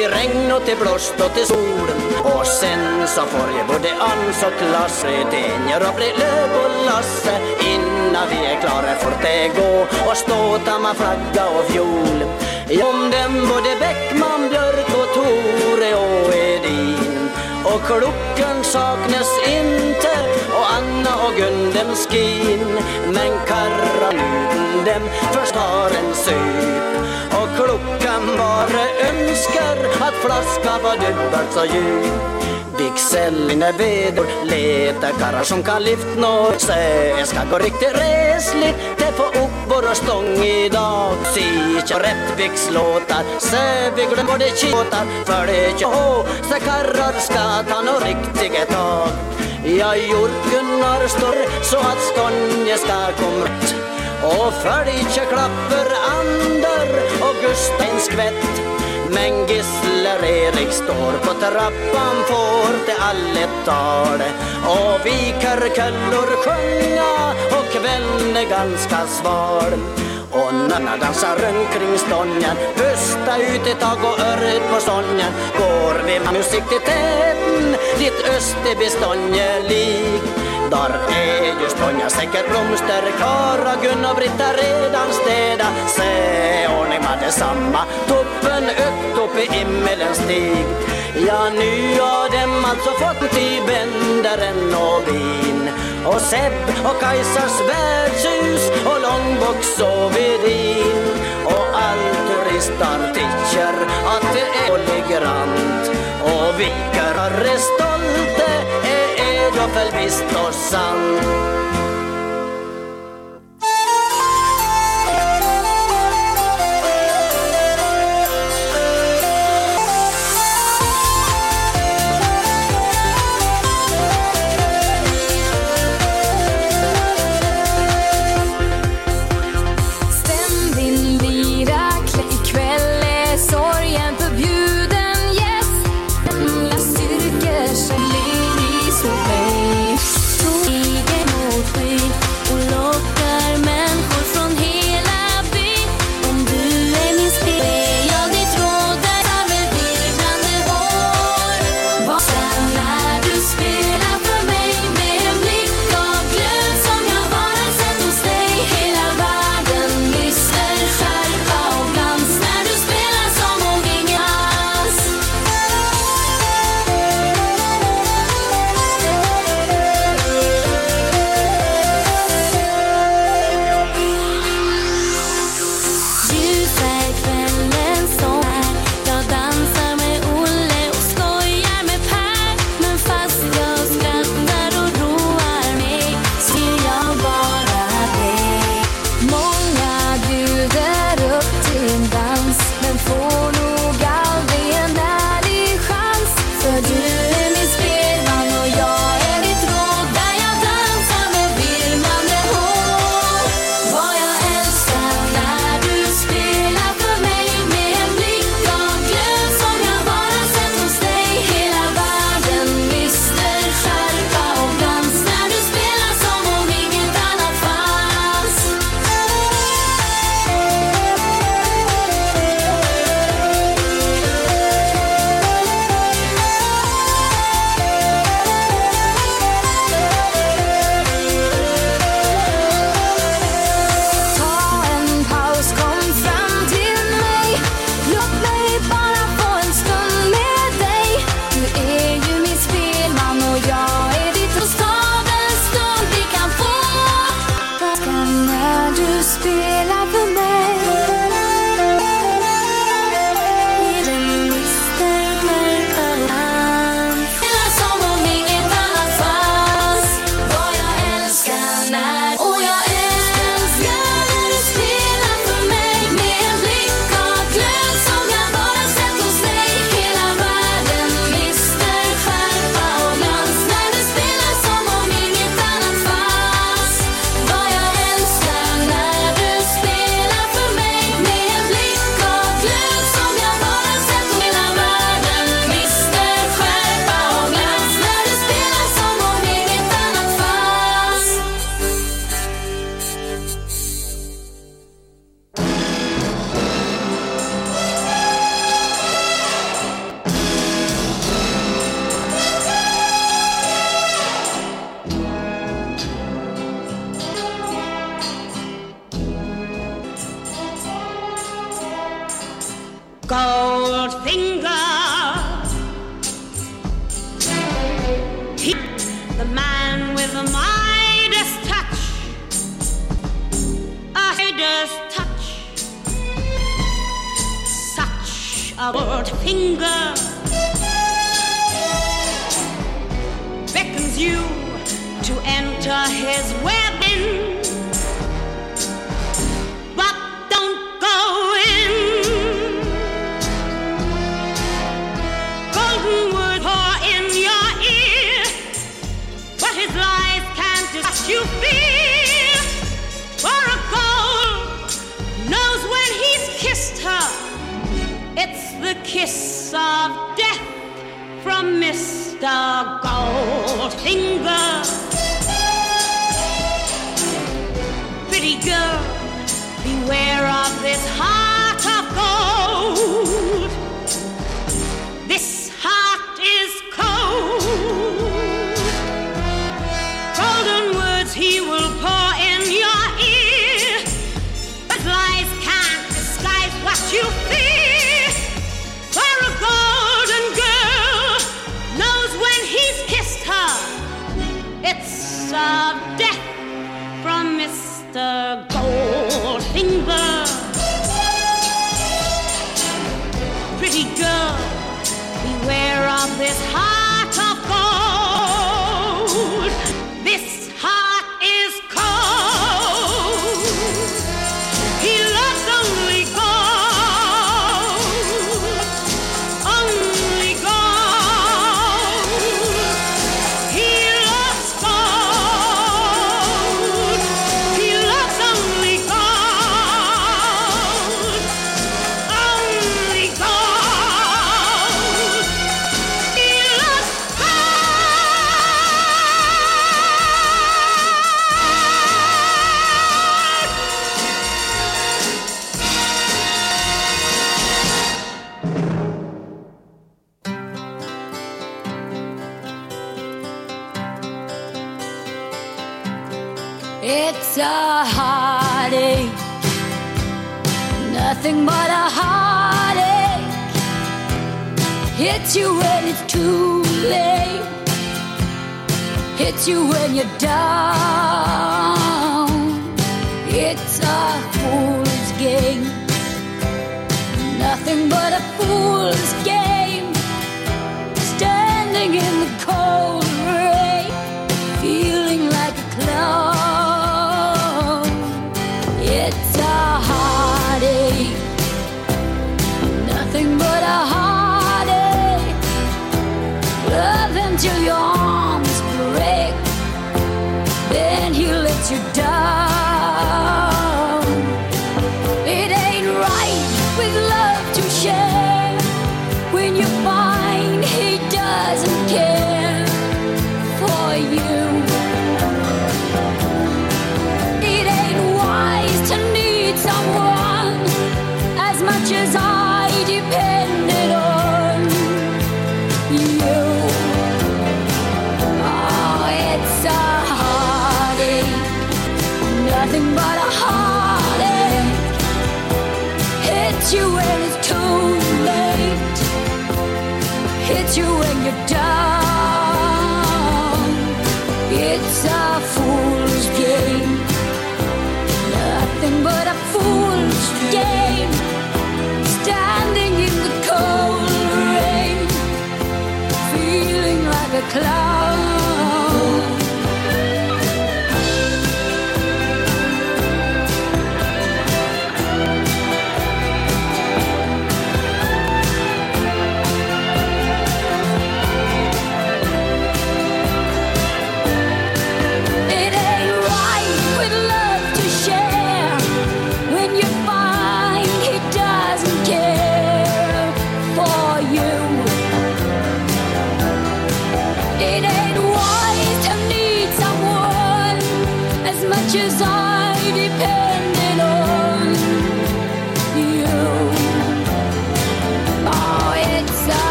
till regn och till blåst och till sol. Och sen så får ju både Ans och Lasse Denjer och Brelöv löv och Lasse. Innan vi är klara får det gå och stå tamma flagga och fjol. Om dem både Bäckman, Björk och Tore och Edin. Och klockan saknas inte och Anna och Gun dem skin Men karran dem först har en sup. Och klockan bara önskar. Att flaskan var dubbelt så djup Vigsel inne vedor letar karlar som kan lyft nå sig ska gå riktigt resligt. Det får upp vår stång idag Sitja och rätt vigslåtar, så vi glömmer både tjåtar för det tjå, så karlar ska ta nå riktiga tag. Ja, jordgunnar står så att Skånje ska komma rätt och följ klapper andar och Gusten skvätt. Men Gisler Erik står på trappan får det allet tal. Och vi köllor sjunga och kvällen är ganska sval. Och Nanna dansar runt kring stången Pusta ut ett tag och örret på sången. Går vi med musik till täten Ditt Österby stånge lik. Där är ju stånga säkert blomster Klara, Gun och Britta redan städa. Se ordning med detsamma. Toppen upp upp i himmelens stig. Ja, nu har dem alltså fått i bändaren och vin och Sepp och Kajsars värdshus och Långbox och Vedin. Och all turistar tycker att det är elegant och Vikar är stolte? Jag väl visst och sant.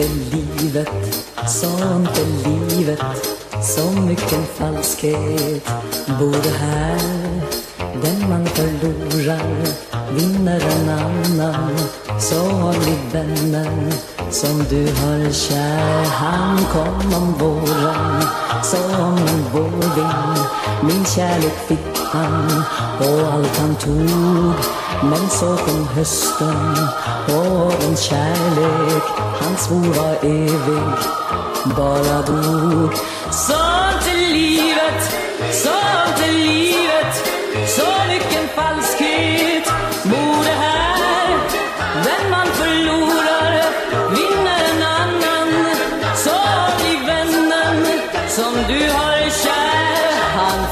är livet, sånt är livet. Så mycken falskhet. Både här, den man förlorar. Vinner en annan. Så har vi vännen som du har kär. Han kom om våren. Som en vårvind. Min kärlek fick han och allt han tog. Men så kom hösten, vårens kärlek. Han svor var evig, bara dog Sånt är livet, sånt är livet Så lyckan falsk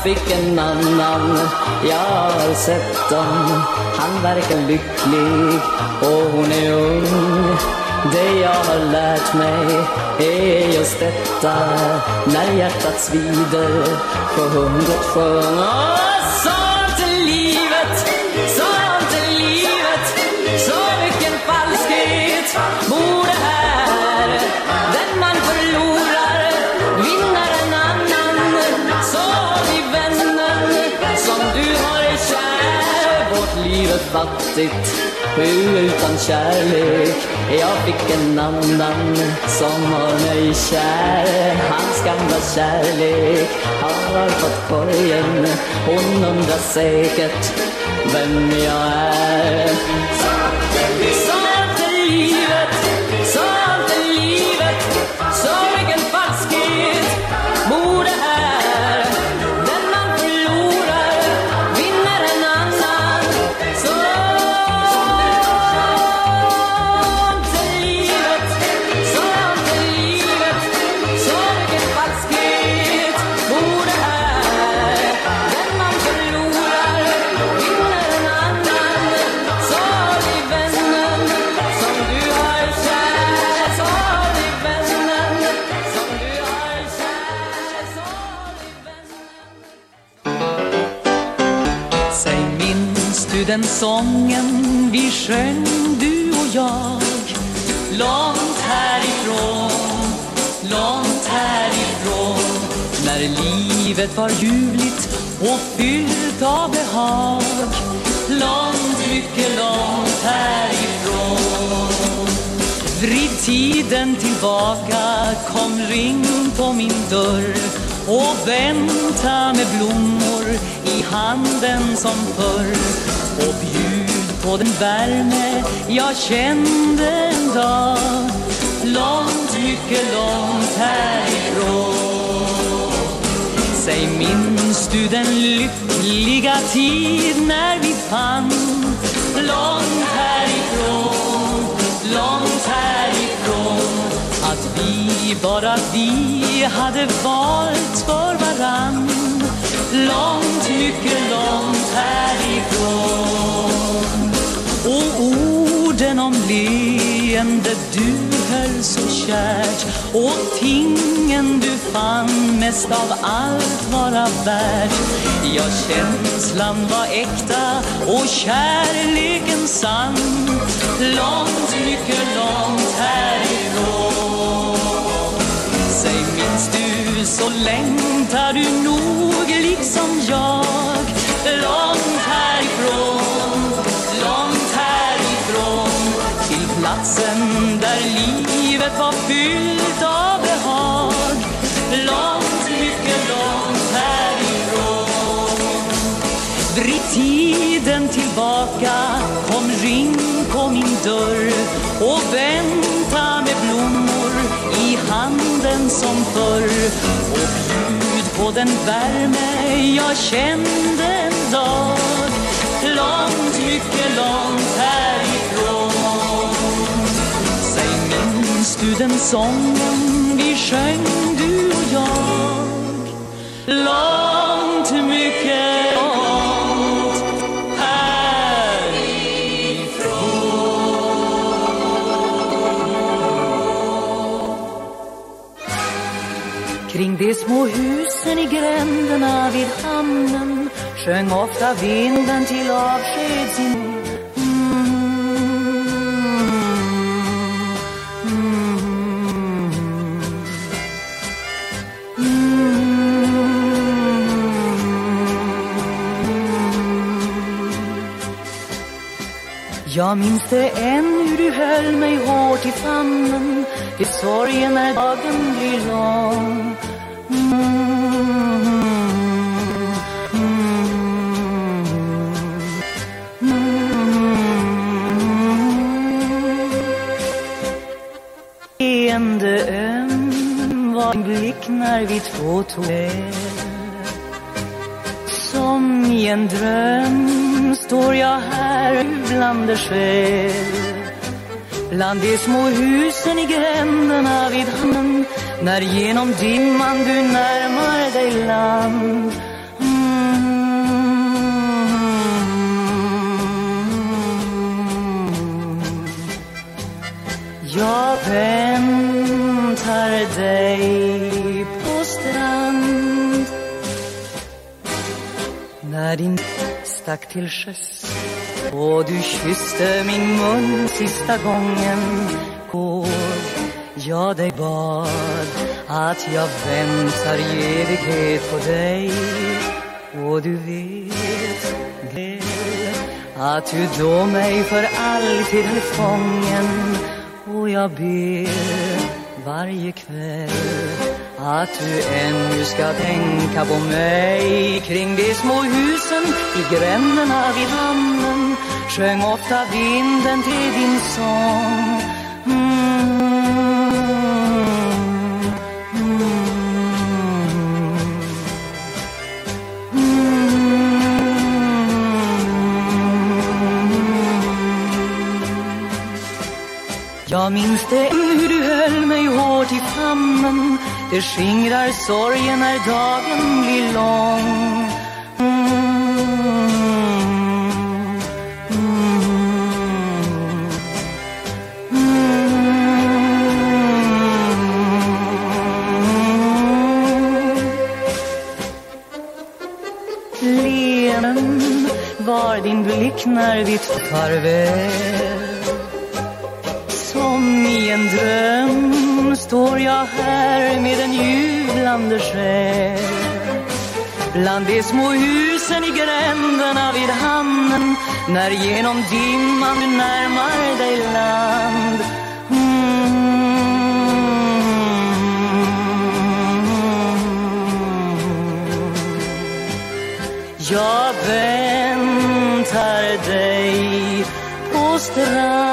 fick en annan? Jag har sett dem. Han verkar lycklig och hon är ung. Det jag har lärt mig är just detta. När hjärtat svider på hundret sjöng för fattigt utan kärlek. Jag fick en annan som har mig kär. Hans gamla kärlek har fått korgen. Hon undrar säkert vem jag är. Sången vi sjöng du och jag. Långt härifrån, långt härifrån. När livet var ljuvligt och fyllt av behag. Långt, mycket långt härifrån. Vrid tiden tillbaka, kom ring på min dörr. Och vänta med blommor i handen som förr och bjud på den värme jag kände en dag. Långt, mycket långt härifrån. Säg minns du den lyckliga tid när vi fann långt härifrån, långt härifrån? Att vi, bara vi hade valt för varann långt, mycket långt härifrån. Och orden om leende du höll så kärt. Och tingen du fann mest av allt vara värt. Ja, känslan var äkta och kärleken sann. Långt, mycket långt härifrån. Säg, minns du så längtar du nog liksom jag. Långt härifrån, långt härifrån. Till platsen där livet var fyllt av behag. Långt, mycket långt härifrån. Vrid tiden tillbaka, kom ring på min dörr och vänta med blommor som förr. Och bjud på den värme jag kände en dag långt, mycket långt härifrån. Säg, minns du den sången vi sjöng du och jag? Långt, mycket långt de små husen i gränderna vid hamnen sjöng ofta vinden till avsked sin Jag minns det än hur du höll mig hårt i famnen. Till sorgen när dagen blir lång. Vi Som i en dröm står jag här bland det själ. Bland de små husen i gränderna vid hamnen När genom dimman du närmar dig land. Mm. Jag väntar dig. När din stack till sjöss. Och du kysste min mun sista gången. Går jag dig bad att jag väntar i evighet på dig? Och du vet väl Att du då mig för alltid höll fången. Och jag ber varje kväll att du ännu ska tänka på mig kring de små husen i gränderna vid hamnen sjöng ofta vinden till din sång mm. Jag minns det hur du höll mig hårt i famnen det skingrar sorgen när dagen blir lång. Leenden var din blick när vi tog farväl. Som i en dröm står jag här med en jublande själ. Bland de små husen i gränderna vid hamnen När genom dimman du närmar dig land. Mm. Jag väntar dig på strand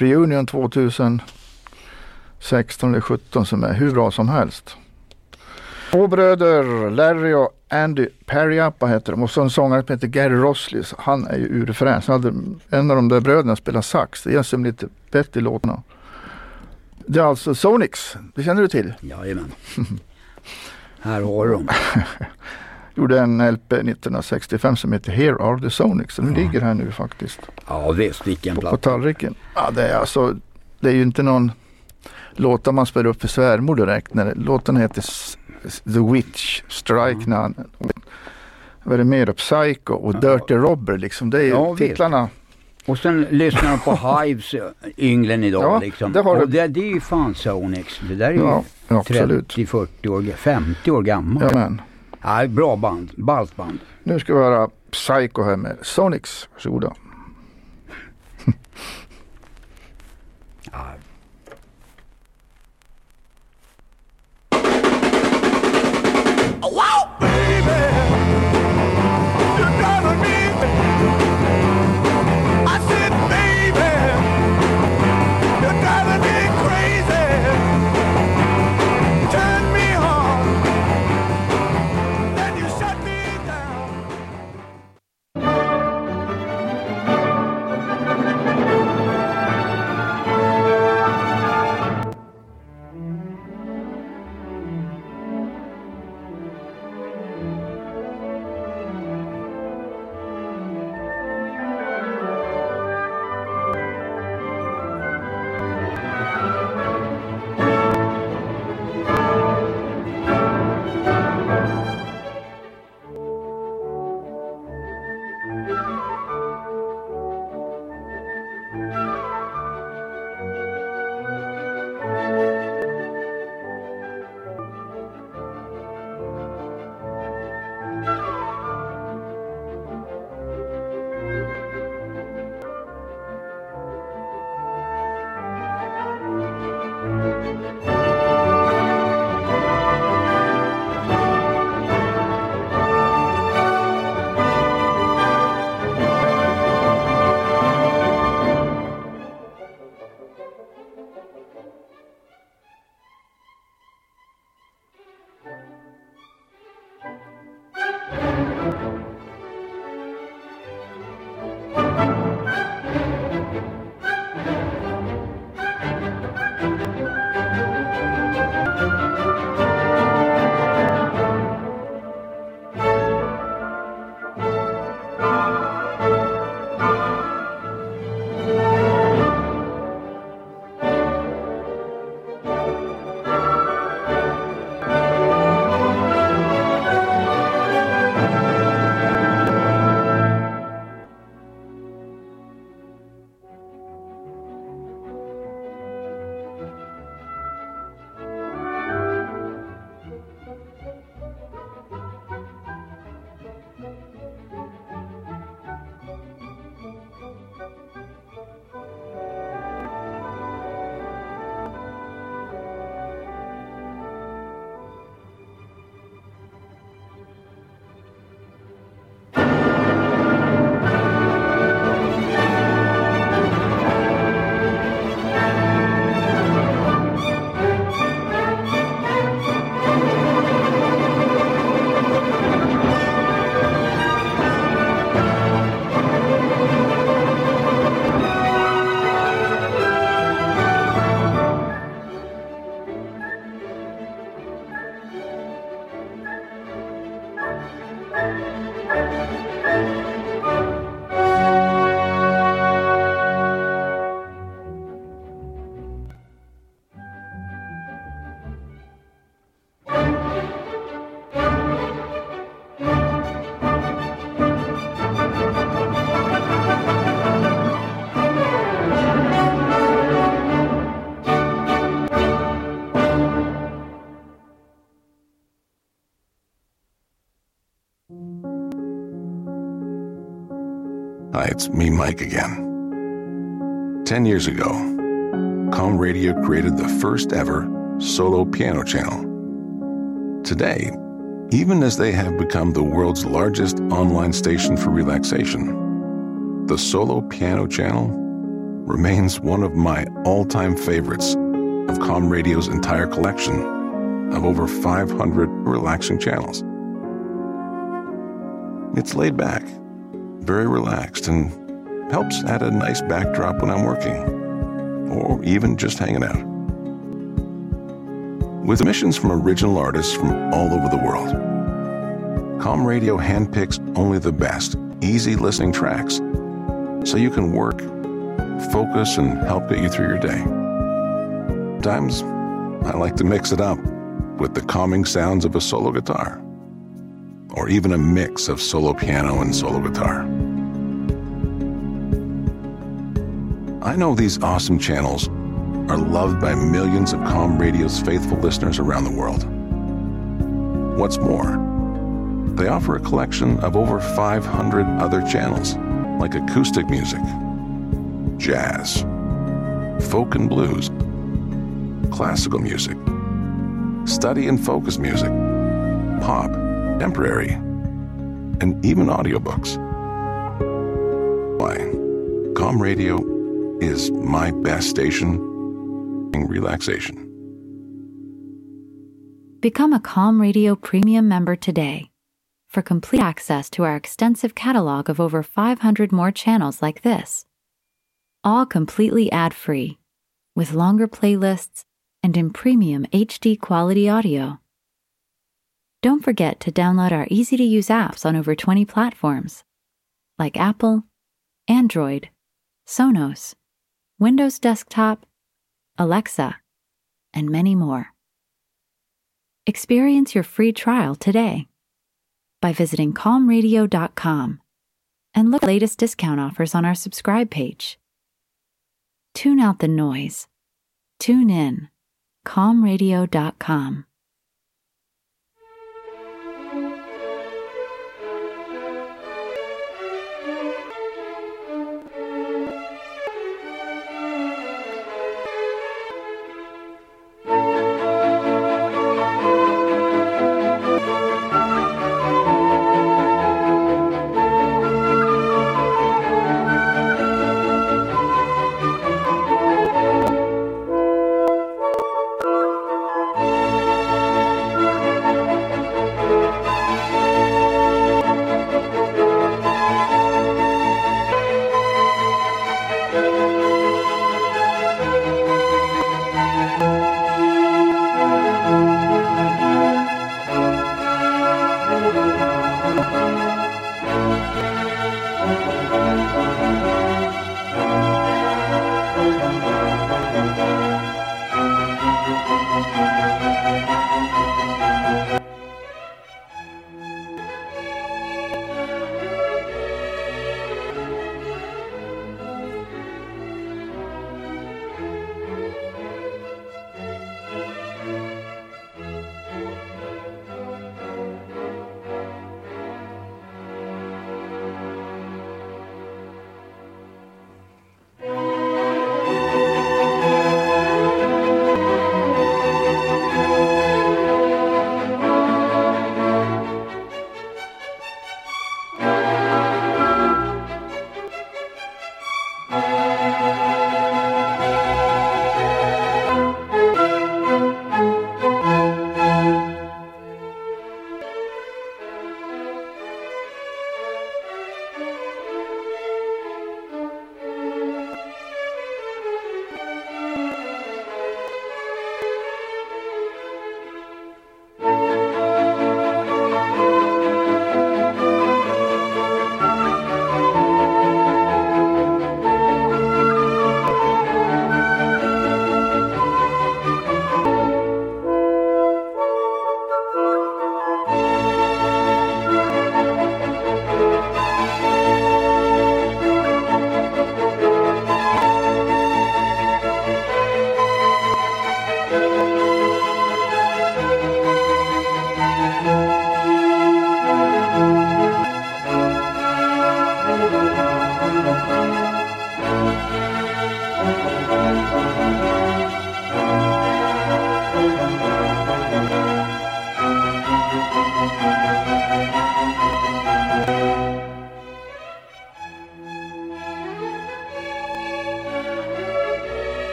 reunion 2016 eller 17 som är hur bra som helst. Två bröder, Larry och Andy Perriappa heter de och så en sångare som heter Gary Rosley. Så Han är ju hade en av de där bröderna spelat sax. Det ger som lite bättre i låtarna. Det är alltså Sonics, det känner du till? Jajamän. Här har de. Gjorde en LP 1965 som heter Here Are The Sonics. Den ligger här nu faktiskt. Ja visst, vilken På, på platta. tallriken. Ja, det är alltså, det är ju inte någon låtar man spelar upp för svärmor direkt. När låten heter The Witch, Strike None. Vad är det mer? Psycho och Dirty Robber liksom. Det är Ja, visst. titlarna. Och sen lyssnar de på Hives eh, ynglen idag Ja, liksom. det har och det, det är ju fan Sonics. Det där är ju Ja, ja, absolut. 30, 40 år, 50 år gammal. Jajamän. Ja, bra band, ballt band. Nu ska vi höra Psycho här med Sonics. Varsågoda. Wow, it's me, Mike, again. Ten years ago, Com Radio created the first ever solo piano channel. Today, even as they have become the world's largest online station for relaxation, the solo piano channel remains one of my all time favorites of Com Radio's entire collection of over 500 relaxing channels. It's laid back, very relaxed, and helps add a nice backdrop when I'm working, or even just hanging out. With emissions from original artists from all over the world, Calm Radio handpicks only the best, easy listening tracks so you can work, focus, and help get you through your day. Sometimes I like to mix it up with the calming sounds of a solo guitar, or even a mix of solo piano and solo guitar. I know these awesome channels are loved by millions of Calm Radio's faithful listeners around the world. What's more, they offer a collection of over 500 other channels, like acoustic music, jazz, folk and blues, classical music, study and focus music, pop, contemporary, and even audiobooks. Why, Calm Radio is my best station in relaxation. Become a Calm Radio Premium member today for complete access to our extensive catalog of over 500 more channels like this. All completely ad free, with longer playlists and in premium HD quality audio. Don't forget to download our easy to use apps on over 20 platforms like Apple, Android, Sonos, Windows Desktop, Alexa, and many more. Experience your free trial today by visiting calmradio.com and look at the latest discount offers on our subscribe page. Tune out the noise. Tune in. calmradio.com.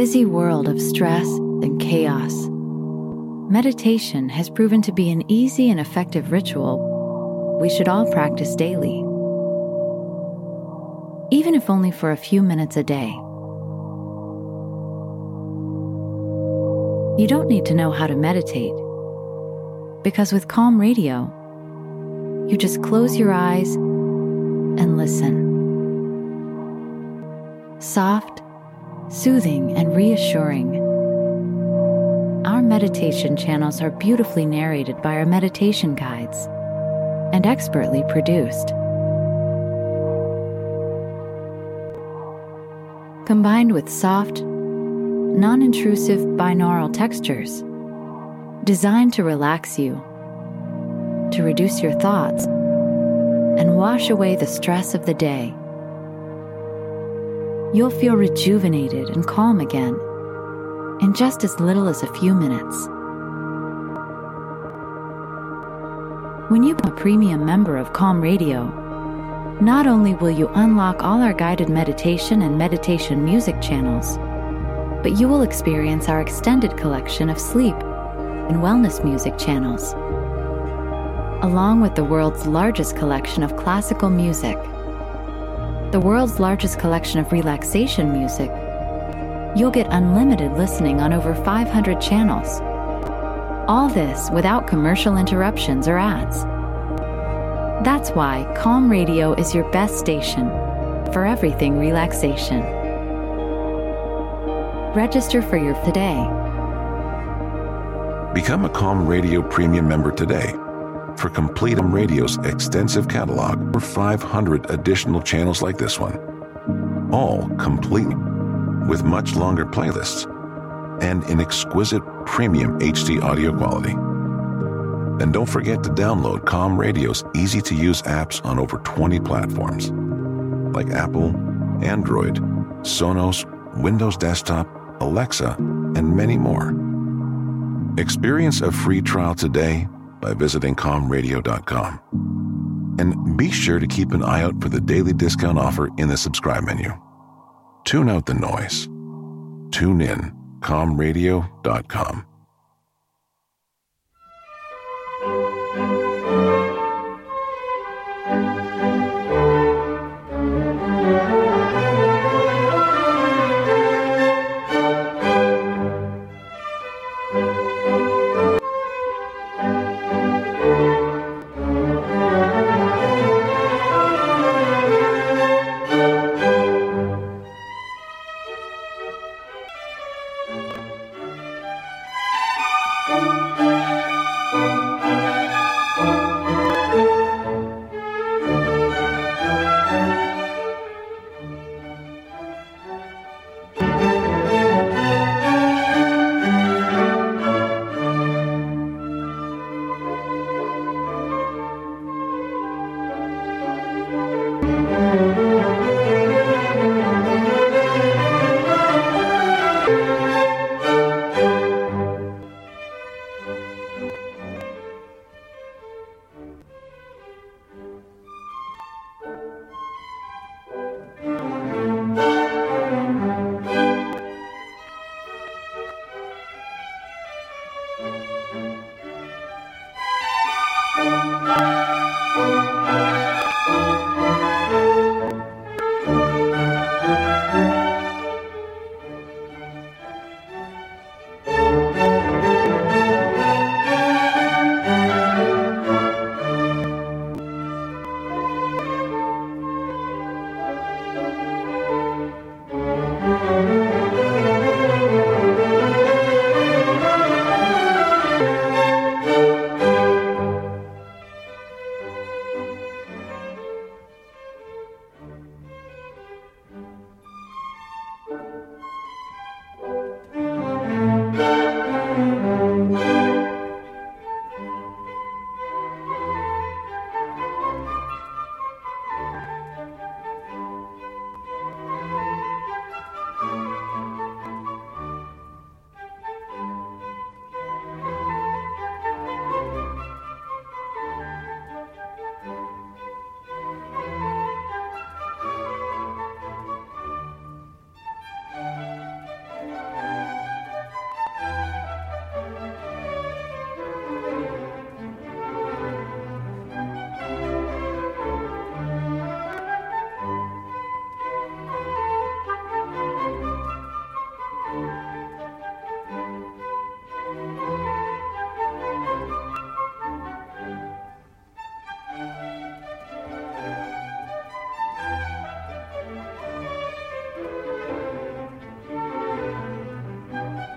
busy world of stress and chaos, meditation has proven to be an easy and effective ritual we should all practice daily, even if only for a few minutes a day. You don't need to know how to meditate, because with Calm Radio, you just close your eyes and listen. Soft, soothing, and reassuring. Our meditation channels are beautifully narrated by our meditation guides and expertly produced. Combined with soft, non intrusive binaural textures designed to relax you, to reduce your thoughts, and wash away the stress of the day you'll feel rejuvenated and calm again in just as little as a few minutes. When you become a premium member of Calm Radio, not only will you unlock all our guided meditation and meditation music channels, but you will experience our extended collection of sleep and wellness music channels, along with the world's largest collection of classical music the world's largest collection of relaxation music, you'll get unlimited listening on over 500 channels. All this without commercial interruptions or ads. That's why Calm Radio is your best station for everything relaxation. Register for your today. Become a Calm Radio Premium member today for complete Radio's extensive catalog for 500 additional channels like this one. All complete with much longer playlists. and in exquisite premium HD audio quality. And don't forget to download Calm Radio's easy to use apps on over 20 platforms like Apple, Android, Sonos, Windows Desktop, Alexa, and many more. Experience a free trial today by visiting calmradio.com. And be sure to keep an eye out for the daily discount offer in the subscribe menu. Tune out the noise. Tune in calmradio.com.